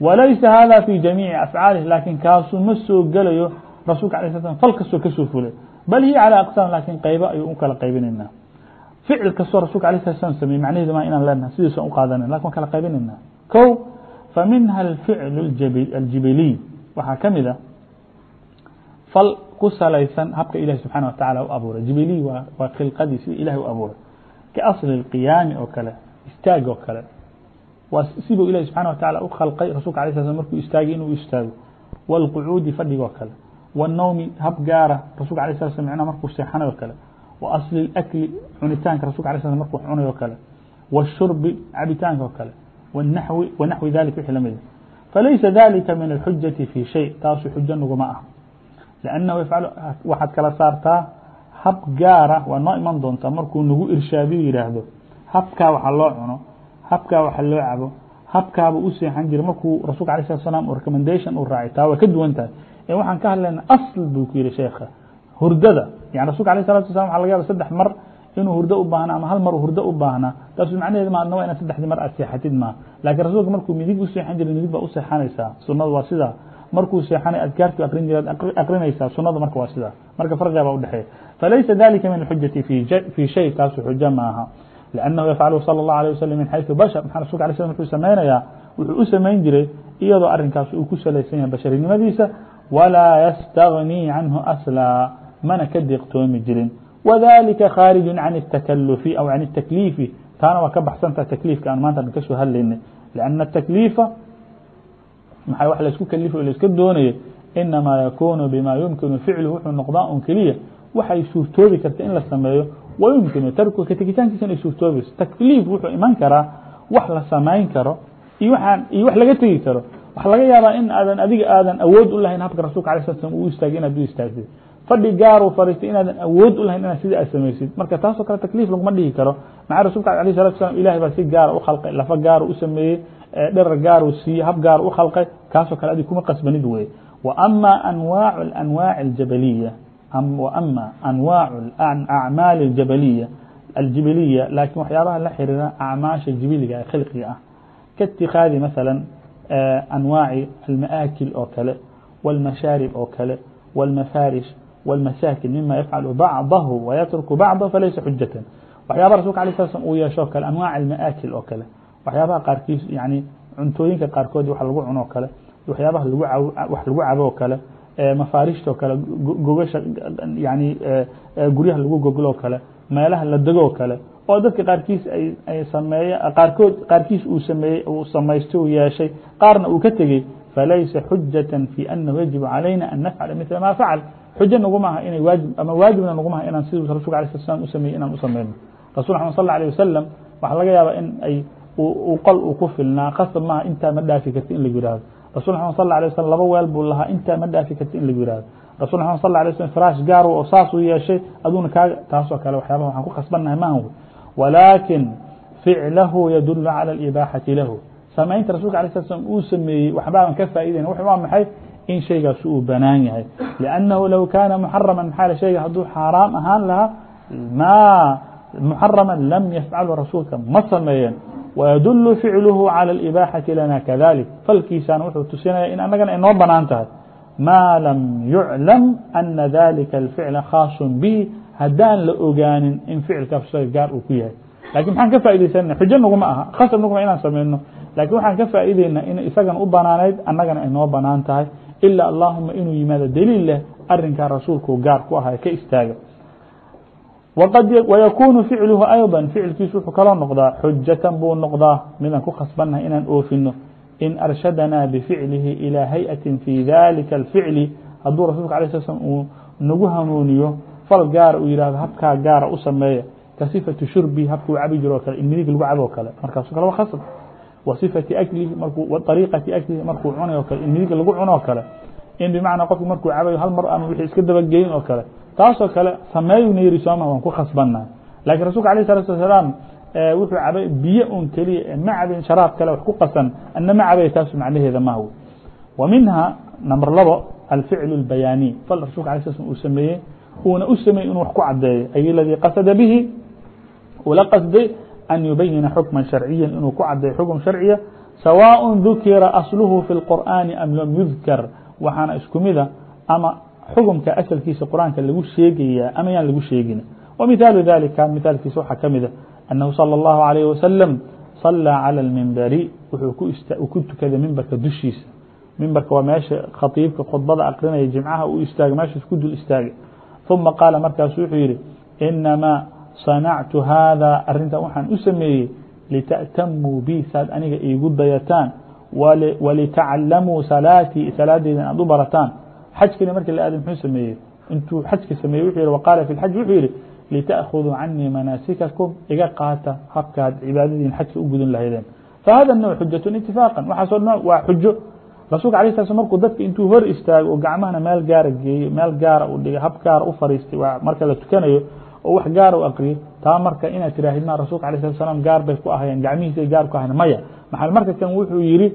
walaysa hada fi jamiici afcaalih laakiin kaasu ma soo gelayo rasulka slat slam fal kastoo ka soo fulay bal hiya calى aqsaam laakiin qaybo ayuu u kala qaybinaynaa ficil kastoo rasulka alay slat slam sameyey macnaheedu ma inaan leenahay sidiisa u laakiin waan kala qaybinayna ko fa minha alficlu aljibiliy waxaa ka mid a fal ku salaysan habka ilahi subxana watacala u abuuray jibiliy waa khilqadii sida ilahi u abuuray kaasli اqiyaami oo kale istaag oo kale waa sibuu ilahi subxana watacala u khalqay rasulka alay sla slam markuu istaagay inuu istaago wاlqucuudi fadhigoo kale wالnowmi hab gaara rasulka alay sla slam micnaha markuu seexanayo kale wa asli اlakli cunitaanka rasulka alay slam markuu cunayo kale wالshurbi cabitaanka oo kale wnaxwi wanaxwi dalik wixii lamida falaysa dalika min alxujati fi shay taasu xujo naguma ah lannahu yafcalu waxaad kala saartaa hab gaara waa noo iman doontaa markuu nagu irshaadiyo yihaahdo habkaa waxa loo cuno habkaa waxa loo cabo habkaaba u seexan jira markuu rasulka alay slat slam recommendation uu raacay taa waa ka duwan tahay waxaan ka hadlayna asl buu ku yihi sheekha hurdada. Yani rasulka alay salatu waslam waxa laga yaba saddex mar inuu hurdo u baahna ama hal mar hurdo u baahnaa taas macnaheed ma adna waa inaad saddexdii mar aad seexatid maa laakiin rasuulka markuu midig u seexan jiray midig baa u seexanaysaa. Sunadu waa sidaa markuu seexanay adkaartii akrin jira akrinaysaa sunada marka waa sidaa marka farqiga baa udhexeeya falaysa dalika min alxujati fi shay taasu xujo maaha لأnnahu yafcalu salى الlaه عليه waslم min xayثu bashar maxaa rasulka alay slam wuxuu samaynayaa wuxuu u samayn jiray iyadoo arrinkaas uu ku salaysan yahay basharinimadiisa walaa yastagنii canhu aslaa mana ka deeqtoomi jirin wdalika khaariju can الtakalufi aw can الtakliifi taana waa ka baxsanta takliifka aan maanta ka soo hadlaynay لأna الtakliifa maxaa wax laisku kalifa o laiska doonaya inamaa yakunu bima yumkinu ficlu wuxuu noqdaa un keliya waxay suurtoobi karta in la sameeyo wayumkinu tarku ka tegitaankiisa ay suurtoobayso takliif wuxuu iman karaa wax la samayn karo iyo waaan iyo wax laga tegi karo waxa laga yaabaa in aadan adiga aadan awood u lahayn habka rasulka alay slat slam uu istaagay inaad u istaagtid fadhi gaaru fariistay inaadan awood u lahayn inaad sida aad samaysid marka taasoo kale takliif laguma dhihi karo maxaa rasulka alayh salatu salam ilahay baa si gaara u khalqay lafa gaaru u sameeyey dherar gaaru siiyey hab gaar u khalqay kaasoo kale adig kuma qasbanid weye وأmا أنواع الأنواع الجبلية وأmا أنواaع الأعmاaل الjبلية الjibiliya laakiin waxyaabaha la xiriira acmaasha jibiliga ee khilqiga ah. Ka اtikhaadi maثalا eh, anwaaci almaakil oo kale wاlmashaarib oo kale wاlmafaarish wاlmasaakin mima yafcalu bacdahu wayatruku bacdah falaysa xujatan waxyaabaha rasulka alيه sl sl uu yeeshoo kale anwaac almaakil oo kale. Waxyaabaha qaarkiis yani cuntooyinka qaarkood wax lagu cuno o kale waxyaabaha wax lagu cabo o kale mafaariishto kale gogasha yani guryaha lagu goglo kale meelaha la degoo kale oo dadka qaarkiis ay sameeye qaarkood qaarkiis uu sameeyey uu samaysto yeeshay qaarna uu ka tegey falaysa xujatan fi anahu yajib calayna an nafcala mila ma facal. Xujo nagumaha inay waajib ama waajibna nagumaha inaan siduu rasulka alay sla slam u sameyey inaan u sameyno rasul axmed sal alيه wasalam waxaa laga yaabaa in ay qol uu ku filnaa qasab maha intaa ma dhaafi karti in lagu yihahdo rasul mxamed sal alay slm laba weel buu lahaa. Intaa ma dhaafi karti in lagu yihahdo rasul mxamed sal alay slm firaash gaar oo saasuu yeeshay aduna kaaga taasoo kale waxyaabaha waxaan ku khasbannahay maahan wey walaakin ficlahu yadulu calى اlibaaxati lahu. Samaynta rasulka alay slat slam uu sameeyey waxbaaban ka faa'idayn w waa maxay? In shaygaas uu banaan yahay. Liannahu low kaana muxarama maxaa shayga hadduu xaaraam ahaan lahaa ma muxarama lam yafcalu rasuulka ma sameeyeen ويdل فiclه عlى الإbاxaةi lana kadalik falkiisana wuxuu tusinaya in anagana inoo banaan tahay ma lam yuclam أna dalika الficla khaaص bih haddaan la ogaanin in ficilkaas gaar uu ku yahay lakin maxaan ka faa'idaysana xujo naguma aha khasab naguma inaan sameyno lakin waxaan ka faa'ideynaa in isagana u banaanayd annagana inoo banaan tahay ilا allahuma inuu yimaado daliil leh arinkaa rasuulku gaar ku aha ka istaaga وykunu ficluhu ayضا ficilkiisu wuxuu kaloo noqdaa xujatan buu noqdaa midaan ku khasbannahay inaan oofino in arshadanaa bficlihi ilىa hayئaةi fi dalika الficli hadduu rasulka alيه sl slam uu nagu hanuuniyo fal gaara uu yihahdo habkaa gaara u sameeya ka صifati shurbi habkuu cabi jiro o kale in midig lagu cabo o kale markaaso kale wa khasb wa صifati aklihi markuu ariiqati aklihi markuu cunay o kale in midig lagu cuno o kale in bimacnaa qofki markuu cabayo hal mar aan wixii iska dabageyin oo kale taasoo kale sameeyuna yiri sooma waan ku khasbannahay lakin rasulka alayه الsalatu wasalaam wuxuu cabay biyo un keliya ma cabin sharaab kale wax ku qasan ana ma cabay taasu macnaheeda maha wey wa minha number labo alficl الbayaaniي fal rasulka ala sl slam uu sameeyey uuna u sameeyey inuu wax ku cadeeyo ay ladii qasada bihi ula qasday an yubayina xukma sharciya inuu ku cadeeyo xukm sharciya sawاء dukira asluhu fi الqur'ani am lam yudkar waxaana isku mida ama xukumka asalkiisa qur'aanka lagu sheegayaa ama yaan lagu sheegin ومثال ذلika مثاalkiisa waxaa ka mida أنه صلى الله عليه وسلم صلى على المنبر wuxuu ku tukaday mimbarka dushiisa mimbarka waa meesha khطيibka khudbada akrinaya jimcaha uu istaagay meeshaas ku dul istaagay ثuma qaala markaasu wuxuu yihi إنamا صنعtu hذا arintan waxaan u sameeyey لتأتmuu bi saad aniga iigu dayataan wlitaclamuu salaatii salaadeyda aad u barataan xajkani marki la aada muxuu sameeyey intuu xajka sameeyey wuxuu yihi waqaala fi اxaj wuxuu yihi litأkhuduu canii manaasikakum iga qaata habkaad cibaadadiin xajka u gudan lahaydeen fahada الnوع xujaة itifaaqا waxaaso dhan waa xujo rasulka alay sla markuu dadka intuu hor istaago oo gacmahana meel gaara geeyey meel gaara u dhigay hab gaara u fariistay marka la tukanayo oo wax gaara u akriyay taa marka inaad tiraahid ma rasulka alay slat slam gaar bay ku ahayeen gacmihiisa gaar ku ahayen maya maxaa marka kan wuxuu yihi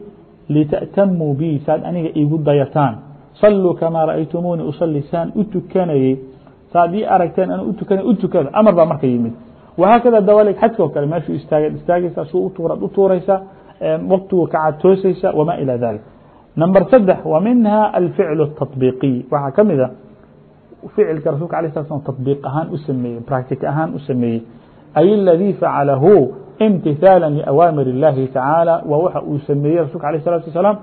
litأtamuu bi saad aniga iigu dayataan saluu kamaa ra'aytumuuni usalli saan u tukanayey saad ii aragteen an u tukanay u tukada amar baa marka yimid وhakada dawalik xajka o kale meeshuu istaagay istaagaysa suu utuuraad u tuuraysa wktigu kacaad toosaysa wma ilى dalik number saddex wa minha alficl التطbiqiy waxaa kamid a ficilka rasulka alيه sla slam taطbiiq ahaan u sameeyey practic ahaan u sameeyey ay اladii facalahu imtihاala لأwaamir الlahi tacaalى waa waxa uu sameeyey rasulka alيه الsalatu wasalaam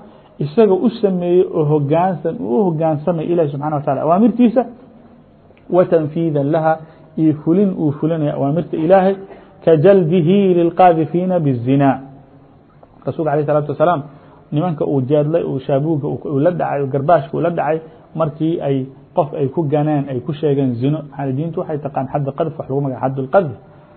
isaga u sameeyey oo hogaansan u hogaansamay ilahi subxana wa taala awaamirtiisa wa tanfiida laha iyo fulin uu fulinaya awaamirta ilaahay ka jaldihi lilqaadifiina bالzina rasulka alيه الsalatu wasalaam nimanka uu jeedlay uu shaabuga uu la dhacay garbaashka uu la dhacay markii ay qof ay ku ganeen ay ku sheegeen zino maxaa diintu waxay taqaan xadd qadf wax lagu magaca xadd اlqadf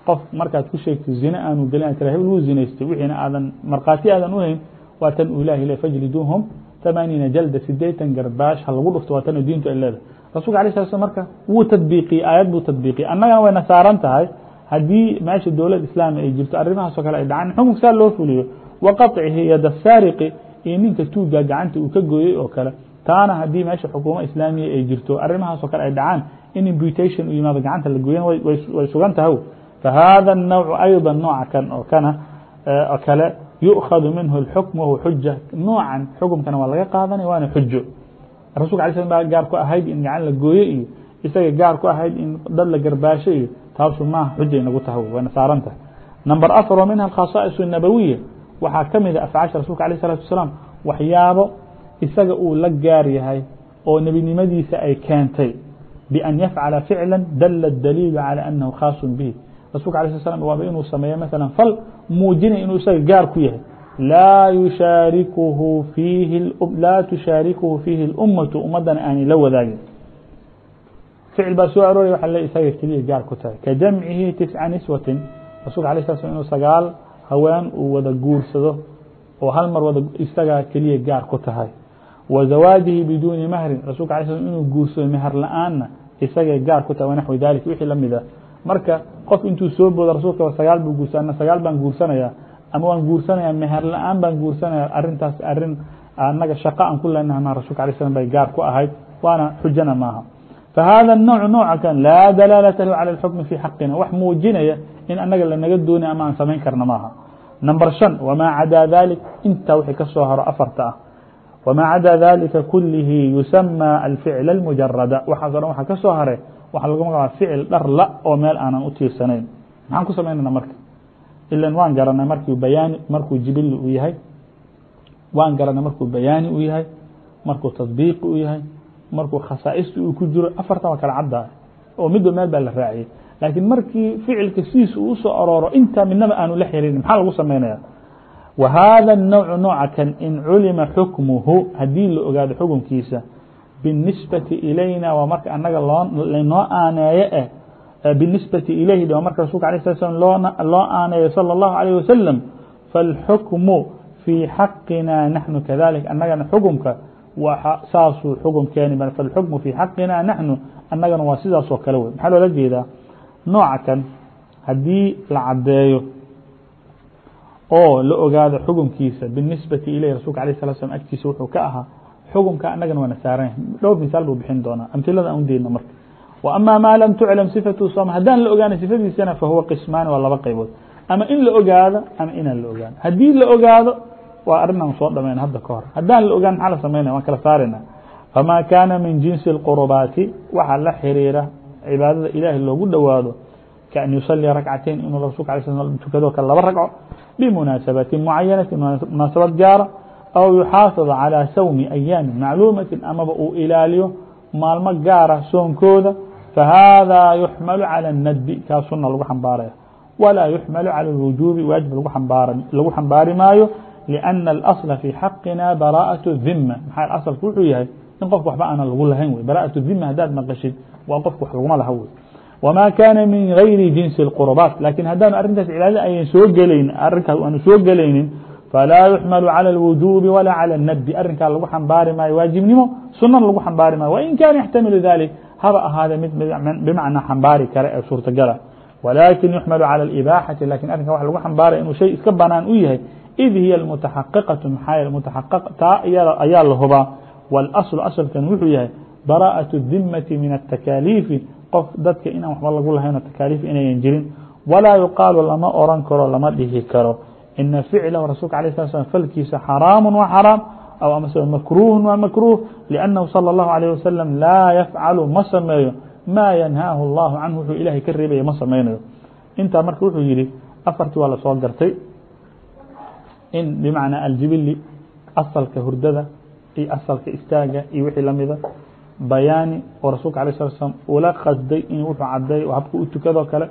qof markaad ku sheegto zine aanu gelin tira hebel wuu zinaystay wixiina aadan markhaati aadan u hayn waa tan uu ilahi le fajliduuhum tamaaniina jalda sideetan garbaash ha lagu dhufto waa tan diintu ay leedahay rasulka alay sala slam marka wuu tadbiiqiyey aayad buu tadbiiqiyey annagana wayna saaran tahay haddii meesha dowlad islaami ay jirto arrimahaasoo kale ay dhacaan xukunk saa loo fuliyo wa qaطcihi yada saariqi iyo ninka tuuga gacanta uu ka gooyey oo kale taana haddii meesha xukuumo islaamiya ay jirto arrimahaasoo kale ay dhacaan in imputation u yimaado gacanta la gooyan way sugan tahay fahada الnowc ayضا nooca kan oo kana oo kale yu'khadu minhu اlxukm wahuwa xuja noocan xukumkana waa laga qaadanaya waana xujo rasulka alay slam baa gaar ku ahayd in gacan la gooye iyo isaga gaar ku ahayd in dad la garbaasho iyo taasu maaha xujay nagu tahay wayna saaran tahay number afar wa minha alkhasaa'is الnabawiya waxaa ka mida afcaasha rasulka alيه الsalatu wasalaam waxyaabo isaga uu la gaar yahay oo nebinimadiisa ay keentay bian yafcala ficla dala daliilu calى anahu khaaص bihi rasulka alay sl slam waaba inuu sameeyo maala fal muujinay inuu isaga gaar ku yahay. Laa yushaarikuhu fiihi laa tushaarikuhu fiihi اlummatu ummadana aanay la wadaagin. Ficil baa soo arooraya waxa le isaga keliya gaar ku tahay. Ka jamcihi tisca niswatin rasulka alay sla slam inuu sagaal haween uu wada guursado oo hal mar wada isagaa keliya gaar ku tahay. Wa zawaajihi biduuni mahrin rasulka alay slam inuu guursado meher la'aanna isagay gaar ku tahay wanaxwi dalik wixii la mid ah marka qof intuu soo boodo rasulka sagaal buu guursa ana sagaal baan guursanaya ama waan guursanaya meher la-aan baan guursanaya arintaas arin anaga shaqo aan ku leenahay ma rasulka alay slam bay gaar ku ahayd waana xujana maaha fahada الnوع nooca kan laa dalaalata lahu calى اxukmi fi xaqina wax muujinaya in anaga lanaga doonay ama aan samayn karna maaha number shan wmaa cadaa dalik intaa wixii ka soo haro afarta ah wmaa cadaa dalika kulihi yusamى alficl اmujarada waxaaso dhan waxa ka soo hare waxa lagu magacaaba ficil dhar la oo meel aanan u tiirsanayn. Maxaan ku samaynayna marka? Ilan waan garanay markuu bayaani markuu jibilli uu yahay. Waan garanay markuu bayaani u yahay markuu tadbiiqi u yahay markuu khasaaista uu ku jiro. Afartan waa kala cadda oo midba meel baa la raaciyey. Laakiin markii ficilka sidiisa uu u soo arooro intaa midnaba aanu la xiriirin. Maxaa lagu samaynaya wa hada الnowcu nooca kan in culima xukmuhu haddii la ogaado xukunkiisa biالnisbati ilayna waa marka anaga loo laynoo aaneeye eh biالnisbati ilayhi waa marka rasulka alيه slat slam loo aaneeyo salى الlahu عalيه wasalam faاlxukmu fii xaqina naxnu kadalik annagana xukumka saasuu xukum keeni faاlxukmu fii xaqina naxnu annagana waa sidaas oo kale wey maxaa loola jeedaa nooca kan haddii la caddeeyo oo la ogaado xukumkiisa binisbati ilayh rasulka alيه الslat slam agtiisa wuxuu ka ahaa xukumka annagana waana saaranya dhowr misaal buu bixin doonaa. Amhilada aan udeyna marka. Ama maa lam tuclam sifatu som haddaan la ogaana sifadiisana fahuwa qismaani waa laba qaybood. Ama in la ogaado ama inaan la ogaano haddii la ogaado waa arrin aan soo dhamayn hadda ka hor. Haddaan la ogaan maxaa la samaynaya waan kala saarayna. Famaa kaana min jinsi اlqurubaati waxaa la xiriira cibaadada ilaahay loogu dhowaado kaan yusalii rakcateyn inuu rasulka alay sl tukado kale laba ragco bimunaasabati mucayanati munaasabad gaara aw yuxaafida calى sawmi ayaami macluumati amaba uu ilaaliyo maalmo gaara soonkooda fahada yuxmalu calى الnadbi kaa suna lagu xambaaraya walaa yuxmalu calى اlwujubi waajib lagu xambaari maayo لأن الأصل في xaqina barاءaة الذimة maxaa aslku wuxuu yahay in qofka waxba aanan lagu lahayn wey barاءaة الذimة haddaad maqashid waa qofka wax laguma laha wey وma kana min غayri jinsi الqرباaت lakin haddaanu arrintaas cibaadada ayan soo gelayn arrinkaas aanu soo gelaynin falaa yuxmalu calى الوujubi walaa calى الnadbi arrinkaa lagu xambaari maayo waajibnimo sunana lagu xambaari maayo wain kana yaxtamilu dalik haba ahaade mid bimacnaa xambaari kare ee suurtagala walakin yuxmalu calى الإbاxati lakin arrinka wa lagu xambaaraya inuu shay iska banaan u yahay id hiy mutaxaqiqaة maxaa mutaxaqiq taa ayaa la hubaa wاlasl aslkan wuxuu yahay barاءaة الdimati min الtakaaliifi qof dadka inaan waxba lagu lahayn takaaliif inayan jirin walaa yuqaalu lama oran karo lama dhihi karo ina ficlahu rasulka alيه slat slam falkiisa xaraamu wa xaraam aw amase makruuhu waa makruuh liannahu salى اllahu عalيه wasalam laa yafcalu ma sameeyo maa yanhaahu اllahu canhu wuxuu ilahay ka reebaya ma samaynayo intaa marka wuxuu yihi afartii waa lasoo gartay in bimacnaa aljibili asalka hurdada iyo asalka istaaga iyo wixii lamida bayaani oo rasulka alيه slat slam ula qasday in wuxuu caday habka u tukadoo kale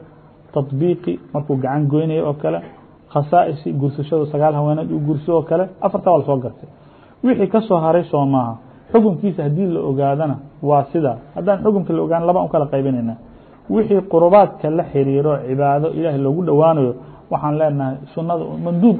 taطbiiqi markuu gacan goynayo oo kale khasaais gursashada sagaal haweeneed uu gurso oo kale afarta waa la soo gartay. Wixii ka soo haray soo maaha. Xukunkiisa haddii la ogaadana waa sidaa haddaan xukunka la ogaan laba u kala qaybinayna wixii qurbaadka la xiriiro cibaado ilaahay loogu dhowaanayo waxaan leenahay sunada manduub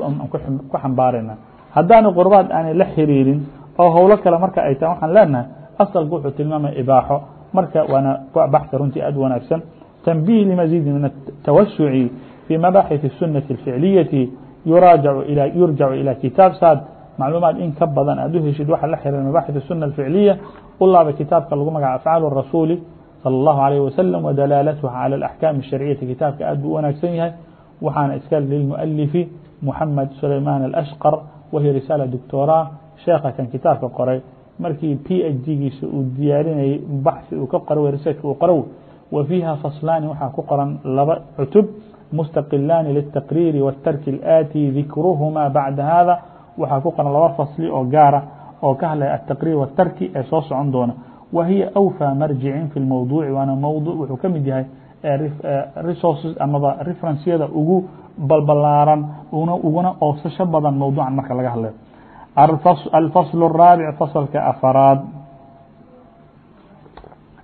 ku xambaarayna. Haddaana qurbaad aanay la xiriirin oo howlo kale marka ay tahay waxaan leenahay asalku wuxuu tilmaamaya ibaaxo. Marka waana baxsa runtii aad wanaagsan. Tanbiih limaziidi min atawasuci في مباحث السنة الفعلية يراجع إلى يرجع إلى kitاaب saad معلuمaaت in ka badan aad u heshid waxa la xira مباحث السuنة الفعلية. u laaba kitaaبka lagu magaع أفعاaل الرasuل صلى الله عليه وسلم وdلاaلتهa على الأحكام الشhaرعيةi kitaaبka aad buu wanaagsan yahay waxaana iska للمؤلف محمد سليمان الأشقر. وهي رiسالة دكتورة شheeka kan kitaabka qoray markii p h dgiisa uu diyaarinayay baxثi uu ka qor research uu qorow و فيiha فصلاni waxaa ku qoran laba cutub مستقلان للتقرير والترك الآتي ذiكرهma بعد hذا waxaa ku qoran laba فصل oo gaara oo ka hadlaya التقرير والترki ee soo socon doona وهiي أوفى مرجع في الموضوع waana موضوع wuxuu ka mid yahay resources amaba referencyada ugu balbalaaran uguna oosasho badan موضوعan marka laga hadlayo الفصل الرابع فصلka أفراad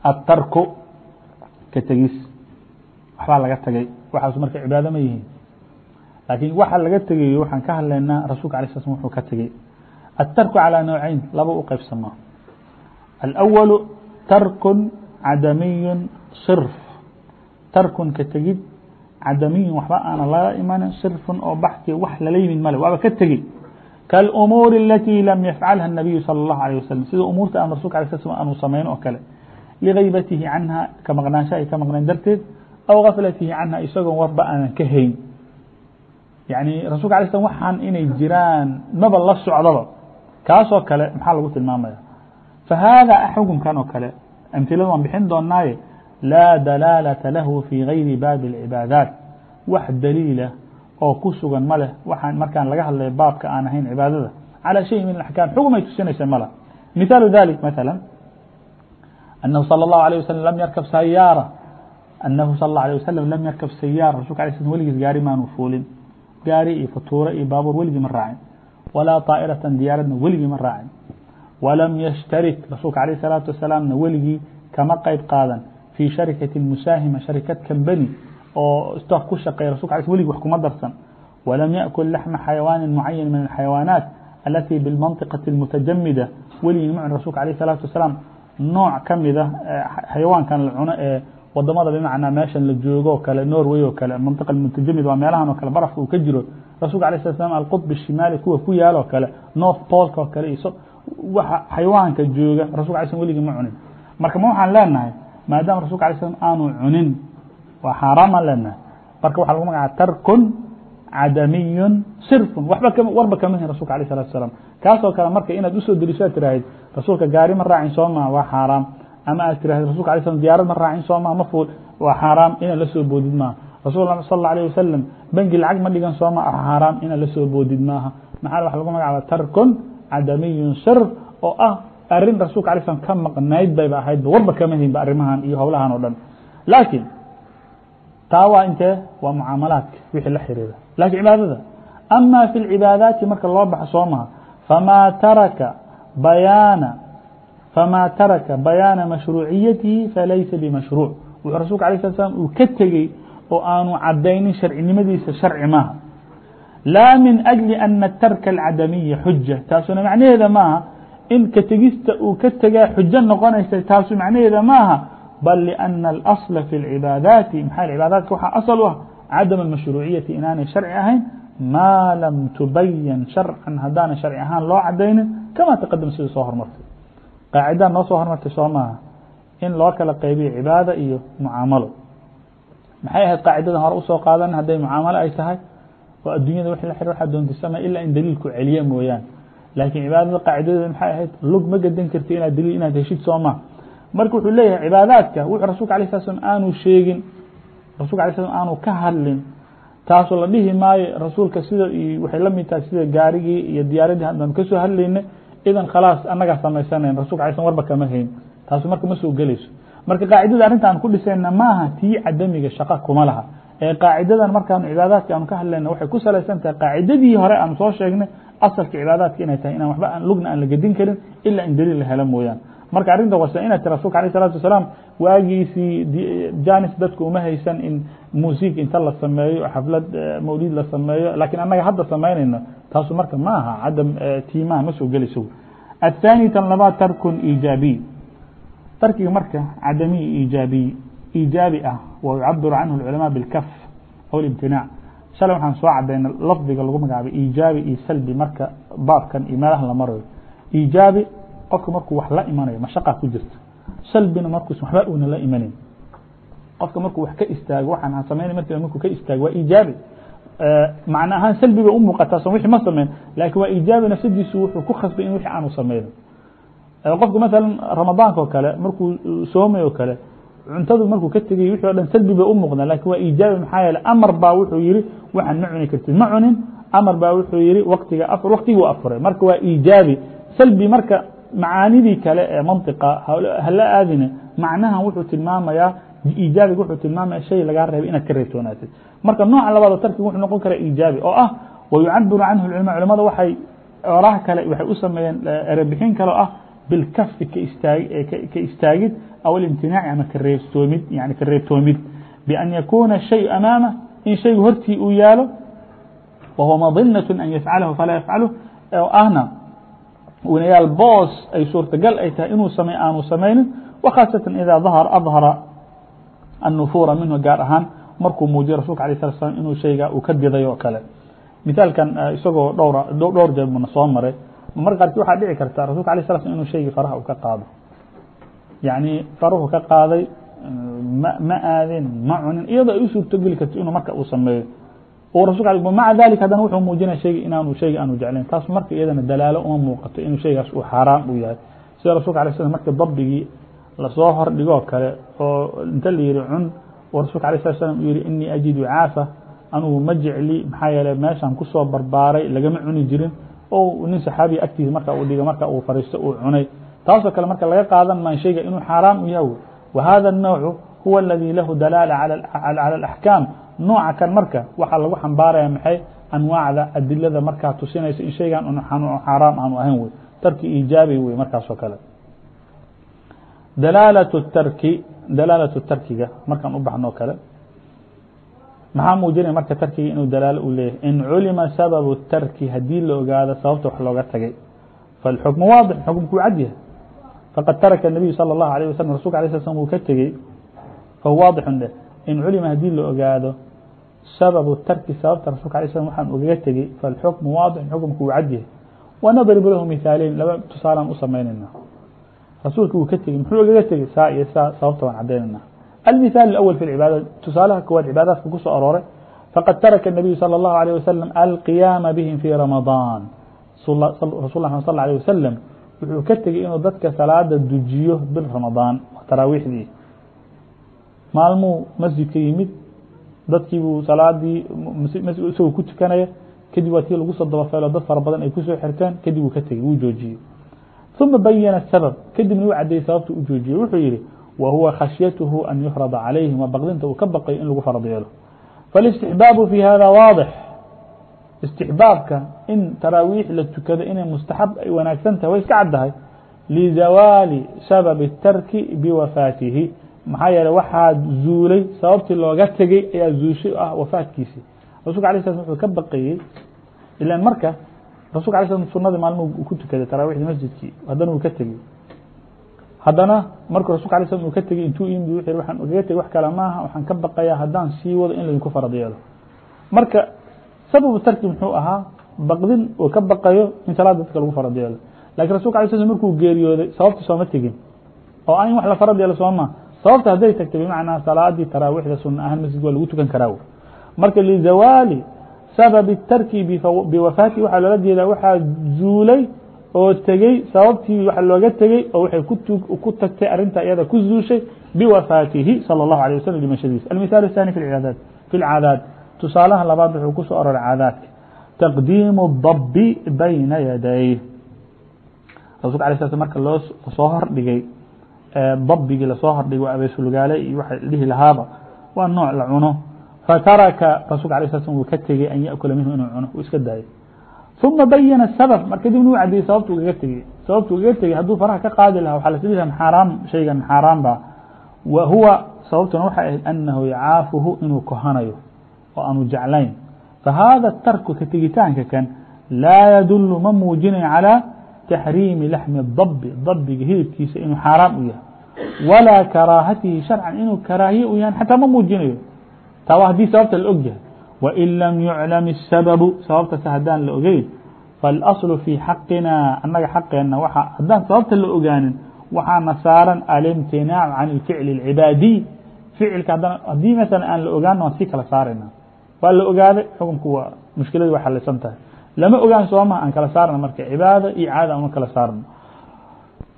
الترك tegis waxbaa laga tegay waxaas marka cibaado ma yihiin laakiin waxa laga tegayo waxaan ka hadlaynaa rasulka alay sl slam wuxuu ka tegey الtarku calى نوعayn laba u qeybsamaa الأول tarku cadamiy صirf tarkun ka tegid cadamiyin waxba aana lala imanin صirfun oo baxsi wax lala yimid male waaba ka tegey kاlأmuur اlatي lam yafcalha النabiyu salى الlahu عalيه waslم sida umuurta aan rasulka alay sl slam aanu samayn oo kale لغaybatihi canha ka maqnaansha ay ka maqneen darteed aw gaflatihi canha isagoon warba aanan ka hayn yaعni rasulka alay slam waxaan inay jiraan maba la socdaba kaasoo kale maxaa lagu tilmaamaya fahaada xukunkan oo kale amhilada waan bixin doonaaye laa dalaalata lahu fi gayri baabi الcibaadaat wax daliila oo ku sugan ma leh waxaan markaan laga hadlaya baabka aan ahayn cibaadada calى shay min اaxkaam xugum ay tusinaysa mala mihaalu dalik maala أنه صلى الله عليه وسلم لم يركب سياaرة أنه صلى الله عليه وسلم لم يركب سياaرة رsulka عليه وسلم weligiis gaari maanu fuulin gaari iyo fatuuro iyo baabuur weligii ma raacin وalaa طاaئرaةa diyaaradna weligii ma raacin وalam yشhtaرك rasuulka عليه الصلاaةu وaسلاaمna weligii kama qeyb qaadan في شharكaةi مساahمة شharكad kambeni oo stock ku shaqeeya rasulka عليه weligi wax kuma darsan وalam يأكل لحمa حayawاaن معaين من الحayawاaنaaت التي بالمنطقة المتجمدة weligii ma cun rasulka عليه الصلاaةu وaسلاaم nooع kamida xayawaankan la cuno ee waddamada bmacnaa meeshan la joogo o kale norway oo kale mantiqa muntajamid waa meelahan oo kale barafka uu ka jiro. Rasulka alay sala slam alqutb shimaali kuwa ku yaalo kale north polka oo kale iso waxa xayawaanka jooga rasulka alay slam weligi ma cunin. Marka ma waxaan leenahay maadaama rasulka alay slam aanu cunin waa xaaraan leenahay. Marka waxa lagu magacaa tarkun cadamiyu sirfun waba warba kama hin rasulka alay salatu asalaam kaasoo kale marka inaad u soo deliishaad tiraahid rasuulka gaari ma raacin soo maa waa xaaraam ama aad tirahid rasulka alay slam diyaarad ma raacin soo maa ma fuul waa xaaraam inaad la soo boodid maaha rasul sal اlه alيه wasalam bengi lacag ma dhigan soo ma xaaraam inaad la soo boodid maaha maxaa waxa lagu magacaaba tarkun cadamiyun sirf oo ah arin rasulka alay slam ka maqnayd bayba ahaydba warba kama hinba arrimahan iyo howlahan oo dhan laakiin taa waa intee waa mucaamalaadka wixii la xiriira lakin cibaadada ama fi اlcibaadaati marka loo baxo soo maha fama taraka bayaana fama taraka bayaana mashruuciyatihi falaysa bimashruuc wuxuu rasulka alay slat slam uu ka tegey oo aanu cadaynin sharcinimadiisa sharci maaha laa min أجli ana tarka اlcadamiya xuja taasuna macnaheeda maaha in ka tegista uu ka tegaa xujo noqonaysa taasu macnaheeda maaha bal لأna الأصل في الcibaadaati maxaa cibaadaadka waxaa asل u ah cadam الmashruuciyati inaanay sharci ahayn maa lam tubayan sharcan haddaana sharci ahaan loo cadaynin kama taqadam sida soo hormartay qaacidaa noo soo hormartay soo maaha in loo kala qaybiyo cibaada iyo mucaamalo. Maxay ahayd qaacidadan hore u soo qaadan hadday mucaamalo ay tahay? Oo addunyada wix la xir waxaa doontisama ilaa in daliilku celiya mooyaan. Laakiin cibaadada qaacidadeeda maxay ahayd? Lug ma gadan karti inaad daliil inaad heshid sooma marka wuxuu leeyahay cibaadaadka wuxuu rasulka alay slat slam aanu sheegin rasulka alay slam aanu ka hadlin taasoo la dhihi maayo rasuulka sida waxay la mid tahay sida gaarigii iyo diyaaradii haddaan ka soo hadlayna idan khalaas annagaa samaysanayn rasulka slam warba kama hayn. Taasu marka ma soo gelayso. Marka qaacidada arrinta aan ku dhisayna maaha tii cadamiga shaqa kuma laha. Ee qaacidadan markaanu cibaadaadka aanu ka hadlayna waxay ku salaysan tahay qaacidadii hore aanu soo sheegnay asalka cibaadaadka inay tahay inaan waxba lugna aan la gedin karin ilaa in daliil la helo mooyaan marka arrinta wase inay ti rasulka alيه الsalatu wasalaam waagiisii janis dadku uma haysan in music inta la sameeyo xaflad mawlid la sameeyo lakiin annaga hadda samaynayno taasu marka ma aha cadam tiimaha ma soo gelayso الثاني tan labaad tarkun iijaabiy tarkiga marka cadamiy iijaabiy iijaabi ah wa yucabiru canhu الculamاء bاlkaf aw اlimtinaac shalay waxaan soo cadayna lafdiga lagu magacaabay iijaabi iyo salbi marka baabkan iyo meelaha la marayo iijaabi qofka markuu wax la imanayo mashaqaa ku jirta salbina markuus waxba una la imanayn qofka markuu wax ka istaago waxaan aan samaynay markiiba markuu ka istaago waa iijaabi macno ahaan salbi bay u muuqataa so wixii ma sameyn laakiin waa iijaabi nafsadiisu wuxuu ku khasbay in wixii aanu sameynin qofku masalan ramadaanka oo kale markuu soomay oo kale cuntadu markuu ka tegay wixii o dhan salbi bay u muuqdaan laakiin waa iijaabi maxaa yeele amar baa wuxuu yihi waxaan ma cuni kartid. Ma cunin amar baa wuxuu yihi waktiga afr waktiguu afuray marka waa iijaabi salbi marka macaanidii kale ee manطiqa hala aadine macnahan wuxuu tilmaamayaa iijaabiga wuxuu tilmaamaya shay lagaa reebay inaad ka reebtoonaatid marka nooca labaado tarkiga wuxuu noqon karaa iijaabi oo ah wayucabiru canhu culama culamada waxay oraha kale waxay u sameeyeen erebixin kale oo ah bilkafi ka istaag ka istaagid aw alimtinaaci ama ka reebtoomid yani ka reebtoomid. Bian yakuna shay amaama in shaygu hortii uu yaalo wahuwa madinaة an yafcalahu falaa yafcalu ahna winayaal boos ay suurtagal ay tahay inuu samey aanu samaynin وkhaasatan ida ظahر adhara النفuura minhu gaar ahaan markuu muujiyo rasulka alيه slat slam inuu shayga uu ka diday oo kale mithaalkan isagoo dhowr dhowr jeer buna soo maray marka qaarkii waxaa dhici karta rasulka alيه slat slam inuu shaygii faraha uu ka qaado yacni faruhu ka qaaday ma ma aadin ma cunin iyadoo ay u suurtogeli karto inuu marka uu sameeyo rasulka maca dalika haddana wuxuu muujinaya shaygi inaanu shayga aanu jeclayn taas marka iyadana dalaalo uma muuqato inuu shaygaas uu xaaraam uu yahay sida rasulka alay slam marka dabdigii lasoo hordhigoo kale oo inta la yihi cun oo rasulka alay slat slam uu yihi inii ajidu caafa anugu ma jecli maxaa yeele meeshaan kusoo barbaaray lagama cuni jirin oo nin saxaabiya agtiisa marka uu dhiga marka uu fariisto uu cunay taasoo kale marka laga qaadan maayo shayga inuu xaaraam u yahay wa hada الnowcu huwa اladii lahu dalaala calى اlaxkaam nooca kan marka waxaa lagu xambaaraya maxay anwaacda adilada markaa tusinaysa in shaygan xaaraam aanu ahayn wey tarki iijaabi wey markaas oo kale dalaalaة tarki dalaalaة tarkiga markaan u baxno kale maxaa muujinaya marka tarkiga inuu dalaalo u leeyahay in culima sababu tarki hadii la ogaado sababta wax looga tagay faاlxukmu waadix xukumkuu cad yahay faqad taraka الnabiyu salى الlahu alيه waslm rasulka alay sl slm uu ka tegey fahuwa waadixun dheh in culima hadii la ogaado sababu tarki sababta rasulka alay slam waxaan ugaga tegey faاlxukmu waadix xukumku uu cad yahay wanadribu lahu mihaaleyn laba tusaalaan u samaynayna rasuulka wuu ka tegey muxuu ogaga tegey saa iyo saa sababta waan cadaynayna المثال الأول في العباadة تusaalaha كوaad عباadaaتka kusoo arooray فقد ترك النبي صلى الله عليه وسلم القيام بهم في رمضان رsuل ل صلى عليه وسلم wuxuu ka tegey inuu dadka saلاada dujiyo bil رaمaضان taraawiixdii maalmuu masjidka yimid dadkii buu salaadii isagoo ku tukanaya kadib waa tii lagu soo dabafeelo dad fara badan ay kusoo xirteen kadib wuu ka tegey wuu joojiyey ثuma bayana السبب kadibna wuu cadeyey sababta u joojiyey wuxuu yihi وهuوa khشhyته أن يفرض عليهم waa bqdinta uu ka baqayo in lagu farض yeelo فالاستحباaب في hذا واaضح استحباabka in taraaويح la tukado inay مستaحب ay wanaagsan tahay way iska caddahay لزawاaل سبب الترki بوفاaتihi maxaa yeele waxaa zuulay sababtii looga tegey ayaa zuushay ah wafaadkiisi rasulka alay sl wuxuu ka baqayey ilan marka rasulka alay sl sunadii maalin ku tukaday taraawiixdii masjidkii haddana uu ka tegey haddana markuu rasulka alay sl uu ka tegey intuu yimid wuxuu waxaan kaga tegey wax kale maaha waxaan ka baqayaa haddaan sii wado in laydinku farad marka sababu tarki muxuu ahaa baqdin oo ka baqayo in salaad dadka lagu farad yeelo. Rasulka alay sl markuu geeriyooday sababta sooma tegin. Oo aan in wax la farad yeelo sooma sababta hadday tagtay bimacnaa salaadii taraawiixda suna ahaan masjid waa lagu tukan karaa marka lizawaali sababi tarki biwafaati waxaa loola jeedaa waxaa zuulay oo tegey sababtii waxa looga tegey oo waxay ku tagtay arinta iyada ku zuushay biwafaatihi salى الlahu alيه waslm dhimashadiisa almithaal الثاني fi اcaadaad fi اlcaadaad tusaalaha labaad wuxuu ku soo aroray caadaadka taqdiimu الdabi bayna yaday rasulka ala sl marka loo soo hordhigay dabigii la soo hordhigay waa abeesulgaale iyo waxa dhihi lahaaba waa nooc la cuno. Fataraka rasulka ala sl wuu ka tegey an yakula minhu inuu cuno uu iska daayo ثuma bayana sabab mar kadibna u cadiyey sababtu ugaga tegey. Sababtu ugaga tegey hadduu faraha ka qaadi lahaa lasdhihi laha xaaraam shaygan xaaraan ba wa huwa sababtuna waxay ahayd anahu yacaafuhu inuu kohanayo oo aanu jeclayn. Fahada tarku ka tegitaanka kan laa yadulu ma muujinayo calى taxriimi laxmi dabi dabiga hilibkiisa inuu xaaraam u yahay walaa karaahatihi sharcan inuu karaahiye u yahan xataa ma muujinayo taa waa haddii sababta la og yahay wain lam yuclam الsababu sababtase haddaan la ogeyn faاlaصlu fii xaqina annaga xaqeenna w haddaan sababta la ogaanin waxaana saaran alimtinaac can اlficl اlcibaadiy ficilka haddana haddii masala aan la ogaano waan sii kala saarayna waa la ogaaday xukunku waa mushkiladu way xalisan tahay lama ogaan sooma aan kala saarna marka cibaada iyo caada ama kala saarno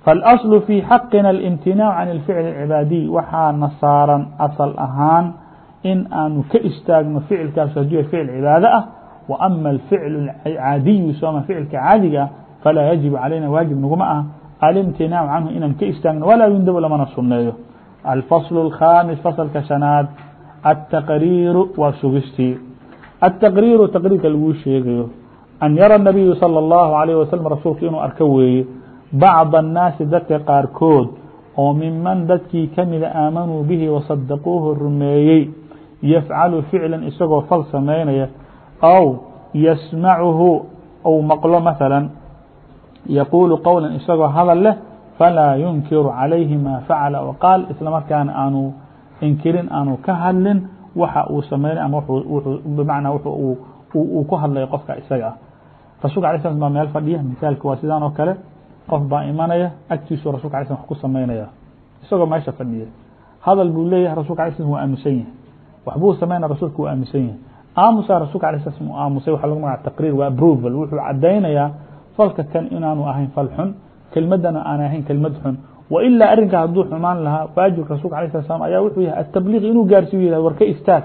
faاlaصlu fii xaqina اlimtinaac can اlficl اlcibaadiy waxaana saaran asal ahaan in aanu ka istaagno ficilkaas haduu ficil cibaado ah wa ama alficl caadiyu sooma ficilka caadiga ah falaa yajibu calayna waajib naguma ah alimtinaac canhu inaan ka istaagno walaa yundabu lamana suneeyo alfasl الkhaamis faslka shanaad التaqriiru waa sugistii التaqriiru taqriirka laguu sheegayo an yara الnabiyu salى الlahu عalيه waslm rasuulka inuu arko weeye bacض الnaasi dadka qaarkood oo miman dadkii kamida aamanuu bihi wasadaquuhu rumeeyey yafcalu ficla isagoo fal samaynaya aw yasmacuhu ou maqlo maثalا yaquulu qowla isagoo hadal leh falaa yunkiru calayhi ma facala o qaal isla markaana aanu inkirin aanu ka hadlin waxa uu samaynay ama bmacnaa uu ku hadlayo qofka isaga ah rasulka alay slam baa meel fadhiya misaalka waa sidaan oo kale qof baa imanaya agtiisu rasulka slam wax ku samaynaya isagoo meesha fadhiya. Hadal buu leeyahay rasulka slam waa aamusan yahay. Waxbuu sameynaya rasulka waa aamusan yahay. Aamusa rasulka uu aamusay waxa lagu magaca taqriir waa approval. Wuxuu cadaynayaa falka kan inaanu ahayn fal xun kelmadana aan ahayn kelmad xun. Wailaa arrinka hadduu xumaan lahaa waajibka rasulka alay slat slam ayaa wuxuu yahay atabliiq inuu gaarsiiyo yihah war ka istaag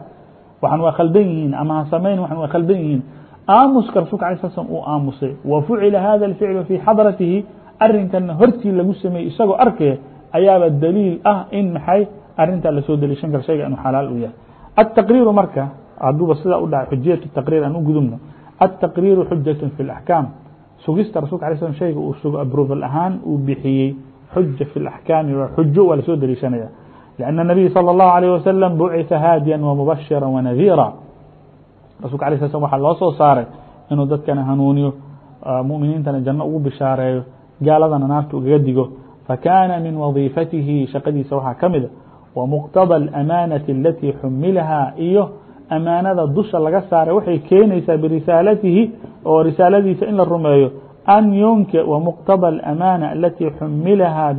waxan waa khaldan yihiin ama ha samayn waxan waa khaldan yihiin. Aamuska rasulka alay slat slam uu aamusay. Wa fucila hada alficlu fii xadratihi arinkana hortii lagu sameeyey isagoo arkaya ayaaba daliil ah in maxay arintaa lasoo deliishan kara shayga inuu xalaal u yahay التaqriiru marka haduuba sidaa u dhacay xujiyaة التaqriir aan u gudubno التaqriiru xujaة في الأحكاam sugista rasulka alay slam shayga uu sugo aproval ahaan uu bixiyey xuja fi اlaxkaami waa xujo waa lasoo deliishanaya لأn الnabiy salى الlahu عalيه wasalam buciثa haadiya وmubashira وnadiira rasulka alay sl slam waxaa loo soo saaray inuu dadkana hanuuniyo muminiintana janno ugu bishaareeyo gaaladana naarta ugaga digo fakana min wadiifatihi shaqadiisa waxaa ka mida ومqتضى الأmاnaةi اlatي xumilahaa iyo amaanada dusha laga saaray waxay keenaysaa birisaalatihi oo risaaladiisa in la rumeeyo an yunk ومqتضى الأmاnة اlatي xumilahaa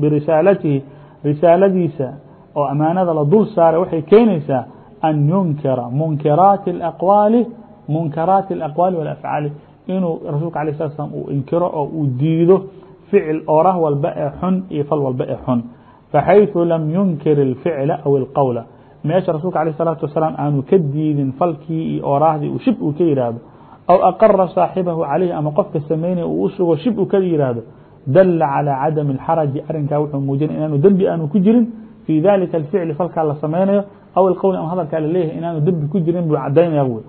birisaalatihi risaaladiisa oo amaanada la dul saaray waxay keenaysaa an yunkira munkiraati الأqwaali munkaraati الأqwaali والأfعaali inuu rasuulka alيه slat slam uu inkiro oo uu diido ficil orah walba ee xun iyo fal walba ee xun faxayثu lam yunkir الficla aw اlqowla meesha rasulka alيه الsalaatu wasalaam aanu ka diidin falkii iyo oraahdii uu shib uu ka yihahdo aw aqara saaxibahu calayhi ama qofka samaynaya uu u sugo shib uu ka yihahdo dala calى cadami اlxaraji arrinkaa wuxuu muujinaya inaanu dembi aanu ku jirin fii dalika اlficli falkaa la samaynayo aw اlqowli ama hadalkaa laleeyahay inaanu dembi ku jirin buu cadaynaya wy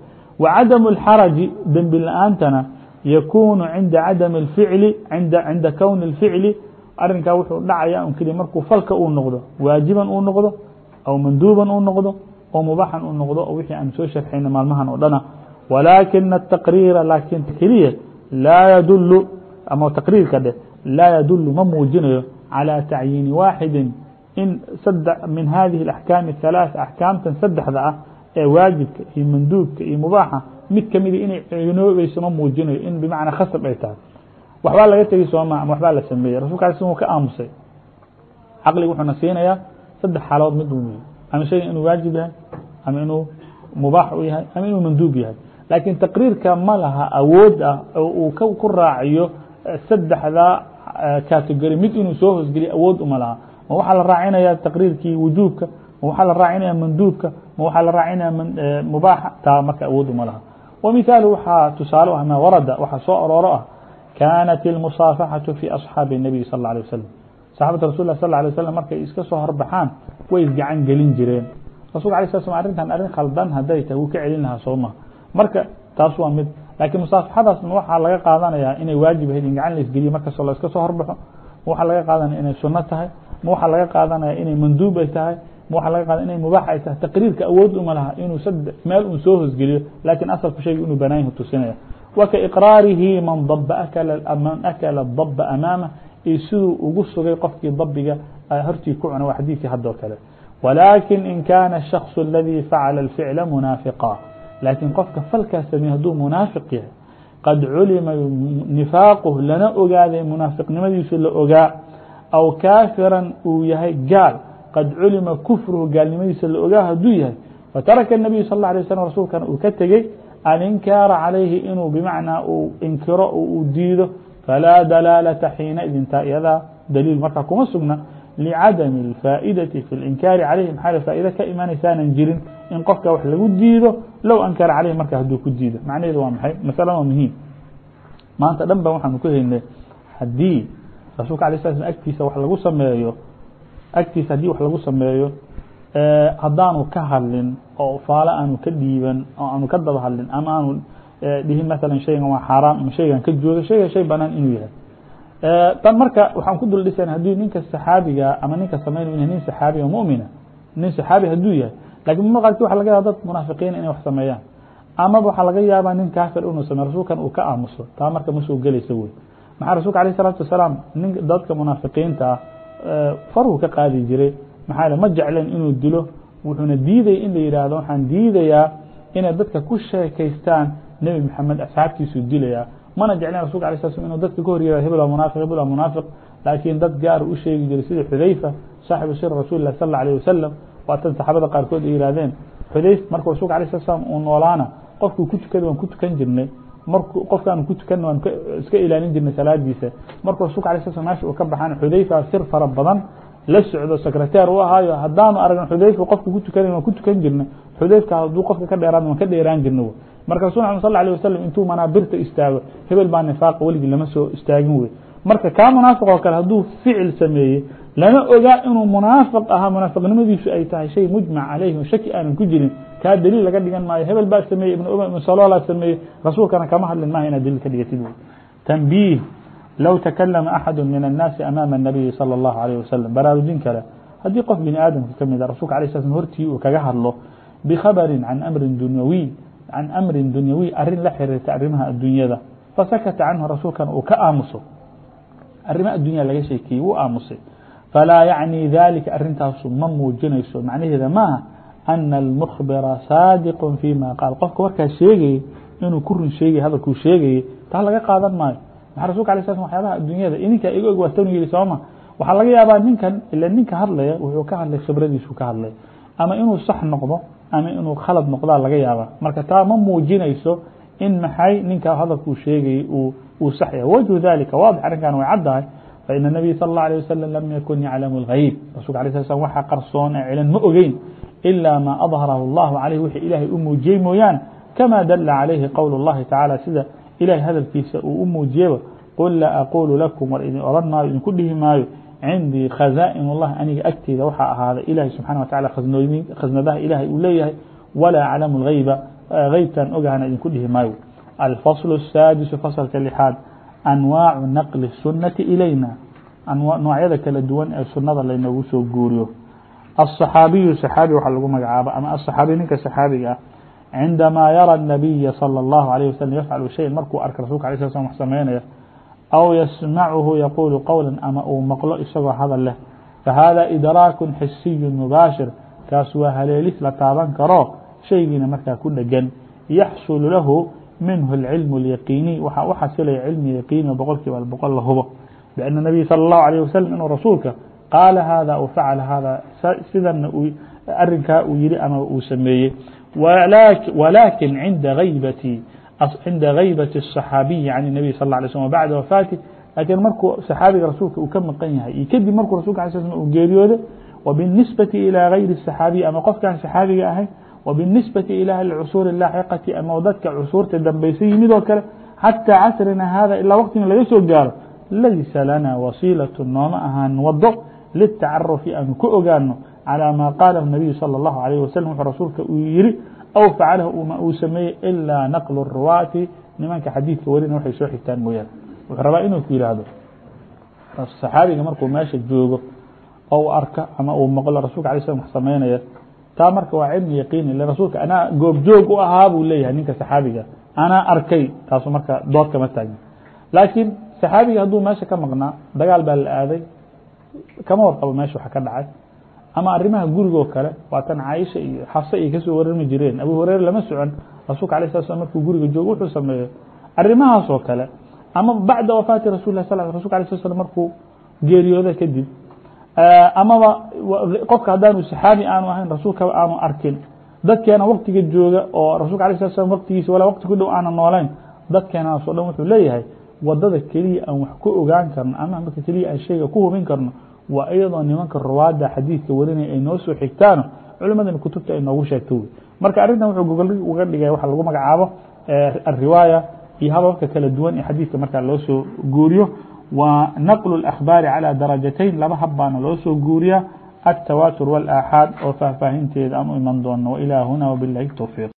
wacadamu اlxaraji dembi la-aantana yakunu cinda cadami اlficli cinda kowni اlficli arrinkaa wuxuu dhacaya un keliya markuu falka uu noqdo waajiban uu noqdo aw manduuban uu noqdo oo mubaaxan uu noqdo oo wixii aan soo sharxayna maalmahan oo dhana walaakina التaqriira laakin keliya laa yadulu ama taqriirka dheh laa yadulu ma muujinayo calى tacyiini waaxidi in min hadihi اaxkaami الثalaaث axkaamtan saddexda ah ee waajibka iyo manduubka iyo mubaaxa mid kamida inay cinoobeyso ma muujinayo in bimacnaa khasab ay tahay. Waxbaa laga tegey sooma ama waxbaa la sameeyey. Rasulka ala sl u ka aamusay. Caqliga wuxuuna siinayaa saddex xaalood mid un ama shayga inuu waajib yahay ama inuu mubaax u yahay ama inuu manduub yahay. Laakiin taqriirka ma laha awood ah oo uu ku raaciyo saddexdaa category. Mid inuu soo hoosgeliyo awood uma laha. Ma waxaa la raacinaya taqriirkii wujuubka ma waxaa la raacinaya manduubka ma waxaa la raacinaya mubaaxa taa marka awood uma laha ومثاaل waxaa tusaale u ah ma warada waxaa soo arooro ah كانت المصافحaة في أصحاaب النبي صلى الله عليه وسلم صحaabata رasul ه صلى عليه وسلم markay iska soo horbaxaan way isgacan gelin jireen rasulka عليه sل arrintan arrin khaldan haday tahay wuu ka celin lahaa soo ma marka taas waa mid lakiin musaafaxadaasna waxaa laga qaadanaya inay waajib ahayd in gacan la isgeliyo markastoo la iska soo horbaxo ma waxaa laga qaadanaya inay suno tahay ma waxaa laga qaadanaya inay manduub ay tahay ma waxaa laga qaada inay mubaax ay tahay taqriirka awood uma laha inuu sade meel un soo hoosgeliyo lakiin asalku shayga inuu banaanyahu tusinaya wa ka iqraarihi man daba man akala daba amaamah iyo siduu ugu sugay qofkii dabiga hortii ku cuna waa xadiidkii haddoo kale walakin in kana الshakص اladي facala الficla munaafiqa lakiin qofka falkaa sameye hadduu munaafiq yahay qad culima nifaaquh lana ogaaday munaafiqnimadiisu la ogaa aw kaafiran uu yahay gaal qad culima kufruhu gaalnimadiisa la ogaa hadduu yahay fataraka الnabiyu sal اله alيه wasلم rasuulkana uu ka tegey alinkaara calayhi inuu bimacnaa uu inkiro oo uu diido falaa dalaalata xiinaidin taa iyadaa daliil markaa kuma sugna licadami اlfaa'idati fi اlinkaari calayhi maxaa faa'ida ka imanaysaanan jirin in qofka wax lagu diido low ankara calayhi marka hadduu ku diido macnaheedu waa maxay masala waa muhiim maanta dhan ba waxaanu ku haynay haddii rasuulka alay sla slam agtiisa wax lagu sameeyo agtiisa haddii wax lagu sameeyo haddaanu ka hadlin oo faalo aanu ka dhiiban oo aanu ka daba hadlin ama aanu dhihin maala shaygan waa xaaraam ama shaygan ka jooga shayga shay banaan inuu yahay. Tan marka waxaan ku dul dhisan ninka saxaabiga ama ninka samaynayo nin saxaabiga mumina nin saxaabi hadduu yahay laakiin mama qaarki waxa laga yaaba dad munaafiqiin inay wax sameeyaan amaba waxaa laga yaabaa nin kaafir inuu sameyo rasuulkan uu ka aamuso taa marka ma gelaysa wey maxaa rasuulka alayh isalaatu wasalaam nin dadka munaafiqiinta ah faruu ka qaadi jiray. Maxaa ma jeclen inuu dilo. Wuxuuna diidaya in la yidhaahdo waxaan diidayaa inay dadka ku sheekaystaan. Nebi maxamed asxaabtiisuu dilayaa. Mana jeclen rasulka ala sl sl inu dadka ka hor yihahdo waa munaafiq hebel waa munaafiq. Laakiin dad gaar u sheegi jiray sida xudayfa saaxibu sir rasuuli sal alayh wasalam waatan saxaabada qaarkood ay yihahdeen xudayf markuu rasulka alay slat slam uu noolaana qofkuu ku tukada waan ku tukan jirnay marku qofkaanu ku tukan waan iska ilaalin jirnay salaadiisa. Markuu rasulka alay sl meesha uu ka baxaan xudayfa sir fara badan la socdo secretair u ahaayo haddaanu aragn xudayfa qofka ku tukan waan ku tukan jirnay. Xudayfka hadduu qofka ka dheeraad waan ka dheeraan jirna marka rasul mad sal alيه wasalam intuu manaabirta istaago hebel baa nifaaqa weligii lama soo istaagin wey marka kaa munaafiq oo kale hadduu ficil sameeyey lama ogaa inuu munaafiq ahaa munaafiqnimadiisu ay tahay shay mujmac calayhi o shaki aanan ku jirin kaa daliil laga dhigan maayo hebel baa sameeyey ibn ibn saloola sameeyey rasuulkana kama hadlin maaha inaad daliil ka dhigatid wey tanbiih low takalama axadu min الnaasi amaama الnabiyi salى الlahu عalيه wasalam baraarujin kale haddii qof bini aadamka kamid a rasulka alay sl hortii uu kaga hadlo bikhabari can amrin dunyawiy can amrin dunyawiy arrin la xiriirta arrimaha addunyada fasakata canhu rasuulkan uu ka aamuso arrimaha addunya laga sheekeyey wuu aamusay falaa yacni dalika arrintaasu ma muujinayso macnaheeda maaha ana almukhbira saadiqu fima qaal qofka warkaa sheegayey inuu ku run sheegay hadalkuu sheegayey taa laga qaadan maayo maxaa rasulka alay slam waxyaabaha addunyada idinkaa iga og waatanu yihi sooma waxaa laga yaabaa ninkan ila ninka hadlaya wuxuu ka hadlay khibradiisu ka hadlay ama inuu sax noqdo ama inuu khalad noqdaa laga yaaba marka taa ma muujinayso in maxay ninkaa hadalkuu sheegayey uu sax yahay wajhu dalika waadix arrinkan way caddahay faina الnabiy salى الlaه alيه wasalam lam yakun yaclamu اlgayb rasulka alay sla slam waxa qarsoon ee cilan ma ogeyn ilaa ma adharahu اllahu calayh wixii ilaahay u muujiyey mooyaan kama dala calayhi qowl اllahi tacala sida ilahay hadalkiisa uu u muujiyeba qul laa aqulu lakum war idin oran maayo idinku dhihi maayo cindii khazaain اllah aniga agteyda waxaa ahaaday ilahi subxana wa tacala khasnadaha ilahay uu leeyahay walaa aclamu اlgayba geybtaan ogahana idinku dhihi maayo alfasl الsaadisu faslka lixaad anwaacu naqli الsunati ilayna noocyada kala duwan ee sunada laynoogu soo guuriyo aلصaxaabiyu saxaabi waxaa lagu magacaaba ama aلصaxaabiy ninka saxaabiga ah cindamaa yara الnabiya salى الlahu عalيه wasalam yafcalu shayan markuu arka rasulka alay sl slam wax sameynaya aw yasmacuhu yaqulu qowla ama uu maqlo isagoo hadal leh fahada idraaku xisiyu mubaashir kaas waa haleelis la taaban karo shaygiina markaa ku dhegan yaxsulu lahu minhu اlcilm اlyaqiiniy waxaa u xasilaya cilmi yaqiini boqol kiiba boqol la hubo بأن النبي صلى الله عليه وسلم inuu rasuulka qaala hada و facala hada sidana arinkaa uu yihi ama uu sameeyey walakin cinda aybati cinda غaybaة الصaxaabiyi can النabiy sal اه alay slm bacda wafaati lakiin markuu saxaabiga rasuulka uu ka maqan yahay iyo kadib markuu rasulka ala sl uu geeriyooday وبالنسبة إلى غayr الصحاaبي ama qofkaan صحaabiga ahayn وبالنسبة إلى الcصuur اللاaحqةi ama dadka csuurta dambaysa yimid oo kale حatىa casrina hada ilaa wktiga laga soo gaaro laysa lana wasiilaة nooma ahaan wado للتacaرفi aanu ku ogaano calى ma qاaله النaبiي slى الlaه عليه وsلم wxuu rasuulka uu yihi أو facalh ma uu sameeyey إlا نqل الرuwاaةi nimanka xadiidka warina waxay soo xigtaan mooyaan wuxuu rabaa inuu ku yihahdo صaxaabiga markuu meesha joogo oo arka ama uu mqlo rasulka alay slam wax samaynaya taa marka waa cilmi yaqiin ile rasuulka. Anaa goobjoog u ahaa buu leeyahay ninka saxaabiga. Anaa arkay taasu marka dood kama taagna laakiin saxaabiga hadduu meesha ka maqnaa dagaal baa la aaday. Kama warqabo meesha waxa ka dhacay. Ama arrimaha gurigoo kale waatan caaisha iyo xafse ay ka soo wararmi jireen. Abu hureyre lama socon. Rasuulka alay slat slam markuu guriga joogo wuxuu sameeyo. Arrimahaas oo kale ama bacda wafaati rasul lah sl rasulka alay slat slam markuu geeriyooda kadib amaba qofka haddaanu saxaabi aanu ahayn rasuulkaba aanu arkin dadkeena waktiga jooga oo rasulka alay slat slam waktigiisa walaa wakti ku dhow aana noolayn dadkeenaas o dhan wuxuu leeyahay waddada keliya aan wax ku ogaan karno ama marka keliya aan shayga ku hubin karno waa iyadoo nimanka ruwaada xadiidka warinaya ay noo soo xigtaano culimadan kutubta ay noogu sheegto wey. Marka arrintan wuxuu gogol uga dhigay waxa lagu magacaabo ariwaaya iyo hababka kala duwan ee xadiidka markaa loo soo guuriyo wa naqlu اأkhbaari calى darajatayn laba hab baana loo soo guuriya التawaatur والآxاad oo faahfaahinteeda aan u iman doono وإlى huna وبالlahi التوفيq